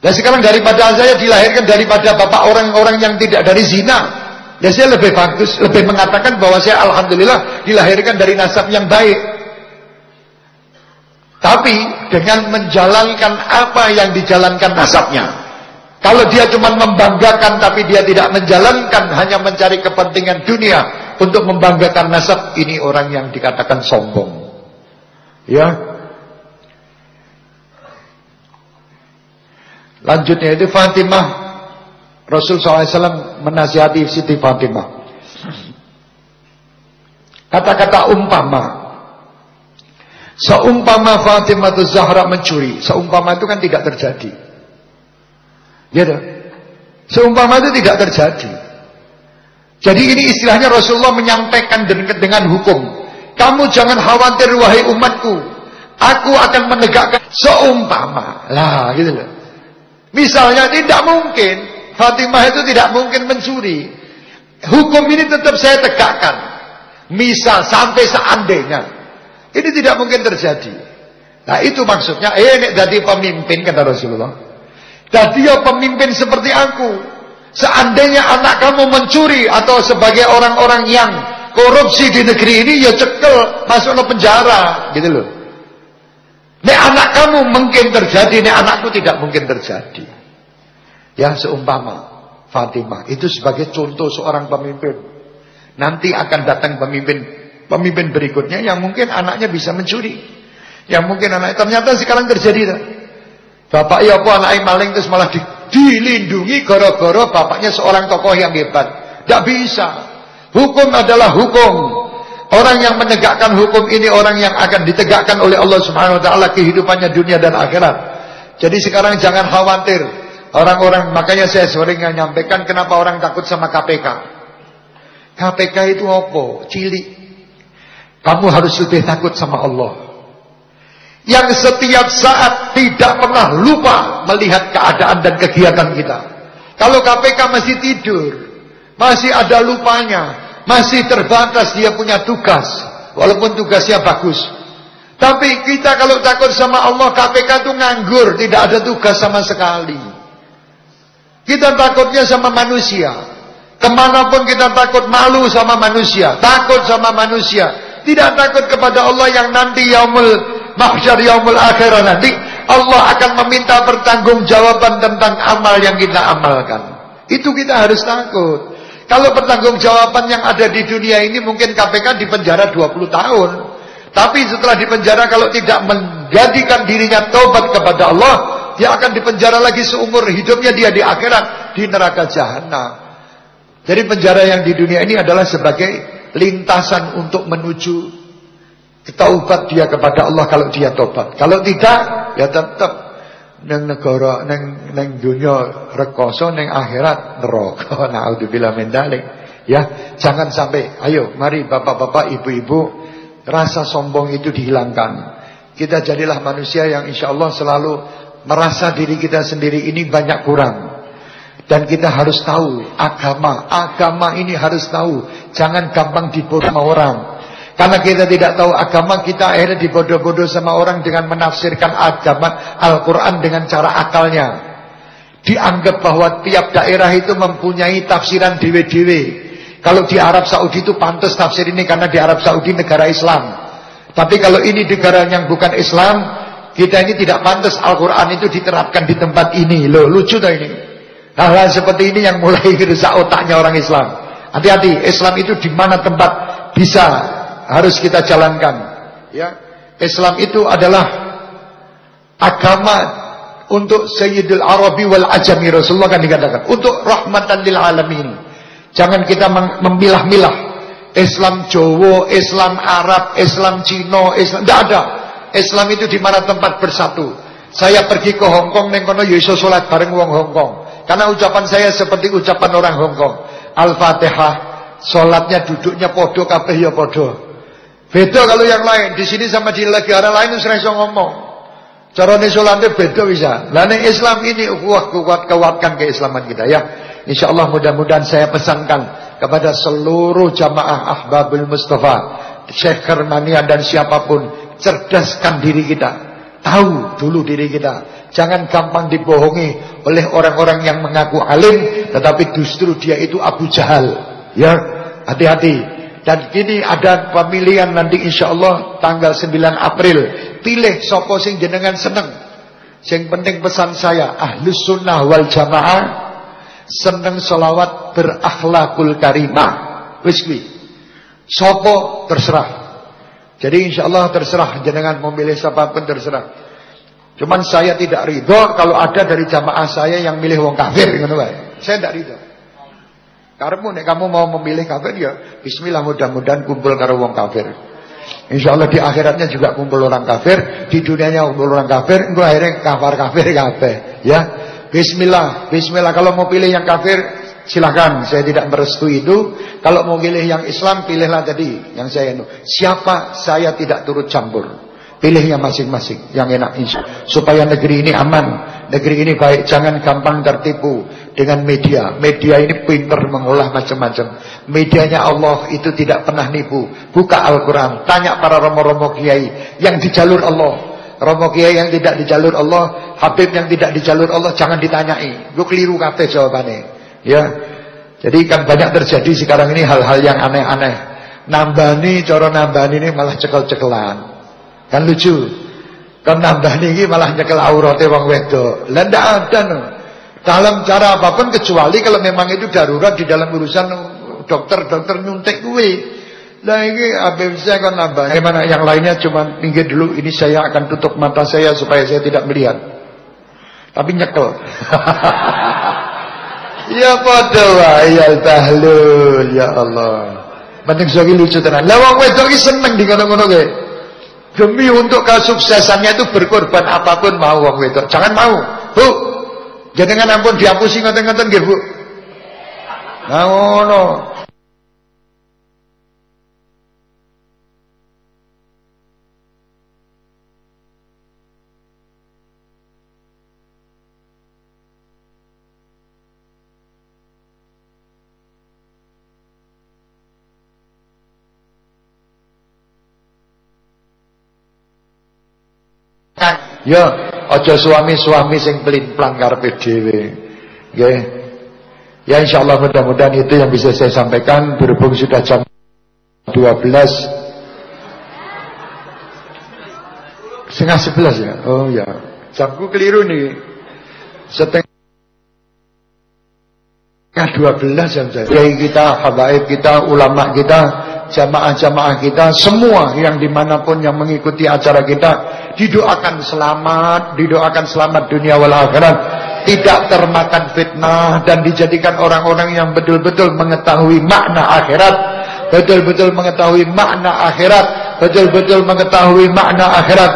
Dan sekarang daripada saya dilahirkan daripada bapak orang-orang yang tidak dari zina. Ya saya lebih bagus, lebih mengatakan bahwa saya Alhamdulillah dilahirkan dari nasab yang baik. Tapi dengan menjalankan apa yang dijalankan nasabnya. Kalau dia cuma membanggakan tapi dia tidak menjalankan hanya mencari kepentingan dunia untuk membanggakan nasab, ini orang yang dikatakan sombong. Ya. Lanjutnya itu Fatimah Rasul SAW menasihati Siti Fatimah. Kata-kata umpama. Seumpama Fatimah Zahra mencuri, seumpama itu kan tidak terjadi. Gitu. Seumpama itu tidak terjadi. Jadi ini istilahnya Rasulullah menyampaikan dengan, hukum. Kamu jangan khawatir wahai umatku. Aku akan menegakkan seumpama. Lah gitu loh. Misalnya tidak mungkin Fatimah itu tidak mungkin mencuri. Hukum ini tetap saya tegakkan. Misal sampai seandainya. Ini tidak mungkin terjadi. Nah itu maksudnya, eh jadi pemimpin kata Rasulullah. Jadi dia pemimpin seperti aku. Seandainya anak kamu mencuri atau sebagai orang-orang yang korupsi di negeri ini ya cekel masuk ke penjara gitu loh. Nek anak kamu mungkin terjadi, nek anakku tidak mungkin terjadi. Ya seumpama Fatimah itu sebagai contoh seorang pemimpin. Nanti akan datang pemimpin pemimpin berikutnya yang mungkin anaknya bisa mencuri. Yang mungkin anak ternyata sekarang terjadi. Bapak ya apa anaknya maling terus malah di, dilindungi gara-gara bapaknya seorang tokoh yang hebat. Tidak bisa. Hukum adalah hukum. Orang yang menegakkan hukum ini orang yang akan ditegakkan oleh Allah Subhanahu wa taala kehidupannya dunia dan akhirat. Jadi sekarang jangan khawatir. Orang-orang makanya saya sering menyampaikan kenapa orang takut sama KPK. KPK itu apa? Cilik. Kamu harus lebih takut sama Allah yang setiap saat tidak pernah lupa melihat keadaan dan kegiatan kita. Kalau KPK masih tidur, masih ada lupanya, masih terbatas dia punya tugas, walaupun tugasnya bagus. Tapi kita kalau takut sama Allah, KPK itu nganggur, tidak ada tugas sama sekali. Kita takutnya sama manusia. Ke mana pun kita takut malu sama manusia, takut sama manusia, tidak takut kepada Allah yang nanti yaumul mahsyar yaumul akhirah nanti Allah akan meminta pertanggungjawaban tentang amal yang kita amalkan. Itu kita harus takut. Kalau pertanggungjawaban yang ada di dunia ini mungkin KPK di penjara 20 tahun. Tapi setelah di penjara kalau tidak menjadikan dirinya taubat kepada Allah, dia akan dipenjara lagi seumur hidupnya dia di akhirat di neraka jahanam. Jadi penjara yang di dunia ini adalah sebagai lintasan untuk menuju Taubat dia kepada Allah kalau dia tobat. Kalau tidak, ya tetap neng negara neng neng dunia rekoso neng akhirat neraka. Naudzubillah min dalik. Ya, jangan sampai. Ayo, mari bapak-bapak, ibu-ibu, rasa sombong itu dihilangkan. Kita jadilah manusia yang insya Allah selalu merasa diri kita sendiri ini banyak kurang. Dan kita harus tahu agama, agama ini harus tahu. Jangan gampang sama orang. Karena kita tidak tahu agama, kita akhirnya dibodoh-bodoh sama orang dengan menafsirkan agama Al-Quran dengan cara akalnya. Dianggap bahwa tiap daerah itu mempunyai tafsiran dewe-dewe. Kalau di Arab Saudi itu pantas tafsir ini karena di Arab Saudi negara Islam. Tapi kalau ini negara yang bukan Islam, kita ini tidak pantas Al-Quran itu diterapkan di tempat ini. Loh, lucu dah ini. Hal-hal seperti ini yang mulai rusak otaknya orang Islam. Hati-hati, Islam itu di mana tempat bisa harus kita jalankan. Ya, Islam itu adalah agama untuk Sayyidul Arabi wal Ajami Rasulullah kan dikatakan untuk rahmatan lil alamin. Jangan kita memilah-milah Islam Jawa, Islam Arab, Islam Cina, Islam tidak ada. Islam itu di mana tempat bersatu. Saya pergi ke Hong Kong neng kono ya iso salat bareng wong Hong Kong. Karena ucapan saya seperti ucapan orang Hong Kong. Al-Fatihah, salatnya duduknya podo kabeh ya podo. Beda kalau yang lain. Di sini sama di negara lain itu sering ngomong. Cara sholatnya beda bisa. Lain Islam ini kuat kuat kuatkan keislaman kita ya. Insya Allah mudah-mudahan saya pesankan kepada seluruh jamaah Ahbabul Mustafa, Syekh Kermania dan siapa pun, cerdaskan diri kita. Tahu dulu diri kita. Jangan gampang dibohongi oleh orang-orang yang mengaku alim, tetapi justru dia itu Abu Jahal. Ya, hati-hati. Dan kini ada pemilihan nanti insya Allah tanggal 9 April. Pilih sopo sing jenengan seneng. Yang penting pesan saya, ahlus sunnah wal jamaah seneng solawat berakhlakul karimah. Wis Sopo terserah. Jadi insya Allah terserah jenengan memilih siapa pun terserah. Cuman saya tidak ridho kalau ada dari jamaah saya yang milih wong kafir Saya tidak ridho. Karena nek kamu mau memilih kafir ya bismillah mudah-mudahan kumpul karo wong kafir. Insya Allah di akhiratnya juga kumpul orang kafir, di dunianya kumpul orang kafir, enggak akhirnya kafir kafir kabeh, ya. Bismillah, bismillah kalau mau pilih yang kafir Silahkan, saya tidak merestui itu. Kalau mau pilih yang Islam, pilihlah tadi yang saya itu. Siapa saya tidak turut campur. Pilihnya masing-masing yang enak insya. Supaya negeri ini aman, negeri ini baik. Jangan gampang tertipu dengan media. Media ini pinter mengolah macam-macam. Medianya Allah itu tidak pernah nipu. Buka Al-Quran, tanya para romo-romo kiai yang di jalur Allah. Romo kiai yang tidak di jalur Allah, Habib yang tidak di jalur Allah, jangan ditanyai. Gue keliru kabeh jawabannya. Ya. Jadi kan banyak terjadi sekarang ini hal-hal yang aneh-aneh. Nambani, coro nambani ini malah cekel-cekelan. Kan lucu. Kan nambani ini malah nyekel aurate wong wedok. Lah ndak ada no. Dalam cara apa pun kecuali kalau memang itu darurat di dalam urusan dokter-dokter nyuntik gue. Lah ini Habib saya kan nambah. Gimana yang lainnya cuma pinggir dulu. Ini saya akan tutup mata saya supaya saya tidak melihat. Tapi nyekel. Ya padha wae ya tahlul ya Allah. Penting sok lucu tenan. Lah wong wedok iki seneng di ngono-ngono kae. Demi untuk kesuksesannya itu berkorban apa pun mau wong wedok. Jangan mau. Bu. Jenengan ampun dihapusi ngoten-ngoten nggih, Bu. Nah ngono. Ya, aja suami-suami sing pelin-plan karepe dhewe. Nggih. Ya insyaallah mudah-mudahan itu yang bisa saya sampaikan berhubung sudah jam 12 setengah 11 ya. Oh ya. Jamku keliru nih. Setengah 12 jam saya. Kita, habaib kita, ulama kita, jamaah-jamaah kita, semua yang di mana pun yang mengikuti acara kita, didoakan selamat, didoakan selamat dunia wal akhirat, tidak termakan fitnah dan dijadikan orang-orang yang betul-betul mengetahui makna akhirat, betul-betul mengetahui makna akhirat, betul-betul mengetahui makna akhirat,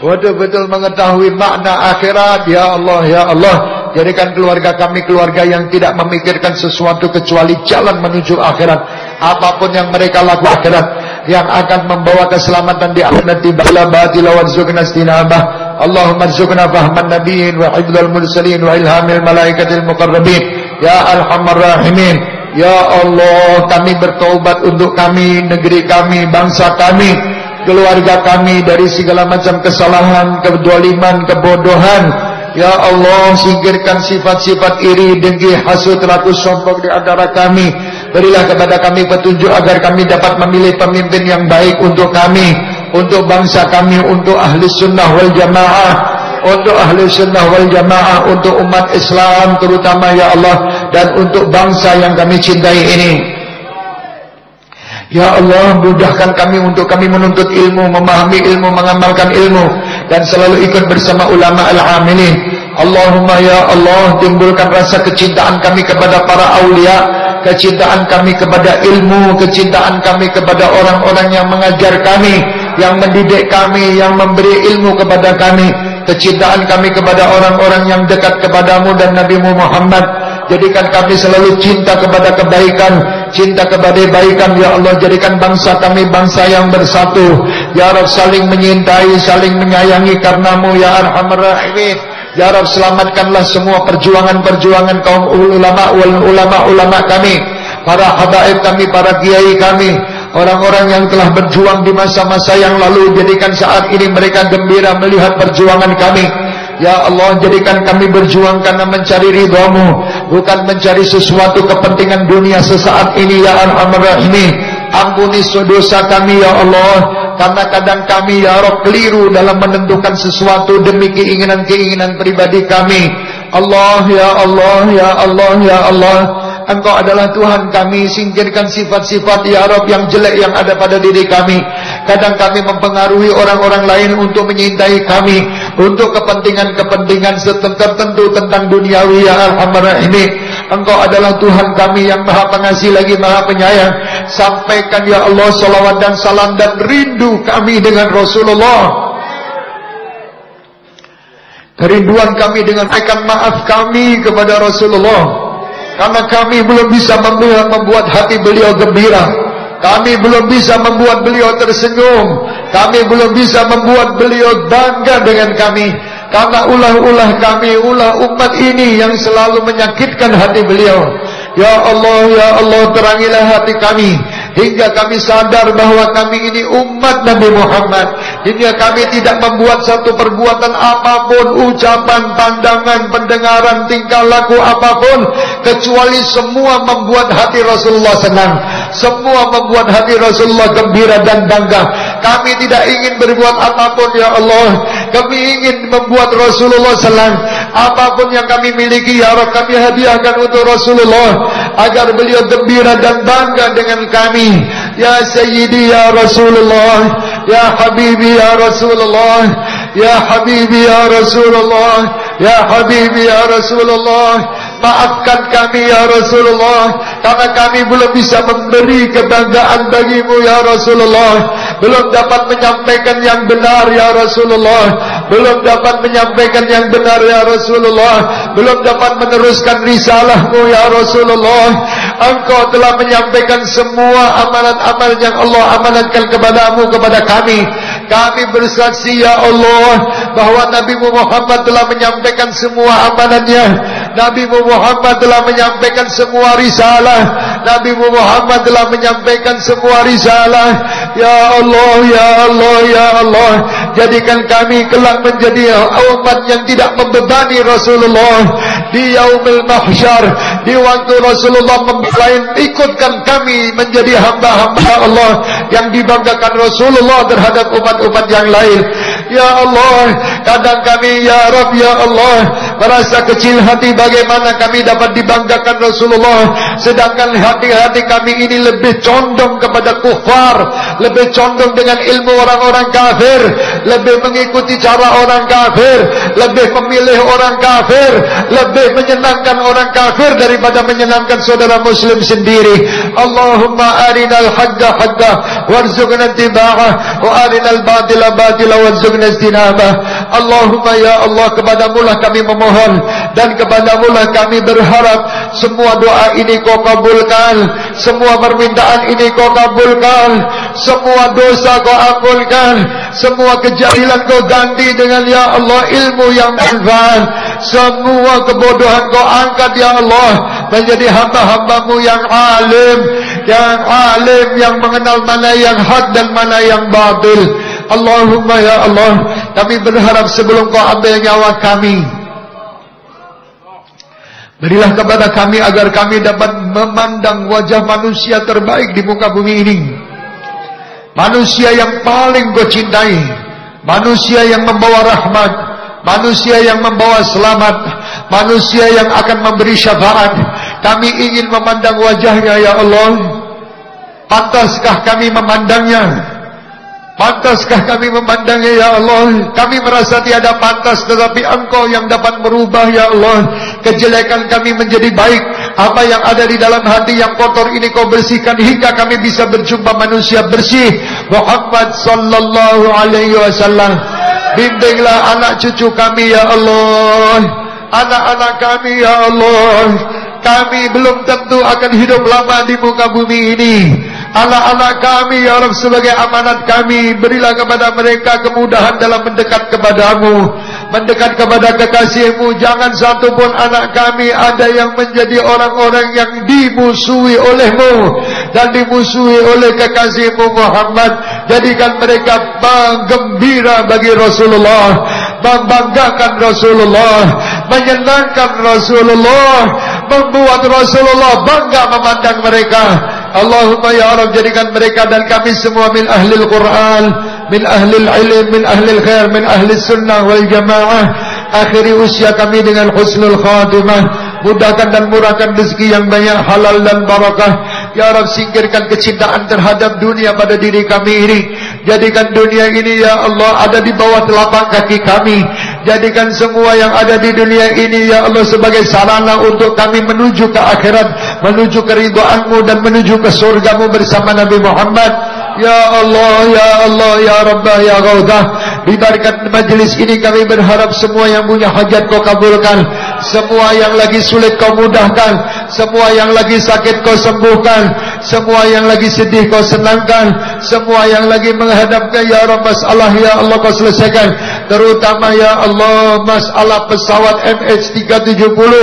betul-betul mengetahui makna akhirat, ya Allah, ya Allah. Jadikan keluarga kami keluarga yang tidak memikirkan sesuatu kecuali jalan menuju akhirat. Apa pun yang mereka lakukan akhirat yang akan membawa keselamatan di akhirat nanti bala batila warzuqna istinabah. Allahumma rzuqna fahman nabiyyin wa mursalin wa ilhamil malaikatil muqarrabin. Ya arhamar rahimin. Ya Allah, kami bertaubat untuk kami, negeri kami, bangsa kami, keluarga kami dari segala macam kesalahan, kedoliman, kebodohan, Ya Allah singkirkan sifat-sifat iri, dengki, hasut, rakus, sombong di antara kami. Berilah kepada kami petunjuk agar kami dapat memilih pemimpin yang baik untuk kami, untuk bangsa kami, untuk ahli sunnah wal jamaah, untuk ahli sunnah wal jamaah, untuk umat Islam terutama ya Allah, dan untuk bangsa yang kami cintai ini. Ya Allah mudahkan kami untuk kami menuntut ilmu, memahami ilmu, mengamalkan ilmu dan selalu ikut bersama ulama al-amilin. Allahumma ya Allah timbulkan rasa kecintaan kami kepada para aulia, kecintaan kami kepada ilmu, kecintaan kami kepada orang-orang yang mengajar kami, yang mendidik kami, yang memberi ilmu kepada kami, kecintaan kami kepada orang-orang yang dekat kepadamu dan Nabi Muhammad Jadikan kami selalu cinta kepada kebaikan Cinta kepada kebaikan Ya Allah jadikan bangsa kami bangsa yang bersatu. Ya Rabb saling menyintai Saling menyayangi karenamu Ya Arhamar Rahimin. Ya Rabb selamatkanlah semua perjuangan-perjuangan kaum ulama ulama-ulama kami. Para habaib kami, para kiai kami. Orang-orang yang telah berjuang di masa-masa yang lalu Jadikan saat ini mereka gembira melihat perjuangan kami. Ya Allah jadikan kami berjuang karena mencari ridhamu Bukan mencari sesuatu kepentingan dunia sesaat ini Ya Arhamar Rahimin Ampuni dosa kami Ya Allah. Karena kadang kami Ya Rabb keliru dalam menentukan sesuatu Demi keinginan-keinginan pribadi kami. Allah Ya Allah Ya Allah Ya Allah Engkau adalah Tuhan kami Singkirkan sifat-sifat Ya Rabb yang jelek yang ada pada diri kami. Kadang kami mempengaruhi orang-orang lain Untuk menyintai kami Untuk kepentingan-kepentingan tertentu Tentang duniawi Ya Alhamdulillah ini Engkau adalah Tuhan kami yang maha pengasih lagi maha penyayang. Sampaikan Ya Allah salawat dan salam Dan rindu kami dengan Rasulullah. Kerinduan kami dengan akan maaf kami kepada Rasulullah Karena kami belum bisa membuat hati beliau gembira. Kami belum bisa membuat beliau tersenyum. Kami belum bisa membuat beliau bangga dengan kami. Karena ulah-ulah kami, ulah umat ini yang selalu menyakitkan hati beliau. Ya Allah, Ya Allah, terangilah hati kami hingga kami sadar bahwa kami ini umat Nabi Muhammad. Hingga kami tidak membuat satu perbuatan apa pun ucapan, pandangan, pendengaran, tingkah laku apa pun kecuali semua membuat hati Rasulullah senang. Semua membuat hati Rasulullah gembira dan bangga. Kami tidak ingin berbuat apa pun ya Allah. Kami ingin membuat Rasulullah senang. Apa pun yang kami miliki ya Allah kami hadiahkan untuk Rasulullah agar beliau gembira dan bangga dengan kami. Ya Sayyidi ya Rasulullah, ya Habibi ya Rasulullah, ya Habibi ya Rasulullah, ya Habibi ya Rasulullah maafkan kami ya Rasulullah. Karena kami belum bisa memberi kebanggaan bagimu ya Rasulullah. Belum dapat menyampaikan yang benar ya Rasulullah. Belum dapat menyampaikan yang benar ya Rasulullah. Belum dapat meneruskan risalahmu ya Rasulullah. Engkau telah menyampaikan semua amanat-amanat yang Allah amanatkan kepadamu kepada kami. Kami bersaksi ya Allah bahwa Nabi Muhammad telah menyampaikan semua amanatnya Nabi Muhammad telah menyampaikan semua risalah. Nabi Muhammad telah menyampaikan semua risalah. Ya Allah, ya Allah, ya Allah. Jadikan kami kelak menjadi umat yang tidak membebani Rasulullah di yaumil mahsyar. Di waktu Rasulullah membelain ikutkan kami menjadi hamba-hamba Allah yang dibanggakan Rasulullah terhadap umat umat yang lain. Ya Allah, kadang kami ya Rabb ya Allah merasa kecil hati bagaimana kami dapat dibanggakan Rasulullah sedangkan hati-hati kami ini lebih condong kepada kufar, lebih condong dengan ilmu orang-orang kafir, lebih mengikuti cara orang kafir, lebih memilih orang kafir, lebih menyenangkan orang kafir daripada menyenangkan saudara muslim sendiri. Allahumma arinal haqqa haqqa warzuqna ittiba'ah wa arinal batila batila warzuqna istinabah Allahumma ya Allah kepadamu lah kami memohon dan kepadamu lah kami berharap semua doa ini kau kabulkan semua permintaan ini kau kabulkan semua dosa kau ampulkan semua kejahilan kau ganti dengan ya Allah ilmu yang manfaat semua kebodohan kau angkat ya Allah menjadi hamba-hambamu yang alim yang alim yang mengenal mana yang hak dan mana yang batil. Allahumma ya Allah Kami berharap sebelum kau ambil nyawa kami Berilah kepada kami agar kami dapat memandang wajah manusia terbaik di muka bumi ini. Manusia yang paling kau cintai Manusia yang membawa rahmat Manusia yang membawa selamat Manusia yang akan memberi syafaat. Kami ingin memandang wajahnya ya Allah. Pantaskah kami memandangnya Pantaskah kami memandangnya ya Allah? Kami merasa tiada pantas Tetapi engkau yang dapat merubah ya Allah. Kejelekan kami menjadi baik. Apa yang ada di dalam hati yang kotor ini kau bersihkan Hingga kami bisa berjumpa manusia bersih. Muhammad sallallahu alaihi wasallam. Bimbinglah anak cucu kami ya Allah. Anak-anak kami ya Allah. Kami belum tentu akan hidup lama di muka bumi ini Anak-anak kami ya Allah sebagai amanat kami Berilah kepada mereka kemudahan dalam mendekat kepadamu Mendekat kepada kekasihmu. Jangan satu pun anak kami ada yang menjadi orang-orang yang dimusuhi olehmu Dan dimusuhi oleh kekasihmu Muhammad. Jadikan mereka gembira bagi Rasulullah Membanggakan Rasulullah Menyenangkan Rasulullah Membuat Rasulullah bangga memandang mereka Allahumma ya Rabb jadikan mereka dan kami semua min ahli Al-Quran min ahli ilm min ahli khair min ahli sunnah wal jamaah. Akhiri usia kami dengan husnul khatimah. Mudahkan dan murahkan rezeki yang banyak halal dan barakah. Ya Rabb singkirkan kecintaan terhadap dunia pada diri kami ini. Jadikan dunia ini ya Allah ada di bawah telapak kaki kami Jadikan semua yang ada di dunia ini Ya Allah sebagai sarana untuk kami menuju ke akhirat Menuju ke ridhaanmu dan menuju ke surgamu bersama Nabi Muhammad Ya Allah, Ya Allah, Ya Rabbah, Ya Gaudah Di barikat majlis ini kami berharap semua yang punya hajat kau kabulkan. Semua yang lagi sulit kau mudahkan. Semua yang lagi sakit kau sembuhkan. Semua yang lagi sedih kau senangkan. Semua yang lagi menghadapkan Ya Rabb masalah Ya Allah kau selesaikan. Terutama Ya Allah masalah pesawat MH370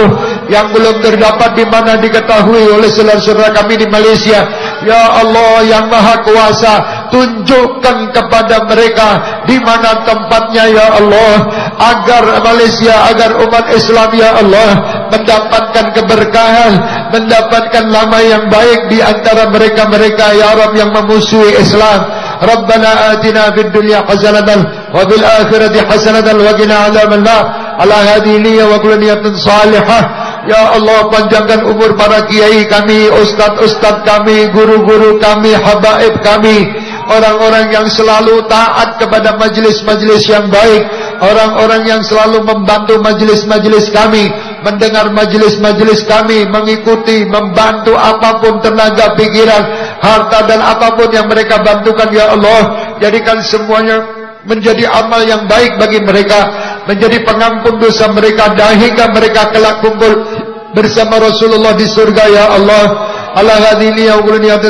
Yang belum terdapat di mana diketahui oleh saudara-saudara kami di Malaysia Ya Allah yang maha kuasa Tunjukkan kepada mereka Di mana tempatnya ya Allah Agar Malaysia Agar umat Islam ya Allah Mendapatkan keberkahan Mendapatkan lama yang baik Di antara mereka-mereka Ya Rabb yang memusuhi Islam. Rabbana atina fid dunya hasanatan Wa bil akhirati hasanatan Wa gina azab al-nar Ala hadiniya wa kulaniyatin salihah Ya Allah panjangkan umur para kiai kami, ustad-ustad kami, guru-guru kami, habaib kami. Orang-orang yang selalu taat kepada majlis-majlis yang baik. Orang-orang yang selalu membantu majlis-majlis kami. Mendengar majlis-majlis kami. Mengikuti, membantu apa pun tenaga pikiran. Harta dan apa pun yang mereka bantukan ya Allah. Jadikan semuanya menjadi amal yang baik bagi mereka. Menjadi pengampun dosa mereka. Dan hingga mereka kelak kumpul bersama Rasulullah di surga ya Allah ala hadhihi ya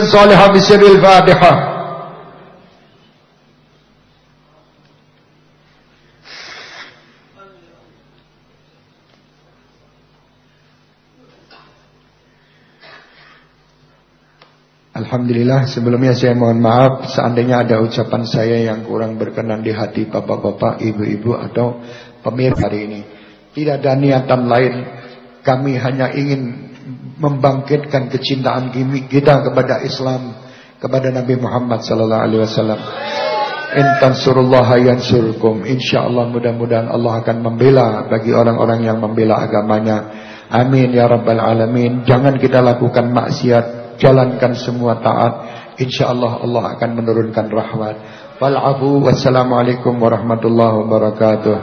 salihah bi sirril Fatihah Alhamdulillah sebelumnya saya mohon maaf seandainya ada ucapan saya yang kurang berkenan di hati bapak-bapak, ibu-ibu atau pemirsa hari ini. Tidak ada niatan lain kami hanya ingin membangkitkan kecintaan kita kepada Islam, kepada Nabi Muhammad sallallahu alaihi wasallam. Intan surullah yansurkum. Insyaallah mudah-mudahan Allah akan membela bagi orang-orang yang membela agamanya. Amin ya rabbal alamin. Jangan kita lakukan maksiat, jalankan semua taat. Insyaallah Allah akan menurunkan rahmat. Wal afu wassalamualaikum warahmatullahi wabarakatuh.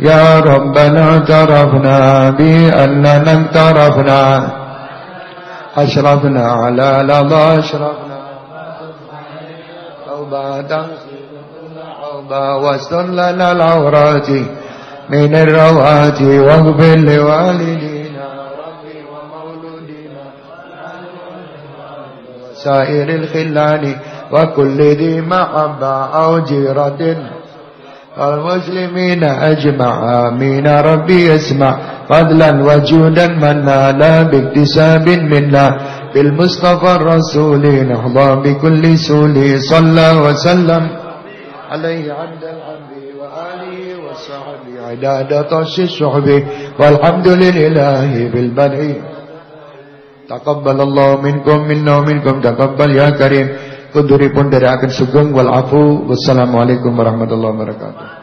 يا ربنا اعترفنا بأننا اقترفنا أشرفنا على لظى أشرفنا توبة توبة واستر لنا العورات من الروات. واغفر لوالدينا ربي ومولودينا وسائر الخلان وكل ذي محبة أو جيرة. والمسلمين أجمع آمين ربي يسمع فضلا وجودا منا لا باكتساب منا. بالمصطفى الرسول نحظى بكل سول. صلى وسلم عليه عبد الحمد وآله وصحبه. عداد طش الشعب والحمد لله بالبدع تقبل الله منكم منا ومنكم تقبل يا كريم. Kuduripun dari akan sugeng wal afu. Wassalamualaikum warahmatullahi wabarakatuh.